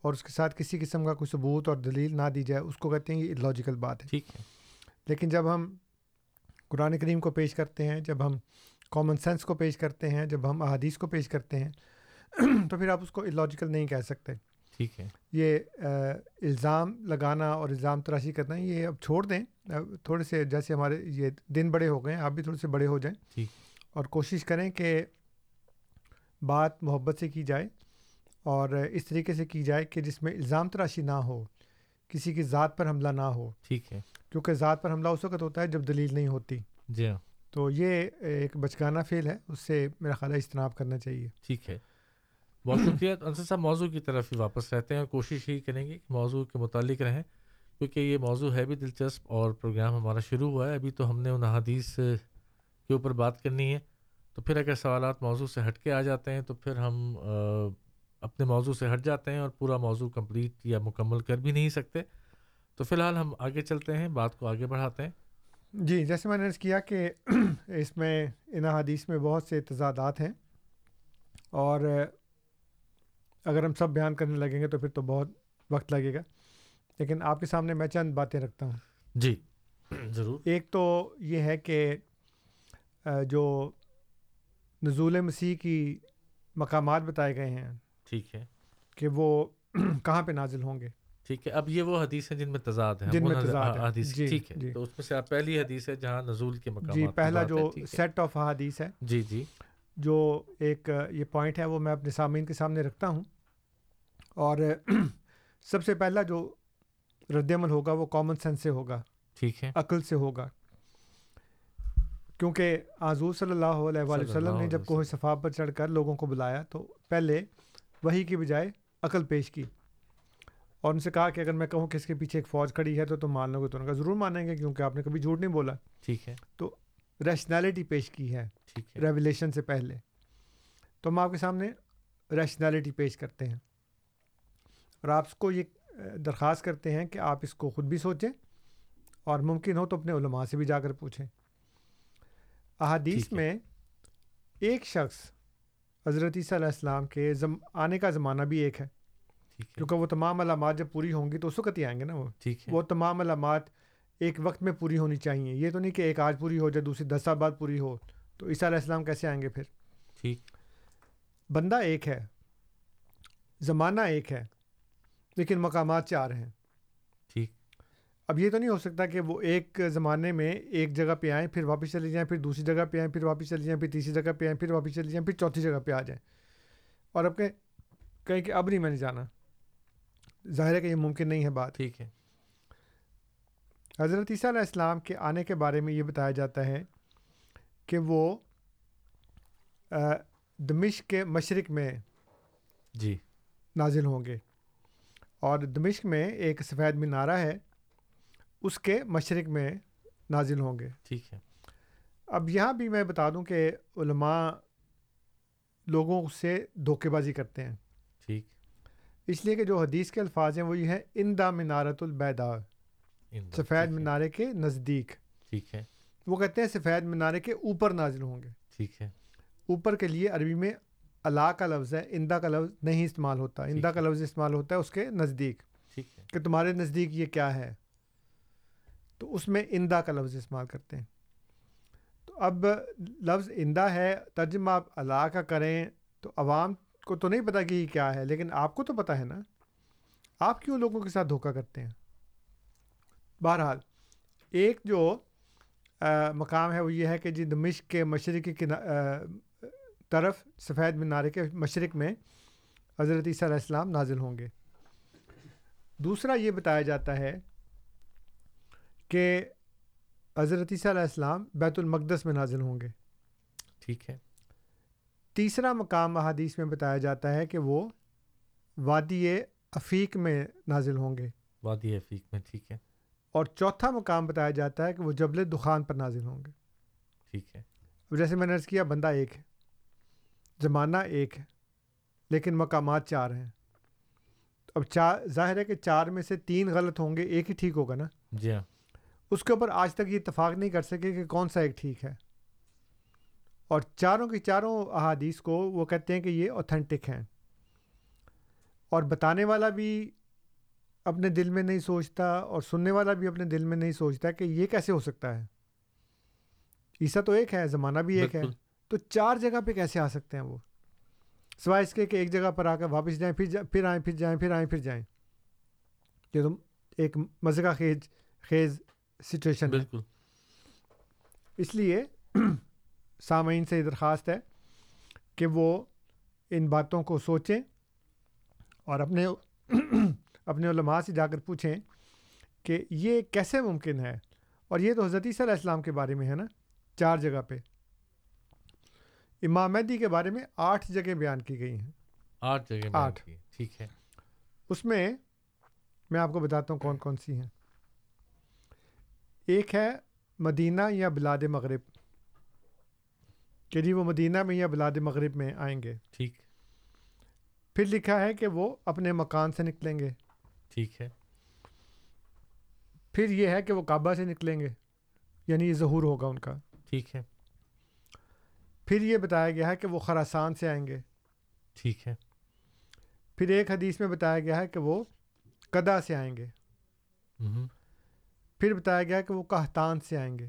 اور اس کے ساتھ کسی قسم کا کوئی ثبوت اور دلیل نہ دی جائے اس کو کہتے ہیں یہ لاجیکل بات ہے۔ ٹھیک ہے۔ لیکن جب ہم قرآن کریم کو پیش کرتے ہیں جب ہم کامن سینس کو پیش کرتے ہیں جب ہم احادیث کو پیش کرتے ہیں تو پھر آپ اس کو الاجیکل نہیں کہہ سکتے۔ ٹھیک ہے۔ یہ الزام لگانا اور الزام تراشی کرنا یہ اب چھوڑ دیں۔ تھوڑے سے جیسے ہمارے یہ دن بڑے ہو گئے ہیں آپ بھی تھوڑے سے بڑے ہو جائیں۔ ٹھیک۔ اور کوشش کریں کہ بات محبت سے کی جائے اور اس طریقے سے کی جائے کہ جس میں الزام تراشی نہ ہو کسی کی ذات پر حملہ نہ ہو۔ ٹھیک ہے۔ کیونکہ ذات پر حملہ اس وقت ہوتا ہے جب دلیل نہیں ہوتی۔ جی ہاں۔ تو یہ ایک بچگانہ فیل ہے اس سے میرا خیال ہے اجتناب کرنا چاہیے۔ ٹھیک ہے۔ بہت شکریہ۔ انصر صاحب موضوع کی طرف ہی واپس رہتے ہیں۔ اور کوشش ہی کریں گے کہ موضوع کے متعلق رہیں کیونکہ یہ موضوع ہے بھی دلچسپ اور پروگرام ہمارا شروع ہوا ہے۔ ابھی تو ہم نے ان حدیث کے اوپر بات کرنی ہے۔ تو پھر اگر سوالات موضوع سے ہٹ کے آ جاتے ہیں تو پھر ہم اپنے موضوع سے ہٹ جاتے ہیں اور پورا موضوع کمپلیٹ یا مکمل کر بھی نہیں سکتے۔ تو فی الحال ہم آگے چلتے ہیں بات کو آگے بڑھاتے ہیں۔ جی جیسے میں نے کیا کہ اس میں ان حدیث میں بہت سے تضادات ہیں اور اگر ہم سب بیان کرنے لگیں گے تو پھر تو بہت وقت لگے گا۔ لیکن آپ کے سامنے میں چند باتیں رکھتا ہوں۔ جی ضرور۔ ایک تو یہ ہے کہ جو نزول مسیح کی مقامات بتائے گئے ہیں ٹھیک ہے۔ کہ وہ کہاں پہ نازل ہوں گے۔ ٹھیک ہے اب یہ وہ حدیث ہیں جن میں تضاد ہیں جن میں تضاد حدیث جی ٹھیک ہے۔ جی۔ تو اس میں سے آپ پہلی حدیث ہے جہاں نزول کے مقامات جی پہلا جو سیٹ آف حدیث ہے۔ جی جی۔ جو ایک یہ پوائنٹ ہے وہ میں اپنے سامعین کے سامنے رکھتا ہوں۔ اور سب سے پہلا جو رد عمل ہوگا وہ کامن سینس سے ہوگا۔ ٹھیک ہے۔ عقل سے ہوگا۔ کیونکہ حضور صلی اللہ علیہ وآلہ وسلم نے جب کوہ صفا پر چڑھ کر لوگوں کو بلایا تو پہلے وہی کی بجائے عقل پیش کی۔ اور ان سے کہا کہ اگر میں کہوں کہ اس کے پیچھے ایک فوج کھڑی ہے تو تم مان لو گے تو ان کا ضرور مانیں گے کیونکہ آپ نے کبھی جھوٹ نہیں بولا۔ ٹھیک ہے۔ تو ریشنالٹی پیش کی ہے ٹھیک ہے۔ ریولیشن سے پہلے۔ تو ہم آپ کے سامنے ریشنالٹی پیش کرتے ہیں۔ اور آپ کو یہ درخواست کرتے ہیں کہ آپ اس کو خود بھی سوچیں اور ممکن ہو تو اپنے علماء سے بھی جا کر پوچھیں۔ احادیث میں ایک شخص حضرت عیسیٰ علیہ السلام کے آنے کا زمانہ بھی ایک ہے۔ کیونکہ وہ تمام علامات جب پوری ہوں گی تو اس وقت ہی آئیں گے نا وہ۔ ٹھیک ہے۔ وہ تمام علامات ایک وقت میں پوری ہونی چاہیے۔ یہ تو نہیں کہ ایک آج پوری ہو جائے دوسری دس سال بعد پوری ہو۔ تو عیسیٰ علیہ السلام کیسے آئیں گے پھر؟ ٹھیک۔ بندہ ایک ہے زمانہ ایک ہے لیکن مقامات چار ہیں۔ ٹھیک۔ اب یہ تو نہیں ہو سکتا کہ وہ ایک زمانے میں ایک جگہ پہ آئیں پھر واپس چلے جائیں پھر دوسری جگہ پہ آئیں پھر واپس چلے جائیں پھر تیسری جگہ پہ آئیں پھر واپس چلے جائیں پھر چوتھی جگہ پہ آ جائیں۔ اور اب کہیں کہ اب نہیں میں نے جانا۔ ظاہر ہے کہ یہ ممکن نہیں ہے بات۔ ٹھیک ہے۔ حضرت عیسیٰ علیہ السلام کے آنے کے بارے میں یہ بتایا جاتا ہے کہ وہ دمشق کے مشرق میں جی۔ نازل ہوں گے۔ اور دمشق میں ایک سفید مینارہ ہے اس کے مشرق میں نازل ہوں گے۔ ٹھیک ہے۔ اب یہاں بھی میں بتا دوں کہ علماء لوگوں سے دھوکے بازی کرتے ہیں۔ ٹھیک۔ اس لیے کہ جو حدیث کے الفاظ ہیں وہ یہ ہے اندا مینارت البیدا سفید مینارے کے نزدیک۔ ٹھیک ہے۔ وہ کہتے ہیں سفید مینارے کے اوپر نازل ہوں گے۔ ٹھیک ہے۔ اوپر کے لیے عربی میں اللہ کا لفظ ہے اندا کا لفظ نہیں استعمال ہوتا اندا کا لفظ استعمال ہوتا ہے اس کے نزدیک۔ ٹھیک ہے۔ کہ تمہارے نزدیک یہ کیا ہے؟ تو اس میں اندا کا لفظ استعمال کرتے ہیں۔ تو اب لفظ اندا ہے ترجمہ آپ اللہ کا کریں تو عوام کو تو نہیں پتہ کہ یہ کیا ہے، لیکن آپ کو تو پتہ ہے نا۔ آپ کیوں لوگوں کے ساتھ دھوکہ کرتے ہیں؟ بہرحال، ایک جو مقام ہے وہ یہ ہے کہ جی دمشق کے مشرقی طرف سفید مینارے کے مشرق میں حضرت عیسیٰ علیہ السلام نازل ہوں گے۔ دوسرا یہ بتایا جاتا ہے کہ حضرت عیسیٰ علیہ السلام بیت المقدس میں نازل ہوں گے۔ ٹھیک ہے۔ تیسرا مقام احادیث میں بتایا جاتا ہے کہ وہ وادی افیق میں نازل ہوں گے۔ وادی افیق میں ٹھیک ہے۔ اور چوتھا مقام بتایا جاتا ہے کہ وہ جبل دخان پر نازل ہوں گے۔ ٹھیک ہے۔ جیسے میں نے عرض کیا بندہ ایک ہے زمانہ ایک ہے لیکن مقامات چار ہیں۔ اب چار ظاہر ہے کہ چار میں سے تین غلط ہوں گے ایک ہی ٹھیک ہوگا نا؟ جی ہاں۔ اس کے اوپر آج تک یہ اتفاق نہیں کر سکے کہ کون سا ایک ٹھیک ہے۔ اور چاروں کی چاروں احادیث کو وہ کہتے ہیں کہ یہ اوتھینٹک ہیں۔ اور بتانے والا بھی اپنے دل میں نہیں سوچتا اور سننے والا بھی اپنے دل میں نہیں سوچتا کہ یہ کیسے ہو سکتا ہے۔ عیسیٰ تو ایک ہے زمانہ بھی ایک ہے۔ تو چار جگہ پہ کیسے آ سکتے ہیں وہ؟ سوائے اس کے کہ ایک جگہ پر آ کر واپس جائیں پھر جائیں پھر آئیں پھر جائیں پھر آئیں پھر جائیں۔ یہ تم ایک مزے کا خیز خیز سچویشن بالکل۔ اس لیے سامعین سے درخواست ہے کہ وہ ان باتوں کو سوچیں اور اپنے اپنے علماء سے جا کر پوچھیں کہ یہ کیسے ممکن ہے؟ اور یہ تو حضرت صلی اللہ السلام کے بارے میں ہے نا چار جگہ پہ۔ امام مہدی کے بارے میں آٹھ جگہ بیان کی گئی ہیں۔ آٹھ جگہ آٹھ۔ ٹھیک ہے۔ اس میں میں آپ کو بتاتا ہوں کون کون سی ہیں۔ ایک ہے مدینہ یا بلاد مغرب۔ کہ جی وہ مدینہ میں یا بلاد مغرب میں آئیں گے۔ ٹھیک۔ پھر لکھا ہے کہ وہ اپنے مکان سے نکلیں گے۔ ٹھیک ہے۔ پھر یہ ہے کہ وہ کعبہ سے نکلیں گے۔ یعنی یہ ظہور ہوگا ان کا۔ ٹھیک ہے۔ پھر یہ بتایا گیا ہے کہ وہ خراسان سے آئیں گے۔ ٹھیک ہے۔ پھر ایک حدیث میں بتایا گیا ہے کہ وہ کدا سے آئیں گے۔ پھر بتایا گیا کہ وہ کہتان سے آئیں گے۔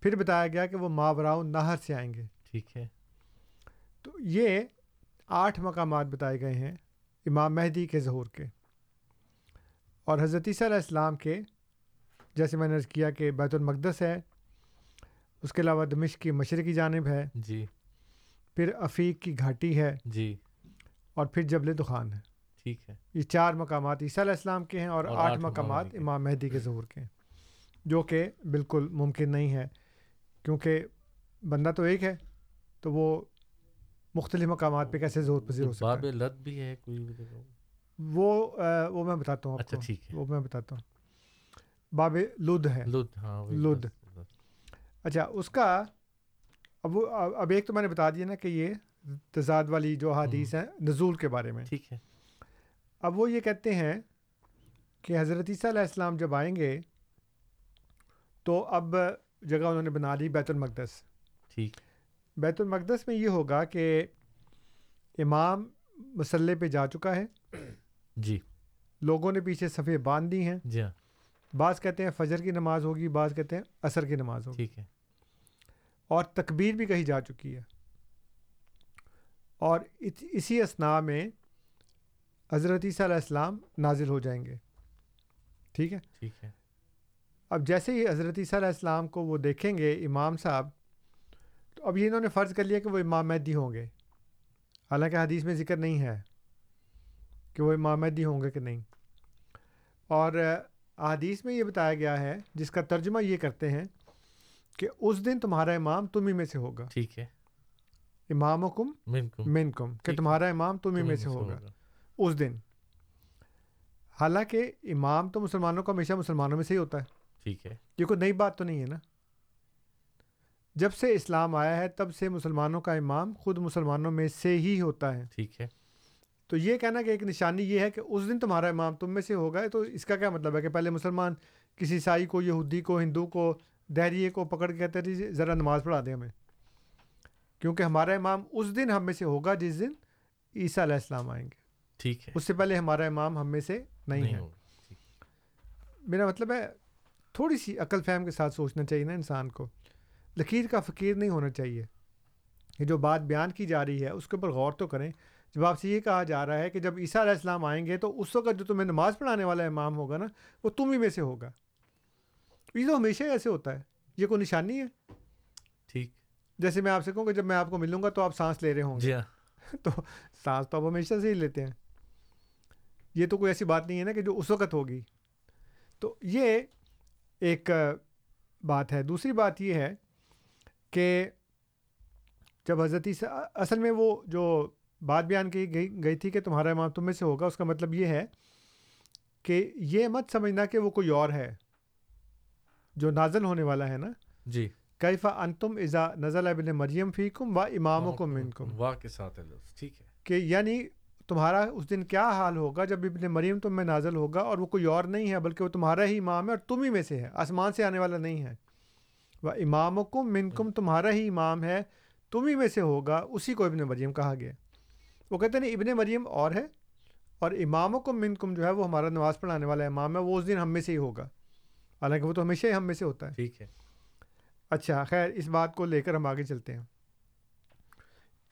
پھر بتایا گیا کہ وہ ماوراؤ نہر سے آئیں گے۔ ٹھیک ہے۔ تو یہ آٹھ مقامات بتائے گئے ہیں امام مہدی کے ظہور کے۔ اور حضرت عیسیٰ علیہ السلام کے جیسے میں نے عرض کیا کہ بیت المقدس ہے اس کے علاوہ دمشق کی مشرقی جانب ہے۔ جی۔ پھر عفیق کی گھاٹی ہے۔ جی۔ اور پھر جبل دخان ہے۔ ٹھیک ہے۔ یہ چار مقامات عیسیٰ علیہ السلام کے ہیں اور, اور آٹھ مقامات۔ امام مہدی کے ظہور کے ہیں جو کہ بالکل ممکن نہیں ہے۔ کیونکہ بندہ تو ایک ہے تو وہ مختلف مقامات پہ کیسے ظہور پذیر ہو سکتا ہے؟ لد بھی ہے کوئی؟ وہ وہ میں بتاتا ہوں اچھا ٹھیک ہے۔ وہ میں بتاتا ہوں۔ باب لد ہے۔ لد ہاں وہی لد۔ بس- اچھا اس کا اب وہ اب ایک تو میں نے بتا دیا نا کہ یہ تضاد والی جو حادیث ہیں نزول کے بارے میں۔ ٹھیک ہے۔ اب وہ یہ کہتے ہیں کہ حضرت عیسیٰ علیہ السلام جب آئیں گے تو اب جگہ انہوں نے بنا لی بیت المقدس۔ ٹھیک۔ بیت المقدس میں یہ ہوگا کہ امام مسلح پہ جا چکا ہے۔ جی۔ لوگوں نے پیچھے صفحے باندھ دی ہیں۔ جی ہاں۔ بعض کہتے ہیں فجر کی نماز ہوگی بعض کہتے ہیں عصر کی نماز ہوگی۔ ٹھیک ہے۔ اور تکبیر بھی کہی جا چکی ہے۔ اور اسی اسنا میں حضرت عیسیٰ علیہ السلام نازل ہو جائیں گے۔ ٹھیک ہے؟ ٹھیک ہے۔ اب جیسے ہی حضرت عیسیٰ علیہ السلام کو وہ دیکھیں گے امام صاحب تو اب یہ انہوں نے فرض کر لیا کہ وہ امام مہدی ہوں گے۔ حالانکہ حدیث میں ذکر نہیں ہے کہ وہ امام مہدی ہوں گے کہ نہیں۔ اور حدیث میں یہ بتایا گیا ہے جس کا ترجمہ یہ کرتے ہیں کہ اس دن تمہارا امام تم ہی میں سے ہوگا۔ ٹھیک ہے۔ امام حکم من کم کہ۔ تمہارا امام تم ہی میں سے ہوگا۔ اس دن۔ حالانکہ امام تو مسلمانوں کا ہمیشہ مسلمانوں میں سے ہی ہوتا ہے۔ ٹھیک ہے۔ یہ کوئی نئی بات تو نہیں ہے نا۔ جب سے اسلام آیا ہے تب سے مسلمانوں کا امام خود مسلمانوں میں سے ہی ہوتا ہے۔ ٹھیک ہے۔ تو یہ کہنا کہ ایک نشانی یہ ہے کہ اس دن تمہارا امام تم میں سے ہوگا تو اس کا کیا مطلب ہے کہ پہلے مسلمان کسی عیسائی کو یہودی کو ہندو کو دہریے کو پکڑ کے کہتے تھے "جی، ذرا نماز پڑھا دیں ہمیں۔ کیونکہ ہمارا امام اس دن ہم میں سے ہوگا جس دن عیسیٰ علیہ السلام آئیں گے۔ ٹھیک ہے۔ اس سے پہلے ہمارا امام ہم میں سے نہیں ہے۔ میرا مطلب ہے تھوڑی سی عقل فہم کے ساتھ سوچنا چاہیے نا انسان کو۔ لکیر کا فقیر نہیں ہونا چاہیے۔ یہ جو بات بیان کی جا رہی ہے اس کے اوپر غور تو کریں۔ جب آپ سے یہ کہا جا رہا ہے کہ جب عیسیٰ علیہ السلام آئیں گے تو اس وقت جو تمہیں نماز پڑھانے والا امام ہوگا نا وہ تم ہی میں سے ہوگا۔ یہ تو ہمیشہ ایسے ہوتا ہے۔ یہ کوئی نشانی ہے؟ ٹھیک۔ جیسے میں آپ سے کہوں کہ جب میں آپ کو ملوں گا تو آپ سانس لے رہے ہوں گے۔ جی ہاں۔ تو سانس تو آپ ہمیشہ سے ہی لیتے ہیں۔ یہ تو کوئی ایسی بات نہیں ہے نا کہ جو اس وقت ہوگی۔ تو یہ ایک بات ہے۔ دوسری بات یہ ہے کہ جب حضرت عیسیٰ اصل میں وہ جو بات بیان کی گئی گئی تھی کہ تمہارا امام تم میں سے ہوگا اس کا مطلب یہ ہے کہ یہ مت سمجھنا کہ وہ کوئی اور ہے جو نازل ہونے والا ہے نا۔ جی۔ کیفا انتم ازا نزل ابن مریم فیکم و منکم۔ واہ کے ساتھ ٹھیک ہے۔ کہ یعنی تمہارا اس دن کیا حال ہوگا جب ابن مریم تم میں نازل ہوگا اور وہ کوئی اور نہیں ہے بلکہ وہ تمہارا ہی امام ہے اور تم ہی میں سے ہے آسمان سے آنے والا نہیں ہے۔ وہ امام کم من کم تمہارا ہی امام ہے تم ہی میں سے ہوگا اسی کو ابن مریم کہا گیا۔ وہ کہتے ہیں ابن مریم اور ہے اور امام کم من کم جو ہے وہ ہمارا نماز پڑھانے والا امام ہے وہ اس دن ہم میں سے ہی ہوگا۔ حالانکہ وہ تو ہمیشہ ہی ہم میں سے ہوتا ہے۔ ٹھیک ہے۔ اچھا خیر اس بات کو لے کر ہم آگے چلتے ہیں۔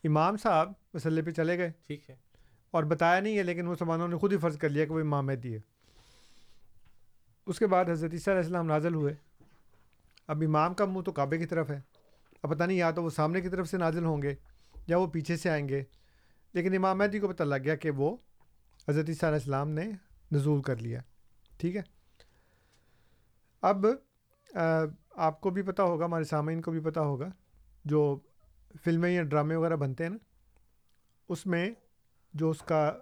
امام صاحب مسلح پہ چلے گئے۔ ٹھیک ہے۔ اور بتایا نہیں ہے، لیکن مسلمانوں نے خود ہی فرض کر لیا کہ وہ امام مہدی ہے۔ اس کے بعد حضرت عیسیٰ علیہ السلام نازل ہوئے۔ اب امام کا منہ تو کعبے کی طرف ہے۔ اب پتہ نہیں، یا تو وہ سامنے کی طرف سے نازل ہوں گے یا وہ پیچھے سے آئیں گے۔ لیکن امام مہدی کو پتہ لگ گیا کہ وہ حضرت عیسیٰ علیہ السلام نے نزول کر لیا۔ ٹھیک ہے۔ اب آپ کو بھی پتہ ہوگا، ہمارے سامعین کو بھی پتہ ہوگا، جو فلمیں یا ڈرامے وغیرہ بنتے ہیں نا، اس میں جو اس کا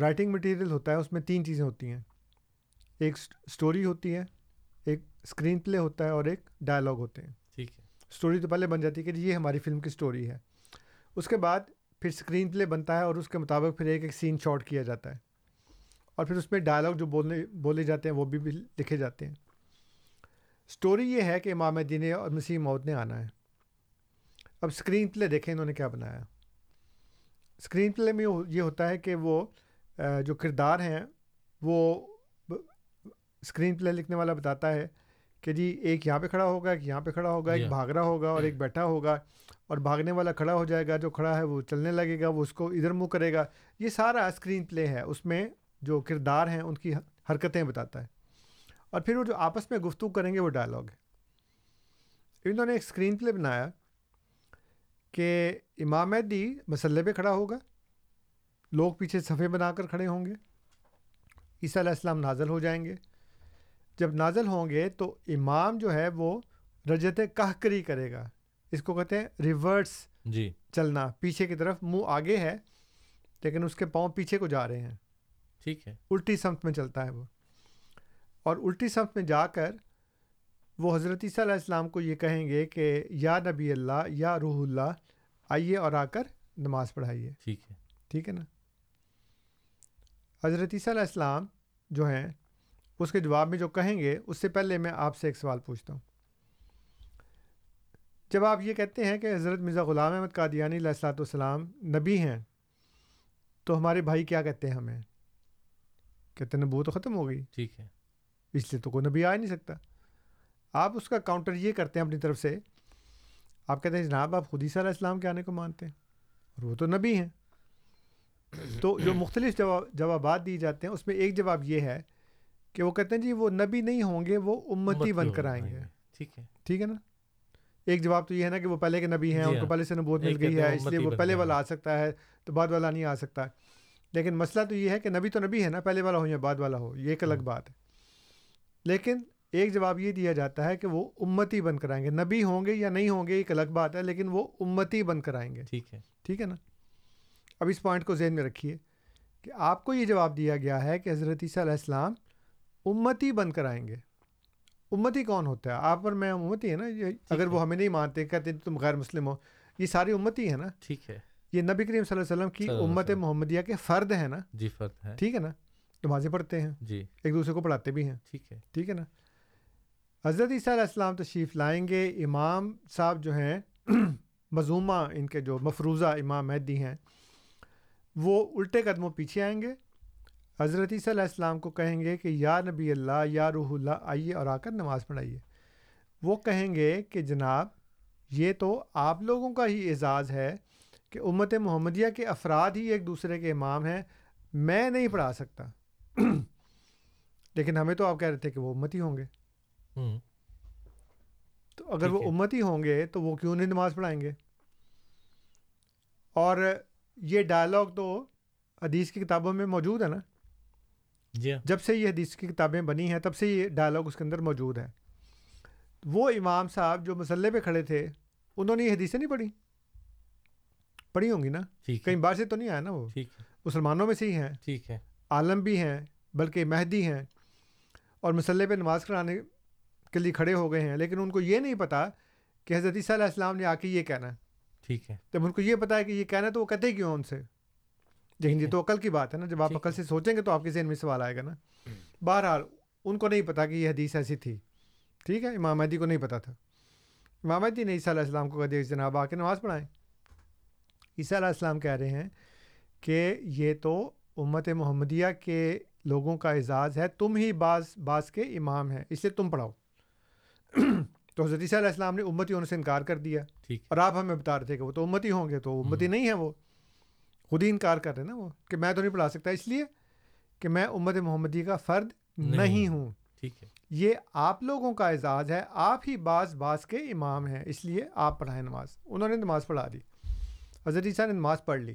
رائٹنگ مٹیریل ہوتا ہے اس میں تین چیزیں ہوتی ہیں۔ ایک سٹوری ہوتی ہے ایک اسکرین پلے ہوتا ہے اور ایک ڈائلاگ ہوتے ہیں۔ ٹھیک ہے۔ اسٹوری تو پہلے بن جاتی ہے کہ جی یہ ہماری فلم کی اسٹوری ہے۔ اس کے بعد پھر اسکرین پلے بنتا ہے اور اس کے مطابق پھر ایک ایک سین شاٹ کیا جاتا ہے۔ اور پھر اس میں ڈائلاگ جو بولنے بولے جاتے ہیں وہ بھی لکھے جاتے ہیں۔ اسٹوری یہ ہے کہ امام دین اور مسیح موت نے آنا ہے۔ اب اسکرین پلے دیکھیں انہوں نے کیا بنایا۔ اسکرین پلے میں یہ ہوتا ہے کہ وہ جو کردار ہیں وہ اسکرین پلے لکھنے والا بتاتا ہے کہ جی ایک یہاں پہ کھڑا ہوگا ایک یہاں پہ کھڑا ہوگا ایک بھاگ رہا ہوگا اور ایک بیٹھا ہوگا اور بھاگنے والا کھڑا ہو جائے گا جو کھڑا ہے وہ چلنے لگے گا وہ اس کو ادھر منہ کرے گا۔ یہ سارا اسکرین پلے ہے۔ اس میں جو کردار ہیں ان کی حرکتیں بتاتا ہے۔ اور پھر وہ جو آپس میں گفتگو کریں گے وہ ڈائلاگ ہے۔ انہوں نے ایک اسکرین پلے بنایا۔ کہ امام مہدی مسلح پہ کھڑا ہوگا لوگ پیچھے صفحے بنا کر کھڑے ہوں گے عیسیٰ علیہ السلام نازل ہو جائیں گے۔ جب نازل ہوں گے تو امام جو ہے وہ رجت کہکری کرے گا۔ اس کو کہتے ہیں ریورس جی۔ چلنا۔ پیچھے کی طرف منہ آگے ہے لیکن اس کے پاؤں پیچھے کو جا رہے ہیں۔ ٹھیک ہے۔ الٹی سمت میں چلتا ہے وہ۔ اور الٹی سمت میں جا کر وہ حضرت عیسیٰ علیہ السلام کو یہ کہیں گے کہ یا نبی اللہ یا روح اللہ آئیے اور آ کر نماز پڑھائیے۔ ٹھیک ہے۔ ٹھیک ہے نا؟ حضرت عیسیٰ علیہ السلام جو ہیں اس کے جواب میں جو کہیں گے اس سے پہلے میں آپ سے ایک سوال پوچھتا ہوں۔ جب آپ یہ کہتے ہیں کہ حضرت مرزا غلام احمد قادیانی علیہ السلاۃ والسلام نبی ہیں تو ہمارے بھائی کیا کہتے ہیں ہمیں؟ کہتے ہیں نبو تو ختم ہو گئی۔ ٹھیک ہے۔ اس لیے تو کوئی نبی آ ہی نہیں سکتا۔ آپ اس کا کاؤنٹر یہ کرتے ہیں اپنی طرف سے آپ کہتے ہیں جناب آپ خود علیہ السلام کے آنے کو مانتے ہیں اور وہ تو نبی ہیں۔ تو جو مختلف جواب جوابات دی جاتے ہیں اس میں ایک جواب یہ ہے کہ وہ کہتے ہیں جی وہ نبی نہیں ہوں گے وہ امتی بن کر آئیں گے۔ ٹھیک ہے۔ ٹھیک ہے نا؟ ایک جواب تو یہ ہے نا کہ وہ پہلے کے نبی ہیں ان کو ہاں۔ پہلے سے نبوت مل گئی ہے اس لیے وہ پہلے والا آ سکتا ہے تو بعد والا نہیں آ سکتا۔ لیکن مسئلہ تو یہ ہے کہ نبی تو نبی ہے نا پہلے والا ہو یا بعد والا ہو یہ ایک الگ بات ہے۔ لیکن ایک جواب یہ دیا جاتا ہے کہ وہ امتی بن کر آئیں گے۔ نبی ہوں گے یا نہیں ہوں گے ایک الگ بات ہے لیکن وہ امتی بن کر آئیں گے۔ ٹھیک ہے۔ ٹھیک ہے نا؟ اب اس پوائنٹ کو ذہن میں رکھیے کہ آپ کو یہ جواب دیا گیا ہے کہ حضرت عیسیٰ علیہ السلام امتی بن کر آئیں گے۔ امتی کون ہوتا ہے؟ آپ اور میں امتی ہے نا؟ یہ اگر وہ ہمیں نہیں مانتے کہتے تم غیر مسلم ہو۔ یہ ساری امتی ہے نا؟ ٹھیک ہے۔ یہ نبی کریم صلی اللہ علیہ وسلم کی امت محمدیہ کے فرد ہیں نا؟ جی فرد ہے ٹھیک ہے نا؟ نمازیں پڑھتے ہیں۔ جی۔ ایک دوسرے کو پڑھاتے بھی ہیں۔ ٹھیک ہے۔ ٹھیک ہے نا؟ حضرت عیسیٰ علیہ السلام تشریف لائیں گے۔ امام صاحب جو ہیں مظومہ ان کے جو مفروضہ امام مہدی ہیں، وہ الٹے قدموں پیچھے آئیں گے۔ حضرت عیسیٰ علیہ السلام کو کہیں گے کہ یا نبی اللہ، یا روح اللہ، آئیے اور آ کر نماز پڑھائیے۔ وہ کہیں گے کہ جناب، یہ تو آپ لوگوں کا ہی اعزاز ہے کہ امت محمدیہ کے افراد ہی ایک دوسرے کے امام ہیں۔ میں نہیں پڑھا سکتا۔ لیکن ہمیں تو آپ کہہ رہے تھے کہ وہ امتی ہوں گے۔ تو اگر وہ امتی ہوں گے تو وہ کیوں نہیں نماز پڑھائیں گے؟ اور یہ ڈائلاگ تو حدیث کی کتابوں میں موجود ہے نا؟ جی ہاں۔ جب سے یہ حدیث کی کتابیں بنی ہیں تب سے یہ ڈائلاگ اس کے اندر موجود ہے۔ وہ امام صاحب جو مسلح پہ کھڑے تھے انہوں نے یہ حدیثیں نہیں پڑھی؟ پڑھی ہوں گی نا؟ کہیں باہر سے تو نہیں آیا نا وہ؟ مسلمانوں میں سے ہی ہیں۔ ٹھیک ہے۔ عالم بھی ہیں بلکہ مہدی ہیں۔ اور مسلح پہ نماز کرانے کے لیے کھڑے ہو گئے ہیں لیکن ان کو یہ نہیں پتا کہ حضرت عیسیٰ علیہ السلام نے آ کے یہ کہنا۔ ہے ٹھیک ہے۔ جب ان کو یہ پتا ہے کہ یہ کہنا ہے تو وہ کہتے کیوں ان سے؟ لیکن یہ تو عقل کی بات ہے نا جب آپ عقل سے سوچیں گے تو آپ کے ذہن میں سوال آئے گا نا۔ بہرحال ان کو نہیں پتا کہ یہ حدیث ایسی تھی۔ ٹھیک ہے امام مہدی کو نہیں پتا تھا۔ امام مہدی نے عیسیٰ علیہ السلام کو کہا جناب آ کے نماز پڑھائیں۔ عیسیٰ علیہ السلام کہہ رہے ہیں کہ یہ تو امت محمدیہ کے لوگوں کا اعزاز ہے تم ہی بعض بعض کے امام ہیں اس لیے تم پڑھاؤ۔ تو حضرت عیسیٰ علیہ السلام نے امتی ہونے سے انکار کر دیا اور آپ ہمیں بتا رہے تھے کہ وہ تو امتی ہوں گے تو امتی نہیں ہے وہ۔ خود ہی انکار کر رہے ہیں نا وہ کہ میں تو نہیں پڑھا سکتا اس لیے کہ میں امت محمدی کا فرد نہیں ہوں۔ ٹھیک ہے۔ یہ آپ لوگوں کا اعزاز ہے آپ ہی بعض بعض کے امام ہیں اس لیے آپ پڑھائیں نماز۔ انہوں نے نماز پڑھا دی۔ حضرت عیسیٰ نے نماز پڑھ لی۔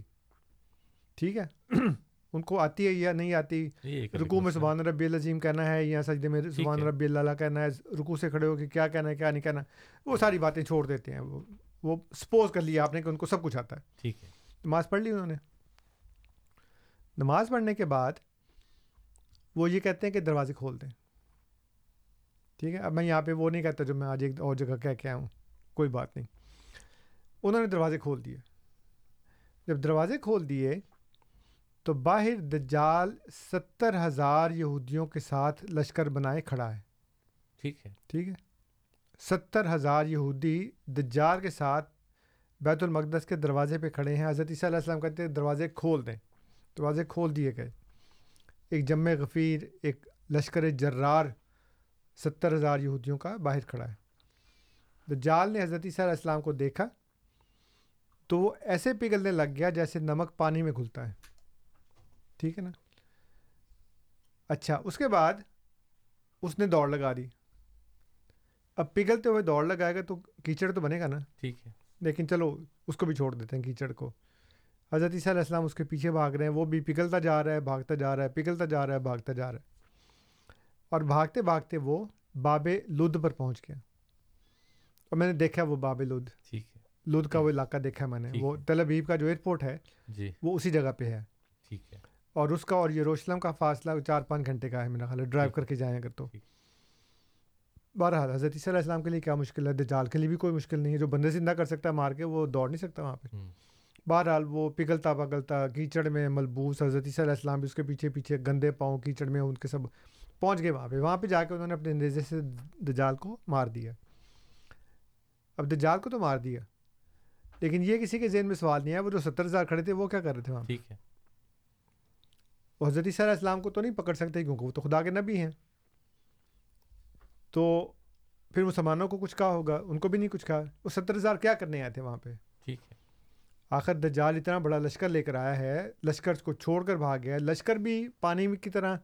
ٹھیک ہے۔ ان کو آتی ہے یا نہیں آتی؟ رکو میں سبحان ربی العظیم کہنا ہے یا سجدے میں سبحان ربی اللہ کہنا ہے رکو سے کھڑے ہو کے کیا کہنا ہے کیا نہیں کہنا وہ ساری باتیں چھوڑ دیتے ہیں۔ وہ وہ سپوز کر لیا آپ نے کہ ان کو سب کچھ آتا ہے۔ ٹھیک ہے۔ نماز پڑھ لی انہوں نے۔ نماز پڑھنے کے بعد وہ یہ کہتے ہیں کہ دروازے کھول دیں۔ ٹھیک ہے؟ اب میں یہاں پہ وہ نہیں کہتا جو میں آج ایک اور جگہ کہہ کے آیا ہوں۔ کوئی بات نہیں۔ انہوں نے دروازے کھول دیے۔ جب دروازے کھول دیے تو باہر دجال ستر ہزار یہودیوں کے ساتھ لشکر بنائے کھڑا ہے۔ ٹھیک ہے۔ ٹھیک ہے۔ ستر ہزار یہودی دجال کے ساتھ بیت المقدس کے دروازے پہ کھڑے ہیں۔ حضرت عیسیٰ علیہ السلام کہتے ہیں دروازے کھول دیں۔ دروازے کھول دیے گئے۔ ایک جمع غفیر ایک لشکر جرار ستر ہزار یہودیوں کا باہر کھڑا ہے۔ دجال نے حضرت عیسیٰ علیہ السلام کو دیکھا تو وہ ایسے پگھلنے لگ گیا جیسے نمک پانی میں گھلتا ہے۔ ٹھیک ہے نا؟ اچھا اس کے بعد اس نے دوڑ لگا دی۔ اب پگھلتے ہوئے دوڑ لگائے گا تو کیچڑ تو بنے گا نا؟ ٹھیک ہے۔ لیکن چلو اس کو بھی چھوڑ دیتے ہیں کیچڑ کو۔ حضرت عیسیٰ علیہ السلام اس کے پیچھے بھاگ رہے ہیں وہ بھی پگھلتا جا رہا ہے بھاگتا جا رہا ہے پگھلتا جا رہا ہے بھاگتا جا رہا ہے۔ اور بھاگتے بھاگتے وہ باب لدھ پر پہنچ گیا۔ اور میں نے دیکھا وہ باب لدھ ٹھیک ہے۔ لدھ کا وہ علاقہ دیکھا میں نے۔ وہ ہے۔ تل ابیب کا جو ایئرپورٹ ہے جی۔ وہ اسی جگہ پہ ہے۔ ٹھیک ہے۔ اور اس کا اور یروشلم کا فاصلہ چار پانچ گھنٹے کا ہے میرا خیال ہے۔ ڈرائیو کر کے جائیں اگر تو۔ بہرحال حضرت عیسیٰ علیہ السلام کے لیے کیا مشکل ہے؟ دجال کے لیے بھی کوئی مشکل نہیں ہے۔ جو بندے زندہ کر سکتا ہے مار کے وہ دوڑ نہیں سکتا وہاں پہ۔ بہرحال وہ پگھلتا پگلتا کیچڑ میں ملبوس حضرت عیسیٰ علیہ السلام بھی اس کے پیچھے پیچھے گندے پاؤں کیچڑ میں ان کے سب پہنچ گئے وہاں پہ۔ وہاں پہ جا کے انہوں نے اپنے نیزے سے دجال کو مار دیا۔ اب دجال کو تو مار دیا۔ لیکن یہ کسی کے ذہن میں سوال نہیں ہے وہ جو ستر ہزار کھڑے تھے وہ کیا کر رہے تھے وہاں ٹھیک ہے۔ وہ حضرت عیسیٰ علیہ السلام کو تو نہیں پکڑ سکتے کیونکہ وہ تو خدا کے نبی ہیں۔ تو پھر مسلمانوں کو کچھ کہا ہوگا ان کو بھی نہیں کچھ کہا۔ وہ ستر ہزار کیا کرنے آئے تھے وہاں پہ؟ ٹھیک ہے۔ آخر دجال اتنا بڑا لشکر لے کر آیا ہے لشکر کو چھوڑ کر بھاگ گیا۔ لشکر بھی پانی کی طرح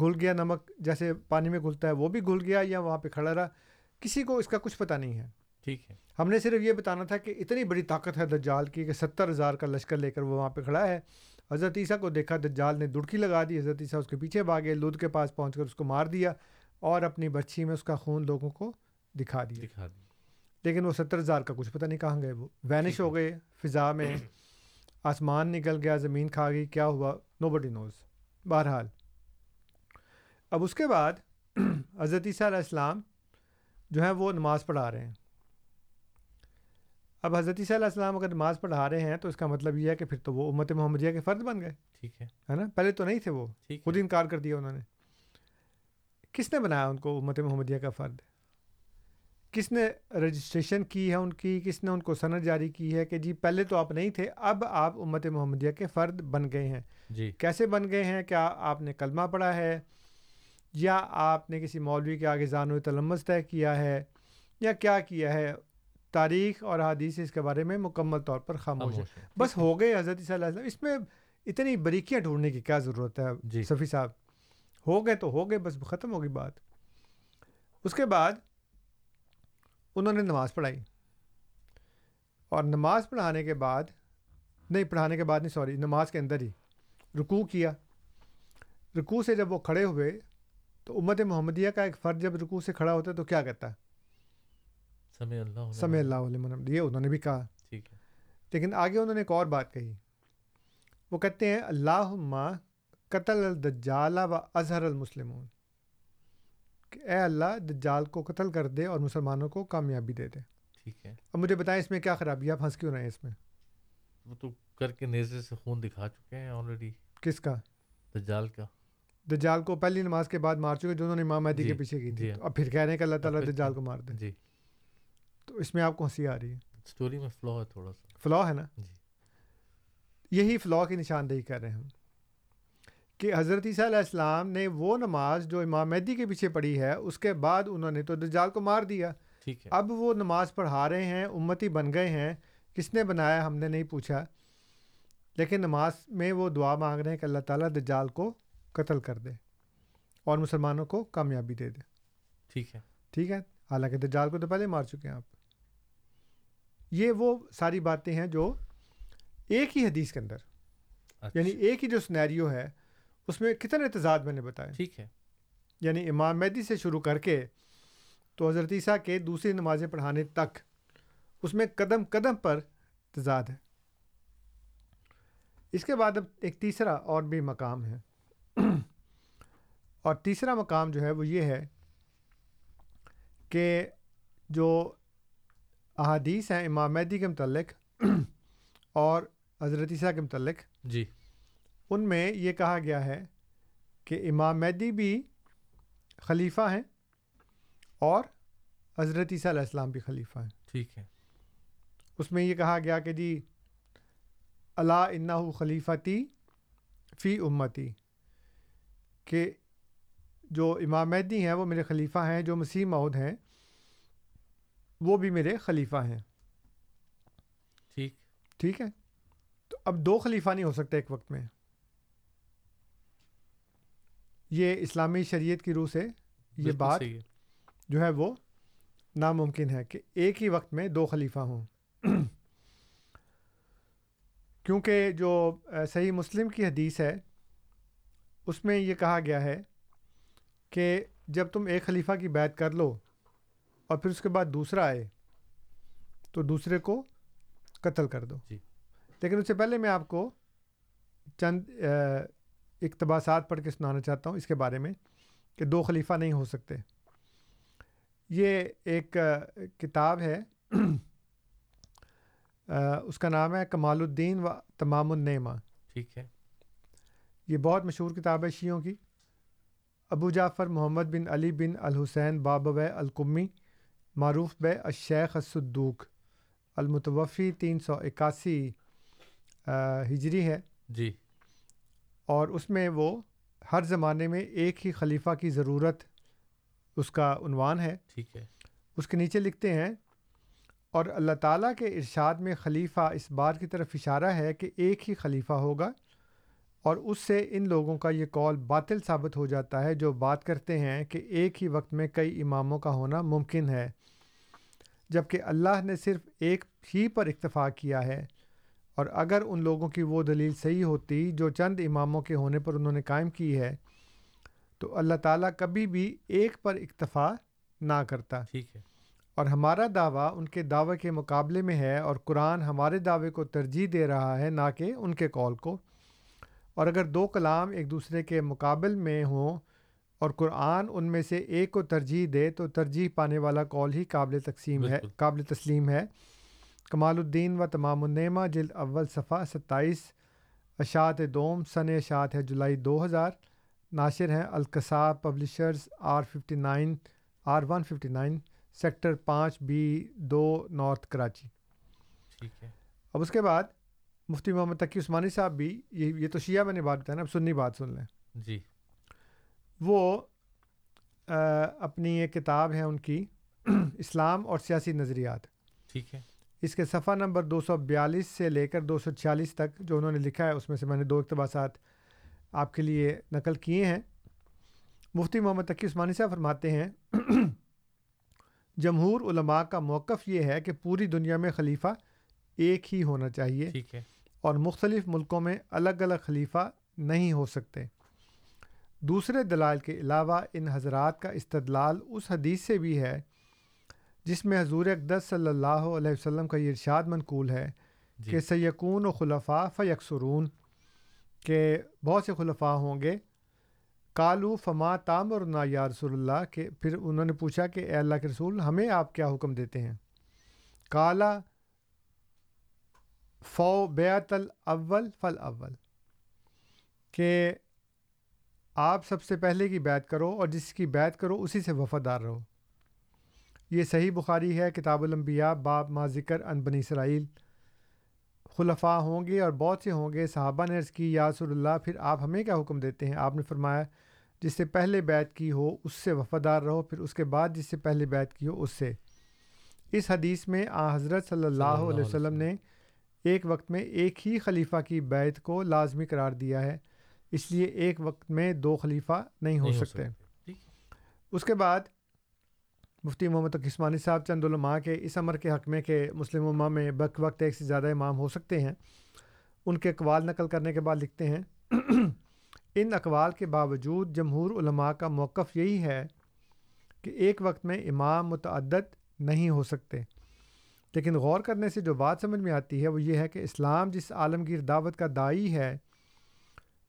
گھل گیا نمک جیسے پانی میں گھلتا ہے وہ بھی گھل گیا یا وہاں پہ کھڑا رہا۔ کسی کو اس کا کچھ پتہ نہیں ہے۔ ٹھیک ہے۔ ہم نے صرف یہ بتانا تھا کہ اتنی بڑی طاقت ہے دجال کی کہ ستر ہزار کا لشکر لے کر وہ وہاں پہ کھڑا ہے۔ حضرت عیسیٰ کو دیکھا دجال نے دڑکی لگا دی حضرت عیسیٰ اس کے پیچھے بھاگے لود کے پاس پہنچ کر اس کو مار دیا اور اپنی برچھی میں اس کا خون لوگوں کو دکھا دیا۔ دکھا دی لیکن وہ ستر ہزار کا کچھ پتہ نہیں کہاں گئے وہ وینش ہو گئے فضا میں آسمان نکل گیا زمین کھا گئی کیا ہوا؟ نو بڈی نوز بہرحال اب اس کے بعد حضرت عیسیٰ علیہ السلام جو ہے وہ نماز پڑھا رہے ہیں۔ اب حضرت عیسیٰ علیہ السلام اگر نماز پڑھا رہے ہیں تو اس کا مطلب یہ ہے کہ پھر تو وہ امت محمدیہ کے فرد بن گئے۔ ٹھیک ہے۔ نا؟ پہلے تو نہیں تھے وہ۔ خود انکار کر دیا انہوں نے۔ کس نے بنایا ان کو امت محمدیہ کا فرد؟ کس نے رجسٹریشن کی ہے ان کی؟ کس نے ان کو سند جاری کی ہے کہ جی پہلے تو آپ نہیں تھے اب آپ امت محمدیہ کے فرد بن گئے ہیں۔ جی۔ کیسے بن گئے ہیں؟ کیا آپ نے کلمہ پڑھا ہے؟ یا آپ نے کسی مولوی کے آگے زان تلمس طے کیا ہے؟ یا کیا کیا ہے؟ تاریخ اور حدیث اس کے بارے میں مکمل طور پر خاموش ہے بس ہو گئے حضرت صلی اللہ علیہ وسلم۔ اس میں اتنی باریکیاں ڈھونڈنے کی کیا ضرورت ہے جی۔ صفی صاحب؟ ہو گئے تو ہو گئے بس ختم ہو گئی بات۔ اس کے بعد انہوں نے نماز پڑھائی۔ اور نماز پڑھانے کے بعد نہیں پڑھانے کے بعد نہیں سوری نماز کے اندر ہی رکوع کیا۔ رکوع سے جب وہ کھڑے ہوئے تو امت محمدیہ کا ایک فرد جب رکوع سے کھڑا ہوتا ہے تو کیا کہتا ہے؟ سمع اللہ علیہ سمع اللہ علیہ من یہ انہوں نے بھی کہا۔ ٹھیک ہے۔ لیکن آگے انہوں نے ایک اور بات کہی۔ وہ کہتے ہیں اللہ قتل الدجال و اظہر المسلمون۔ کہ اے اللہ دجال کو قتل کر دے اور مسلمانوں کو کامیابی دے دے۔ ٹھیک ہے۔ اب مجھے بتائیں اس میں کیا خرابی ہے؟ آپ ہنس کیوں رہے ہیں اس میں؟ وہ تو کر کے نیزے سے خون دکھا چکے ہیں آلریڈی کس کا؟ دجال کا۔ دجال کو پہلی نماز کے بعد مار چکے جو انہوں نے امام مہدی جی، کے پیچھے کی تھی۔ جی۔ اب پھر کہہ رہے ہیں کہ اللہ تعالیٰ دجال؟ کو مار دے۔ جی۔ تو اس میں آپ کو ہنسی آ رہی ہے۔ اسٹوری میں فلو ہے تھوڑا سا۔ فلاح ہے نا؟ جی۔ یہی فلاح کی نشاندہی کر رہے ہیں ہم۔ کہ حضرت عیسیٰ علیہ السلام نے وہ نماز جو امام مہدی کے پیچھے پڑھی ہے اس کے بعد انہوں نے تو دجال کو مار دیا۔ ٹھیک ہے۔ اب وہ نماز پڑھا رہے ہیں امتی بن گئے ہیں۔ کس نے بنایا ہم نے نہیں پوچھا۔ لیکن نماز میں وہ دعا مانگ رہے ہیں کہ اللہ تعالیٰ دجال کو قتل کر دے اور مسلمانوں کو کامیابی دے دے۔ ٹھیک ہے۔ ٹھیک ہے؟ حالانکہ دجال کو تو پہلے مار چکے ہیں آپ۔ یہ وہ ساری باتیں ہیں جو ایک ہی حدیث کے اندر اچھا۔ یعنی ایک ہی جو سنیریو ہے اس میں کتنے تضاد میں نے بتایا۔ ٹھیک ہے۔ یعنی امام مہدی سے شروع کر کے تو حضرت عیسیٰ کے دوسری نمازیں پڑھانے تک اس میں قدم قدم پر تضاد ہے۔ اس کے بعد اب ایک تیسرا اور بھی مقام ہے۔ اور تیسرا مقام جو ہے وہ یہ ہے کہ جو احادیث ہیں امام مہدی کے متعلق اور حضرت عیسیٰ کے متعلق۔ جی۔ ان میں یہ کہا گیا ہے کہ امام مہدی بھی خلیفہ ہیں اور حضرت عیسیٰ علیہ السلام بھی خلیفہ ہیں۔ ٹھیک ہے۔ اس میں یہ کہا گیا کہ جی اللہ انّا خلیفتی فی امتی کہ جو امام مہدی ہیں وہ میرے خلیفہ ہیں جو مسیح مود ہیں۔ وہ بھی میرے خلیفہ ہیں۔ ٹھیک۔ ٹھیک ہے۔ تو اب دو خلیفہ نہیں ہو سکتے ایک وقت میں۔ یہ اسلامی شریعت کی روح سے یہ بات جو ہے وہ ناممکن ہے کہ ایک ہی وقت میں دو خلیفہ ہوں۔ کیونکہ جو صحیح مسلم کی حدیث ہے اس میں یہ کہا گیا ہے کہ جب تم ایک خلیفہ کی بیعت کر لو اور پھر اس کے بعد دوسرا آئے تو دوسرے کو قتل کر دو۔ جی۔ لیکن اس سے پہلے میں آپ کو چند اقتباسات پڑھ کے سنانا چاہتا ہوں اس کے بارے میں کہ دو خلیفہ نہیں ہو سکتے۔ یہ ایک کتاب ہے۔ اس کا نام ہے کمال الدین و تمام النعمہ۔ ٹھیک ہے۔ یہ بہت مشہور کتاب ہے شیعوں کی۔ ابو جعفر محمد بن علی بن الحسین بابو القمی۔ معروف بے الشیخ الصدوق المتوفی تین سو اکاسی ہجری ہے۔ جی۔ اور اس میں وہ ہر زمانے میں ایک ہی خلیفہ کی ضرورت اس کا عنوان ہے۔ ٹھیک ہے۔ اس کے نیچے لکھتے ہیں اور اللہ تعالیٰ کے ارشاد میں خلیفہ اس بات کی طرف اشارہ ہے کہ ایک ہی خلیفہ ہوگا۔ اور اس سے ان لوگوں کا یہ قول باطل ثابت ہو جاتا ہے جو بات کرتے ہیں کہ ایک ہی وقت میں کئی اماموں کا ہونا ممکن ہے۔ جبکہ اللہ نے صرف ایک ہی پر اکتفا کیا ہے۔ اور اگر ان لوگوں کی وہ دلیل صحیح ہوتی جو چند اماموں کے ہونے پر انہوں نے قائم کی ہے تو اللہ تعالیٰ کبھی بھی ایک پر اکتفا نہ کرتا۔ ٹھیک ہے۔ اور ہمارا دعویٰ ان کے دعوے کے مقابلے میں ہے اور قرآن ہمارے دعوے کو ترجیح دے رہا ہے نہ کہ ان کے قول کو۔ اور اگر دو کلام ایک دوسرے کے مقابل میں ہوں اور قرآن ان میں سے ایک کو ترجیح دے تو ترجیح پانے والا قول ہی قابل تقسیم ہے۔ قابل تسلیم ہے۔ کمال الدین و تمام النعمہ جلد اول صفحہ ستائیس۔ اشاعت دوم سن اشاعت ہے جولائی دو ہزار۔ ناشر ہیں القصاب publishers R fifty nine R one fifty nine sector پانچ بی دو نارتھ کراچی۔ ٹھیک ہے۔ اب اس کے بعد مفتی محمد تقی عثمانی صاحب بھی یہ یہ تو شیعہ میں نے بات بتایا نا اب سنی بات سن لیں۔ جی۔ وہ اپنی ایک کتاب ہے ان کی اسلام اور سیاسی نظریات۔ ٹھیک ہے۔ اس کے صفحہ نمبر دو سو بیالیس سے لے کر دو سو چھیالیس تک جو انہوں نے لکھا ہے اس میں سے میں نے دو اقتباسات آپ کے لیے نقل کیے ہیں۔ مفتی محمد تقی عثمانی صاحب فرماتے ہیں جمہور علماء کا موقف یہ ہے کہ پوری دنیا میں خلیفہ ایک ہی ہونا چاہیے۔ ٹھیک ہے۔ اور مختلف ملکوں میں الگ الگ خلیفہ نہیں ہو سکتے۔ دوسرے دلائل کے علاوہ ان حضرات کا استدلال اس حدیث سے بھی ہے جس میں حضور اقدس صلی اللہ علیہ وسلم کا یہ ارشاد منقول ہے جی۔ کہ سیکون و خلفاء فیکسرون کہ بہت سے خلفاء ہوں گے۔ کالو فما تام اور نا یا رسول اللہ کہ پھر انہوں نے پوچھا کہ اے اللہ کے رسول ہمیں آپ کیا حکم دیتے ہیں؟ کالا فو بیت الاول فل اول کہ آپ سب سے پہلے کی بیعت کرو اور جس کی بیعت کرو اسی سے وفادار رہو۔ یہ صحیح بخاری ہے، کتاب الانبیاء، باب ما ذکر ان بنی اسرائیل۔ خلفاء ہوں گے اور بہت سے ہوں گے، صحابہ نے عرض کی، یا رسول اللہ، پھر آپ ہمیں کیا حکم دیتے ہیں؟ آپ نے فرمایا، جس سے پہلے بیعت کی ہو اس سے وفادار رہو، پھر اس کے بعد جس سے پہلے بیعت کی ہو اس سے۔ اس حدیث میں آ حضرت صلی اللہ علیہ علیہ وسلم نے ایک وقت میں ایک ہی خلیفہ کی بیعت کو لازمی قرار دیا ہے اس لیے ایک وقت میں دو خلیفہ نہیں ہو سکتے۔ اس کے بعد مفتی محمد قسمانی صاحب چند علماء کے اس عمر کے حق میں کہ مسلم امہ میں بک وقت ایک سے زیادہ امام ہو سکتے ہیں ان کے اقوال نقل کرنے کے بعد لکھتے ہیں۔ ان اقوال کے باوجود جمہور علماء کا موقف یہی ہے کہ ایک وقت میں امام متعدد نہیں ہو سکتے۔ لیکن غور کرنے سے جو بات سمجھ میں آتی ہے وہ یہ ہے کہ اسلام جس عالمگیر دعوت کا دائی ہے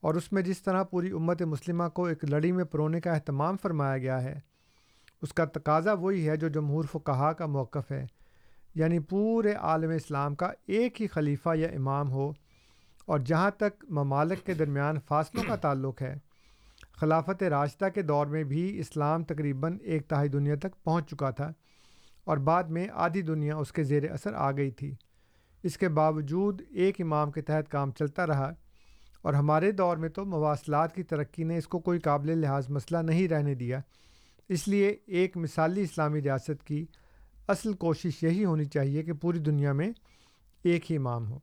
اور اس میں جس طرح پوری امت مسلمہ کو ایک لڑی میں پرونے کا اہتمام فرمایا گیا ہے، اس کا تقاضا وہی ہے جو جمہور فقہا کا موقف ہے۔ یعنی پورے عالم اسلام کا ایک ہی خلیفہ یا امام ہو اور جہاں تک ممالک کے درمیان فاصلوں کا تعلق ہے، خلافت راشدہ کے دور میں بھی اسلام تقریباً ایک تہائی دنیا تک پہنچ چکا تھا۔ اور بعد میں آدھی دنیا اس کے زیر اثر آ گئی تھی۔ اس کے باوجود ایک امام کے تحت کام چلتا رہا اور ہمارے دور میں تو مواصلات کی ترقی نے اس کو کوئی قابل لحاظ مسئلہ نہیں رہنے دیا۔ اس لیے ایک مثالی اسلامی ریاست کی اصل کوشش یہی ہونی چاہیے کہ پوری دنیا میں ایک ہی امام ہو۔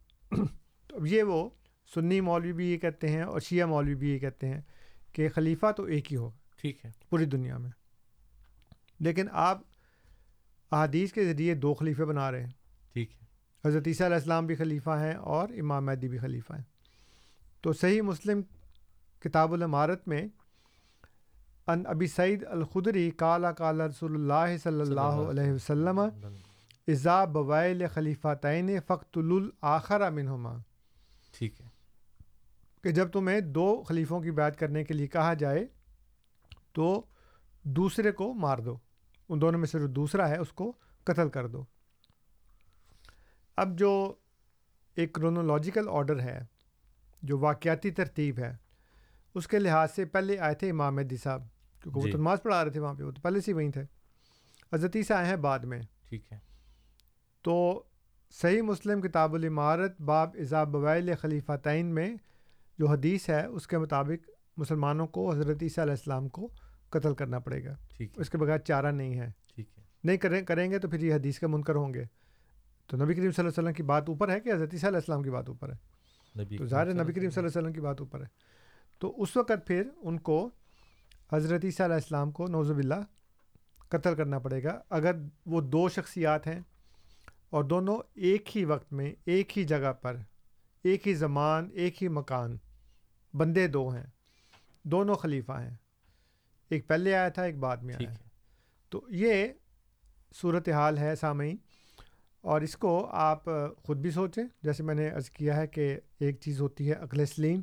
تو اب یہ وہ سنی مولوی بھی یہ کہتے ہیں اور شیعہ مولوی بھی یہ کہتے ہیں کہ خلیفہ تو ایک ہی ہو ٹھیک ہے۔ پوری دنیا میں۔ لیکن آپ احادیث کے ذریعے دو خلیفے بنا رہے ہیں۔ ٹھیک۔ ہے حضرت عیسیٰ علیہ السلام بھی خلیفہ ہیں اور امام مہدی بھی خلیفہ ہیں۔ تو صحیح مسلم کتاب العمارت میں ان ابی سعید الخدری کالا کالا رسول اللہ صلی اللہ علیہ وسلم ازا بوائل خلیفہ تعین فخت الآخر امنہما ٹھیک ہے۔ کہ جب تمہیں دو خلیفوں کی بات کرنے کے لیے کہا جائے تو دوسرے کو مار دو۔ ان دونوں میں سے جو دوسرا ہے اس کو قتل کر دو۔ اب جو ایک کرونولوجیکل آرڈر ہے جو واقعاتی ترتیب ہے اس کے لحاظ سے پہلے آئے تھے امام مہدی صاحب کیونکہ وہ جی۔ تو نماز پڑھا رہے تھے وہاں پہ وہ تو پہلے سے ہی وہیں تھے۔ حضرت عیسیٰ آئے ہیں بعد میں۔ ٹھیک ہے۔ تو صحیح مسلم کتاب العمارت باب اضاب بوائل خلیفہ تعین میں جو حدیث ہے اس کے مطابق مسلمانوں کو حضرت عیسیٰ علیہ السلام کو قتل کرنا پڑے گا۔ اس کے بغیر چارہ نہیں ہے۔ ٹھیک ہے۔ نہیں کریں کریں گے تو پھر یہ حدیث کے منکر ہوں گے۔ تو نبی کریم صلی اللہ علیہ وسلم کی بات اوپر ہے کہ حضرت عیسیٰ علیہ السلام کی بات اوپر ہے؟ نبی تو ظاہر ہے نبی کریم صلی اللہ علیہ وسلم کی بات اوپر ہے۔ تو اس وقت پھر ان کو حضرت عیسیٰ علیہ السلام کو نوز باللہ قتل کرنا پڑے گا۔ اگر وہ دو شخصیات ہیں اور دونوں ایک ہی وقت میں ایک ہی جگہ پر ایک ہی زمان ایک ہی مکان بندے دو ہیں دونوں خلیفہ ہیں۔ ایک پہلے آیا تھا ایک بعد میں آیا ہے ہے۔ تو یہ صورت حال ہے سامعین۔ اور اس کو آپ خود بھی سوچیں۔ جیسے میں نے عرض کیا ہے کہ ایک چیز ہوتی ہے عقل سلیم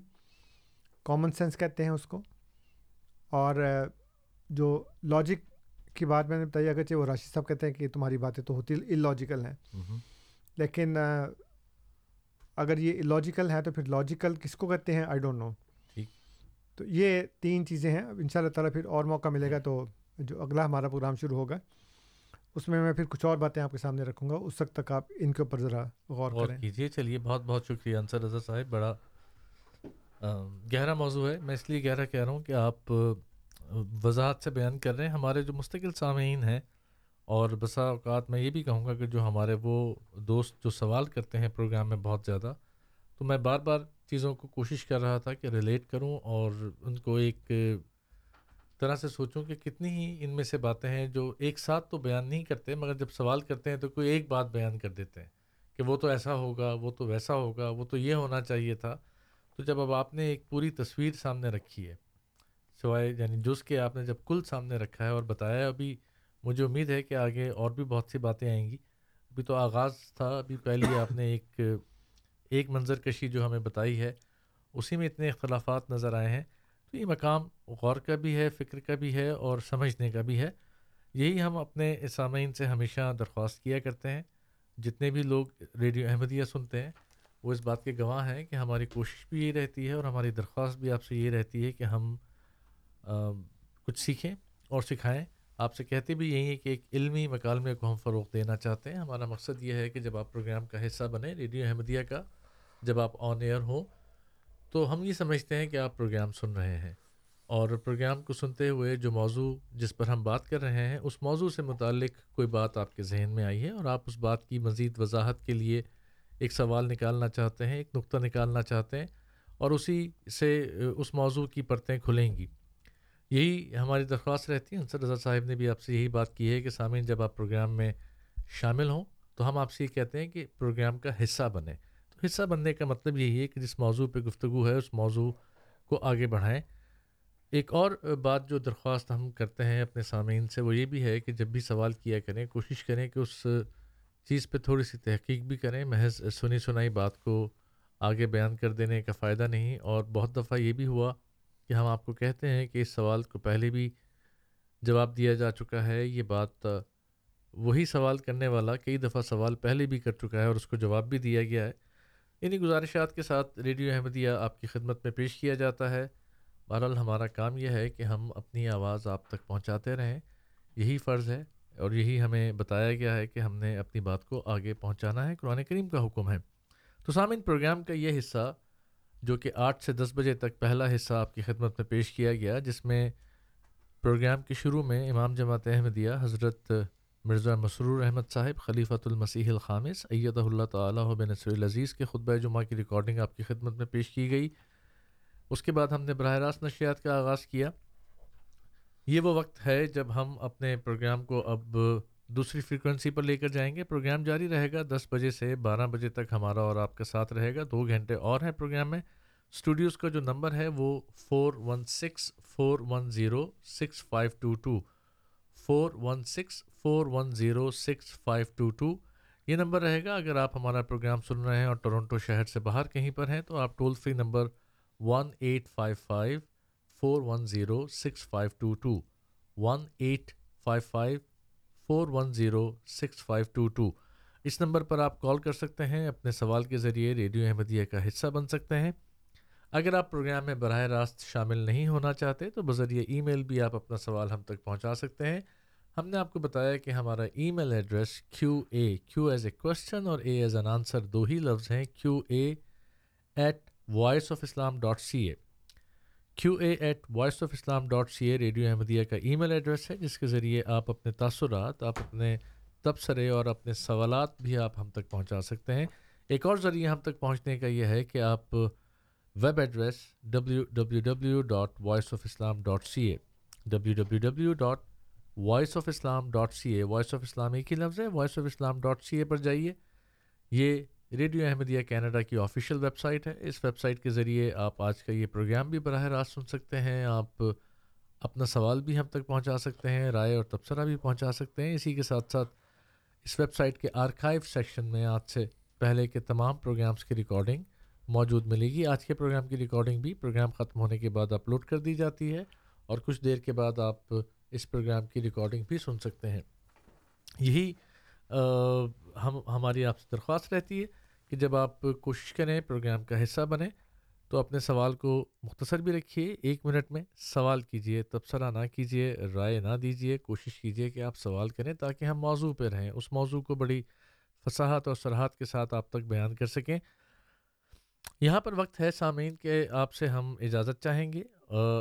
کامن سینس کہتے ہیں اس کو۔ اور جو لاجک کی بات میں نے بتائی اگرچہ وہ راشد صاحب کہتے ہیں کہ تمہاری باتیں تو ہوتی لاجیکل ہیں. لیکن اگر یہ لاجیکل ہیں تو پھر لاجیکل کس کو کہتے ہیں؟ آئی ڈونٹ نو تو یہ تین چیزیں ہیں۔ اب ان شاء اللہ تعالیٰ پھر اور موقع ملے گا تو جو اگلا ہمارا پروگرام شروع ہوگا اس میں میں پھر کچھ اور باتیں آپ کے سامنے رکھوں گا۔ اس وقت تک آپ ان کے اوپر ذرا غور غور کریں۔ کیجیے چلیے بہت بہت شکریہ انصر رضا صاحب۔ بڑا گہرا موضوع ہے۔ میں اس لیے گہرا کہہ رہا ہوں کہ آپ وضاحت سے بیان کر رہے ہیں۔ ہمارے جو مستقل سامعین ہیں اور بسا اوقات میں یہ بھی کہوں گا کہ جو ہمارے وہ دوست جو سوال کرتے ہیں پروگرام میں بہت زیادہ تو میں بار بار چیزوں کو کوشش کر رہا تھا کہ ریلیٹ کروں اور ان کو ایک طرح سے سوچوں کہ کتنی ہی ان میں سے باتیں ہیں جو ایک ساتھ تو بیان نہیں کرتے، مگر جب سوال کرتے ہیں تو کوئی ایک بات بیان کر دیتے ہیں کہ وہ تو ایسا ہوگا، وہ تو ویسا ہوگا، وہ تو یہ ہونا چاہیے تھا۔ تو جب اب آپ نے ایک پوری تصویر سامنے رکھی ہے، سوائے یعنی جز کے آپ نے جب کل سامنے رکھا ہے اور بتایا، ابھی مجھے امید ہے کہ آگے اور بھی بہت سی باتیں آئیں گی۔ ابھی تو آغاز تھا، ابھی پہلے آپ نے ایک ایک منظر کشی جو ہمیں بتائی ہے اسی میں اتنے اختلافات نظر آئے ہیں۔ تو یہ مقام غور کا بھی ہے فکر کا بھی ہے اور سمجھنے کا بھی ہے۔ یہی ہم اپنے سامعین سے ہمیشہ درخواست کیا کرتے ہیں۔ جتنے بھی لوگ ریڈیو احمدیہ سنتے ہیں وہ اس بات کے گواہ ہیں کہ ہماری کوشش بھی یہی رہتی ہے اور ہماری درخواست بھی آپ سے یہ رہتی ہے کہ ہم آ, کچھ سیکھیں اور سکھائیں۔ آپ سے کہتے بھی یہی ہے کہ ایک علمی مکالمے کو ہم فروغ دینا چاہتے ہیں۔ ہمارا مقصد یہ ہے کہ جب آپ پروگرام کا حصہ بنیں ریڈیو احمدیہ کا جب آپ آن ایئر ہوں، تو ہم یہ سمجھتے ہیں کہ آپ پروگرام سن رہے ہیں۔ اور پروگرام کو سنتے ہوئے جو موضوع جس پر ہم بات کر رہے ہیں، اس موضوع سے متعلق کوئی بات آپ کے ذہن میں آئی ہے؟ اور آپ اس بات کی مزید وضاحت کے لیے ایک سوال نکالنا چاہتے ہیں، ایک نقطہ نکالنا چاہتے ہیں، اور اسی سے، اس موضوع کی پرتیں کھلیں گی۔ یہی ہماری درخواست رہتی ہے۔ انصر رضا صاحب نے بھی آپ سے یہی بات کی ہے کہ سامعین، جب آپ پروگرام میں شامل ہوں، تو ہم آپ سے یہ کہتے ہیں کہ پروگرام کا حصہ بنیں۔ حصہ بننے کا مطلب یہی ہے کہ جس موضوع پہ گفتگو ہے، اس موضوع کو آگے بڑھائیں۔ ایک اور بات جو درخواست ہم کرتے ہیں اپنے سامعین سے، وہ یہ بھی ہے کہ جب بھی سوال کیا کریں، کوشش کریں کہ اس چیز پہ تھوڑی سی تحقیق بھی کریں۔ محض سنی سنائی بات کو آگے بیان کر دینے کا فائدہ نہیں۔ اور بہت دفعہ یہ بھی ہوا کہ ہم آپ کو کہتے ہیں کہ اس سوال کو پہلے بھی جواب دیا جا چکا ہے۔ یہ بات وہی سوال کرنے والا کئی دفعہ سوال پہلے بھی کر چکا ہے اور اس کو جواب بھی دیا گیا ہے۔ انہیں گزارشات کے ساتھ ریڈیو احمدیہ آپ کی خدمت میں پیش کیا جاتا ہے۔ بہرحال ہمارا کام یہ ہے کہ ہم اپنی آواز آپ تک پہنچاتے رہیں۔ یہی فرض ہے اور یہی ہمیں بتایا گیا ہے کہ ہم نے اپنی بات کو آگے پہنچانا ہے، قرآن کریم کا حکم ہے۔ تو سامعین، پروگرام کا یہ حصہ جو کہ آٹھ سے دس بجے تک پہلا حصہ آپ کی خدمت میں پیش کیا گیا، جس میں پروگرام کے شروع میں امام جماعت احمدیہ حضرت مرزا مسرور احمد صاحب، خلیفۃ المسیح الخامس ایت اللہ تعالیٰ بن العزیز کے خطبہ جمعہ کی ریکارڈنگ آپ کی خدمت میں پیش کی گئی۔ اس کے بعد ہم نے براہ راست نشریات کا آغاز کیا۔ یہ وہ وقت ہے جب ہم اپنے پروگرام کو اب دوسری فریکوینسی پر لے کر جائیں گے۔ پروگرام جاری رہے گا دس بجے سے بارہ بجے تک ہمارا اور آپ کا ساتھ رہے گا۔ دو گھنٹے اور ہیں پروگرام میں۔ اسٹوڈیوز کا جو نمبر ہے وہ four one six four one zero six five two two four one six four one zero six five two two یہ نمبر رہے گا۔ اگر آپ ہمارا پروگرام سن رہے ہیں اور ٹورنٹو شہر سے باہر کہیں پر ہیں، تو آپ toll free number one eight five five four one zero six five two two one eight five five four one zero six five two two اس نمبر پر آپ کال کر سکتے ہیں، اپنے سوال کے ذریعے ریڈیو احمدیہ کا حصہ بن سکتے ہیں۔ اگر آپ پروگرام میں براہ راست شامل نہیں ہونا چاہتے، تو بذریعہ ای میل بھی آپ اپنا سوال ہم تک پہنچا سکتے ہیں۔ ہم نے آپ کو بتایا کہ ہمارا email address Q A Q is a question اور اے ایز این آنسر دو ہی لفظ ہیں Q A at voice of Islam dot C A Q A at voice of Islam dot C A radio Ahmadiyya کا email address ہے، جس کے ذریعے آپ اپنے تاثرات، آپ اپنے تبصرے اور اپنے سوالات بھی آپ ہم تک پہنچا سکتے ہیں۔ ایک اور ذریعہ ہم تک پہنچنے کا یہ ہے کہ آپ web address W W W dot voice of Islam dot C A W W W dot voice of Islam dot C A voice of Islam ایک ہی لفظ ہے voice of Islam dot C A پر جائیے یہ radio Ahmadiyya Canada کی official website ہے اس website کے ذریعے آپ آج کا یہ پروگرام بھی براہ راست سن سکتے ہیں آپ اپنا سوال بھی ہم تک پہنچا سکتے ہیں رائے اور تبصرہ بھی پہنچا سکتے ہیں اسی کے ساتھ ساتھ اس ویب سائٹ کے آرکائیو سیکشن میں آج سے پہلے کے تمام پروگرامز کی ریکارڈنگ موجود ملے گی۔ آج کے پروگرام کی ریکارڈنگ بھی پروگرام ختم ہونے کے بعد اپلوڈ کر دی جاتی ہے اور کچھ دیر کے بعد آپ اس پروگرام کی ریکارڈنگ بھی سن سکتے ہیں۔ یہی ہم، ہماری آپ سے درخواست رہتی ہے کہ جب آپ کوشش کریں پروگرام کا حصہ بنیں تو اپنے سوال کو مختصر بھی رکھیے۔ ایک منٹ میں سوال کیجیے تبصرہ نہ کیجیے رائے نہ دیجیے کوشش کیجیے کہ آپ سوال کریں تاکہ ہم موضوع پہ رہیں۔ اس موضوع کو بڑی فصاحت اور سرحد کے ساتھ آپ تک بیان کر سکیں۔ یہاں پر وقت ہے سامعین کہ آپ سے ہم اجازت چاہیں گے۔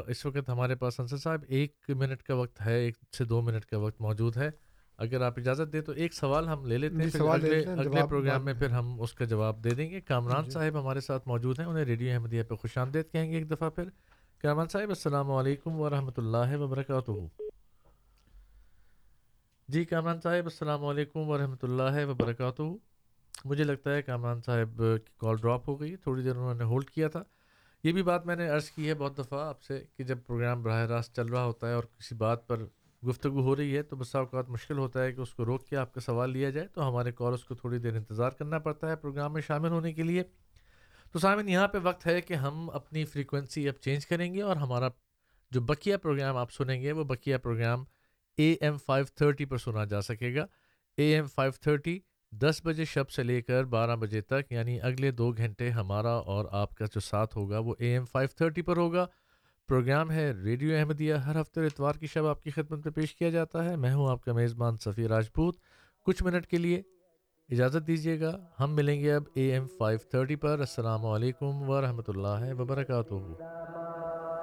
اس وقت ہمارے پاس انصر صاحب ایک منٹ کا وقت ہے ایک سے دو منٹ کا وقت موجود ہے۔ اگر آپ اجازت دیں تو ایک سوال ہم لے لیتے ہیں پھر اگلے اگلے پروگرام میں پھر ہم اس کا جواب دے دیں گے۔ کامران جی۔ صاحب ہمارے ساتھ موجود ہیں انہیں ریڈیو احمدیہ پہ خوش آمدید کہیں گے ایک دفعہ پھر۔ کامران صاحب السلام علیکم ورحمۃ اللہ وبرکاتہ۔ جی کامران صاحب السلام علیکم ورحمۃ اللہ وبرکاتہ۔ مجھے لگتا ہے کامران صاحب کی کال ڈراپ ہو گئی تھوڑی دیر انہوں نے ہولڈ کیا تھا۔ یہ بھی بات میں نے عرض کی ہے بہت دفعہ آپ سے کہ جب پروگرام براہ راست چل رہا ہوتا ہے اور کسی بات پر گفتگو ہو رہی ہے تو بسا اوقات مشکل ہوتا ہے کہ اس کو روک کے آپ کا سوال لیا جائے۔ تو ہمارے کالرس کو تھوڑی دیر انتظار کرنا پڑتا ہے پروگرام میں شامل ہونے کے لیے۔ تو سامن یہاں پہ وقت ہے کہ ہم اپنی فریکوینسی اب چینج کریں گے اور ہمارا جو بقیہ پروگرام آپ سنیں گے، وہ بقیہ programme A M five thirty پر سنا جا سکے گا۔ اے ایم فائیو تھرٹی دس بجے شب سے لے کر بارہ بجے تک یعنی اگلے دو گھنٹے ہمارا اور آپ کا جو ساتھ ہوگا وہ اے ایم فائیو تھرٹی پر ہوگا۔ پروگرام ہے ریڈیو احمدیہ، ہر ہفتے اتوار کی شب آپ کی خدمت میں پیش کیا جاتا ہے۔ میں ہوں آپ کا میزبان صفی راجپوت۔ کچھ منٹ کے لیے اجازت دیجیے گا۔ ہم ملیں گے اب اے ایم فائیو تھرٹی پر۔ السلام علیکم ورحمۃ اللہ وبرکاتہ۔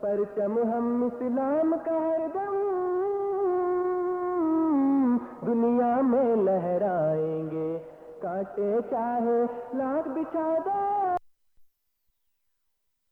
پرچم ہم اسلام کا ہر دم دنیا میں لہرائیں گے کاٹے چاہے لاکھ بچھا دیں